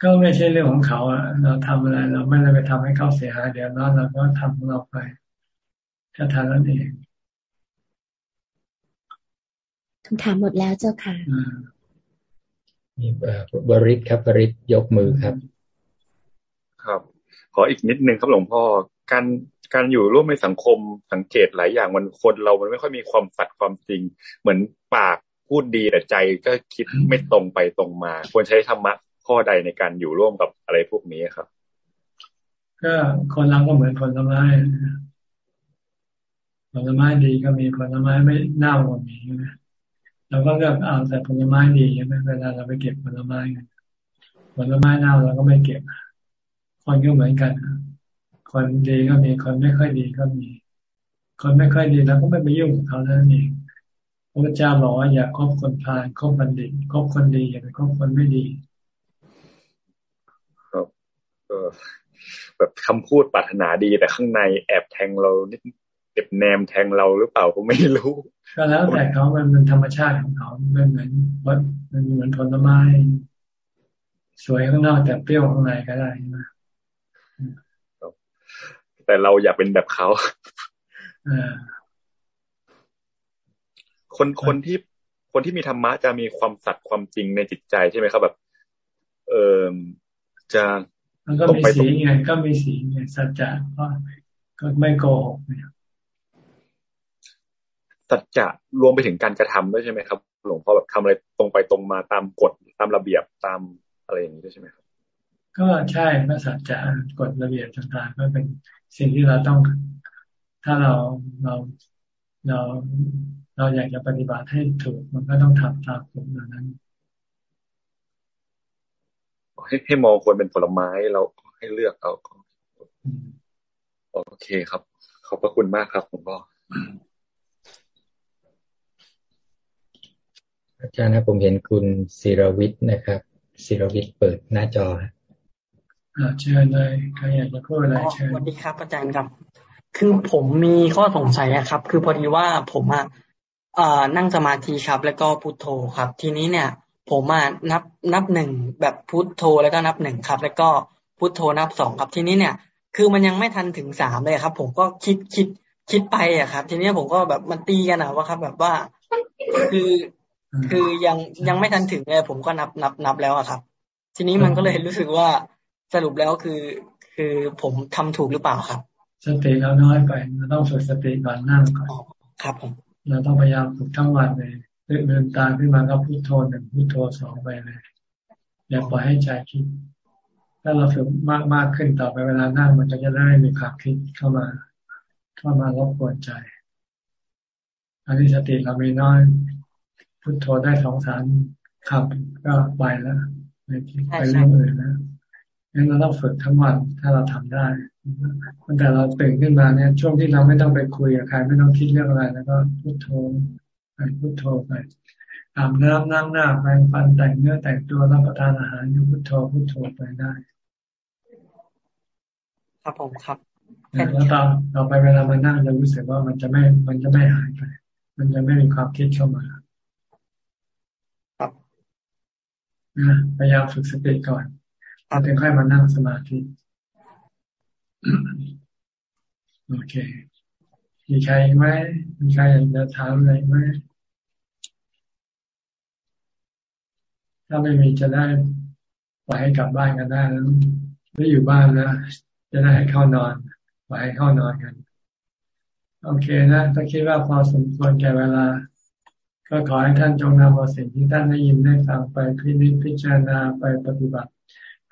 ก็ไม่ใช่เรื่องของเขาอะเราทำอะไรเราไม่ได้ไปทำให้เขาเสียหายเดี๋ยวนั้นเราก็ทำของเราไปแค่ทานนั้นเองคำถามหมดแล้วเจ้าค่ะมีบริษครับบริษยกมือครับ ครับ ขออีกนิดนึงครับหลวงพ่อการการอยู่ร่วมในสังคมสังเกตหลายอย่างมันคนเรามันไม่ค่อยมีความสัตย์ความจริง เหมือนปากพูดดีแต่ใจก็คิดไม่ตรงไปตรงมา ควรใช้ธรรมะข้อใดในการอยู่ร่วมกับอะไรพวกนี้ครับ ก็คนเราก็เหมือนผลไม้ผลไม้ดีก็มีผลไม้ไม่เน่าก็มีนะเราก็เลือกเอาแต่ผลไม้ดีใช่ไหมเวลาเราไปเก็บผลไม้ผลไม้เน่าเราก็ไม่เก็บ คนก็เหมือนกัน คนดีก็มีคนไม่ค่อยดีก็มี คนไม่ค่อยดีเราก็ไม่ไปยุ่งกับเขาแล้วนี่พระเจ้าบอกว่าอย่าคบคนพาลคบบัณฑิตคบคนดีอย่าไปคบคนไม่ดีครับแบบคำพูดปรารถนาดีแต่ข้างในแอบแทงเรานิดเก็บแนมแทงเราหรือเปล่าก็ไม่รู้ ก็แล้วแต่เขามันเป็นธรรมชาติของเขาไม่เหมือนวัดมันเหมือนผลไม้ สวยข้างนอกแต่เปรี้ยวข้างในก็ได้นะ แต่เราอยากเป็นแบบเขาคนคนที่คนที่มีธรรมะจะมีความสัตย์ความจริงในจิตใจใช่ไหมครับแบบ เออจะมันก็มีสีไงก็มีสีไงสัจจะก็ก็ไม่โกหกเนี่ยสัจจะรวมไปถึงการกระทำด้วยใช่ไหมครับ หลวงพ่อแบบทำอะไรตรงไปตรงมาตามกฎตามระเบียบตามอะไรอย่างนี้ด้วยใช่ไหมครับก็ใช่พระสัจจะกฎระเบียบต่างๆก็เป็น สิ่งที่เราต้อง ถ้าเราเราเราเราอยากจะปฏิบัติให้ถูก มันก็ต้องทำตามกฎนั้นให้ให้มองคนเป็นผลไม้เราให้เลือกเอาโอเคครับ ขอบพระคุณมากครับผมก็อาจารย์นะผมเห็นคุณศิรวิทย์นะครับศิรวิทย์เปิดหน้าจอ เชิญเลยใครอยากจะพูดอะไรเชิญสวัสดีครับอาจารย์ครับ คือผมมีข้อสงสัยครับ คือพอดีว่าผมอะนั่งสมาธิครับ แล้วก็พุทโธครับ ทีนี้เนี่ย ผมอะนับนับหนึ่งแบบพุทโธแล้วก็นับหนึ่งครับ แล้วก็พุทโธนับสองครับทีนี้เนี่ย คือมันยังไม่ทันถึงสามเลยครับ ผมก็คิดคิดคิดไปอะครับ ทีนี้ผมก็แบบมันตีกันอะว่าครับ แบบว่า คือคือยังยังไม่ทันถึงเลยผมก็นับนับนับแล้วอะครับ ทีนี้มันก็เลยรู้สึกว่า สรุปแล้วคือคือผมทำถูกหรือเปล่าครับ สติเราน้อยไปเราต้องฝึกสติก่อนนั่งก่อนครับผมเราต้องพยายามฝึกทั้งวันเลยเดินตามขึ้นมาก็พุทโธหนึ่งพุทโธสองไปเลยอย่าปล่อยให้ใจคิด ถ้าเราฝึกมากมากขึ้นต่อไปเวลานั่งมันจะจะได้มีความคิดเข้ามา เข้ามารบกวนใจ อันนี้สติเราไม่น้อยพุทโธได้สองสามขับก็ไปแล้วไปเรื่องอื่นแล้ว งั้นเราต้องฝึกทั้งวันถ้าเราทำได้ตั้งแต่เราตื่นขึ้นมาเนี่ยช่วงที่เราไม่ต้องไปคุยกับใครไม่ต้องคิดเรื่องอะไร แล้วก็พุทโธไปพุทโธไปอาบน้ำนั่งหน้าแปรงฟันแต่งเนื้อแต่งตัวรับประทานอาหารอยู่พุทโธพุทโธไปได้ ครับผมครับแล้วต่อต่อไปเวลามานั่งจะรู้สึกว่ามันจะไม่ มันจะไม่หายไป มันจะไม่มีความคิดเข้ามาครับพยายามฝึกสติก่อน เราถึงค่อยมานั่งสมาธิ โอเค มีใครไหมมีใครอยากจะถามอะไรไหมถ้าไม่มีจะได้ปล่อยให้กลับบ้านกันได้แล้วไม่อยู่บ้านแล้วจะได้ให้เข้านอนปล่อยให้เข้านอนกัน โอเคนะถ้าคิดว่าพอสมควรแก่เวลา ก็ขอให้ท่านจงนำเอาสิ่งที่ท่านได้ยินได้ฟังไปพิจิตพิจารณาไปปฏิบัติ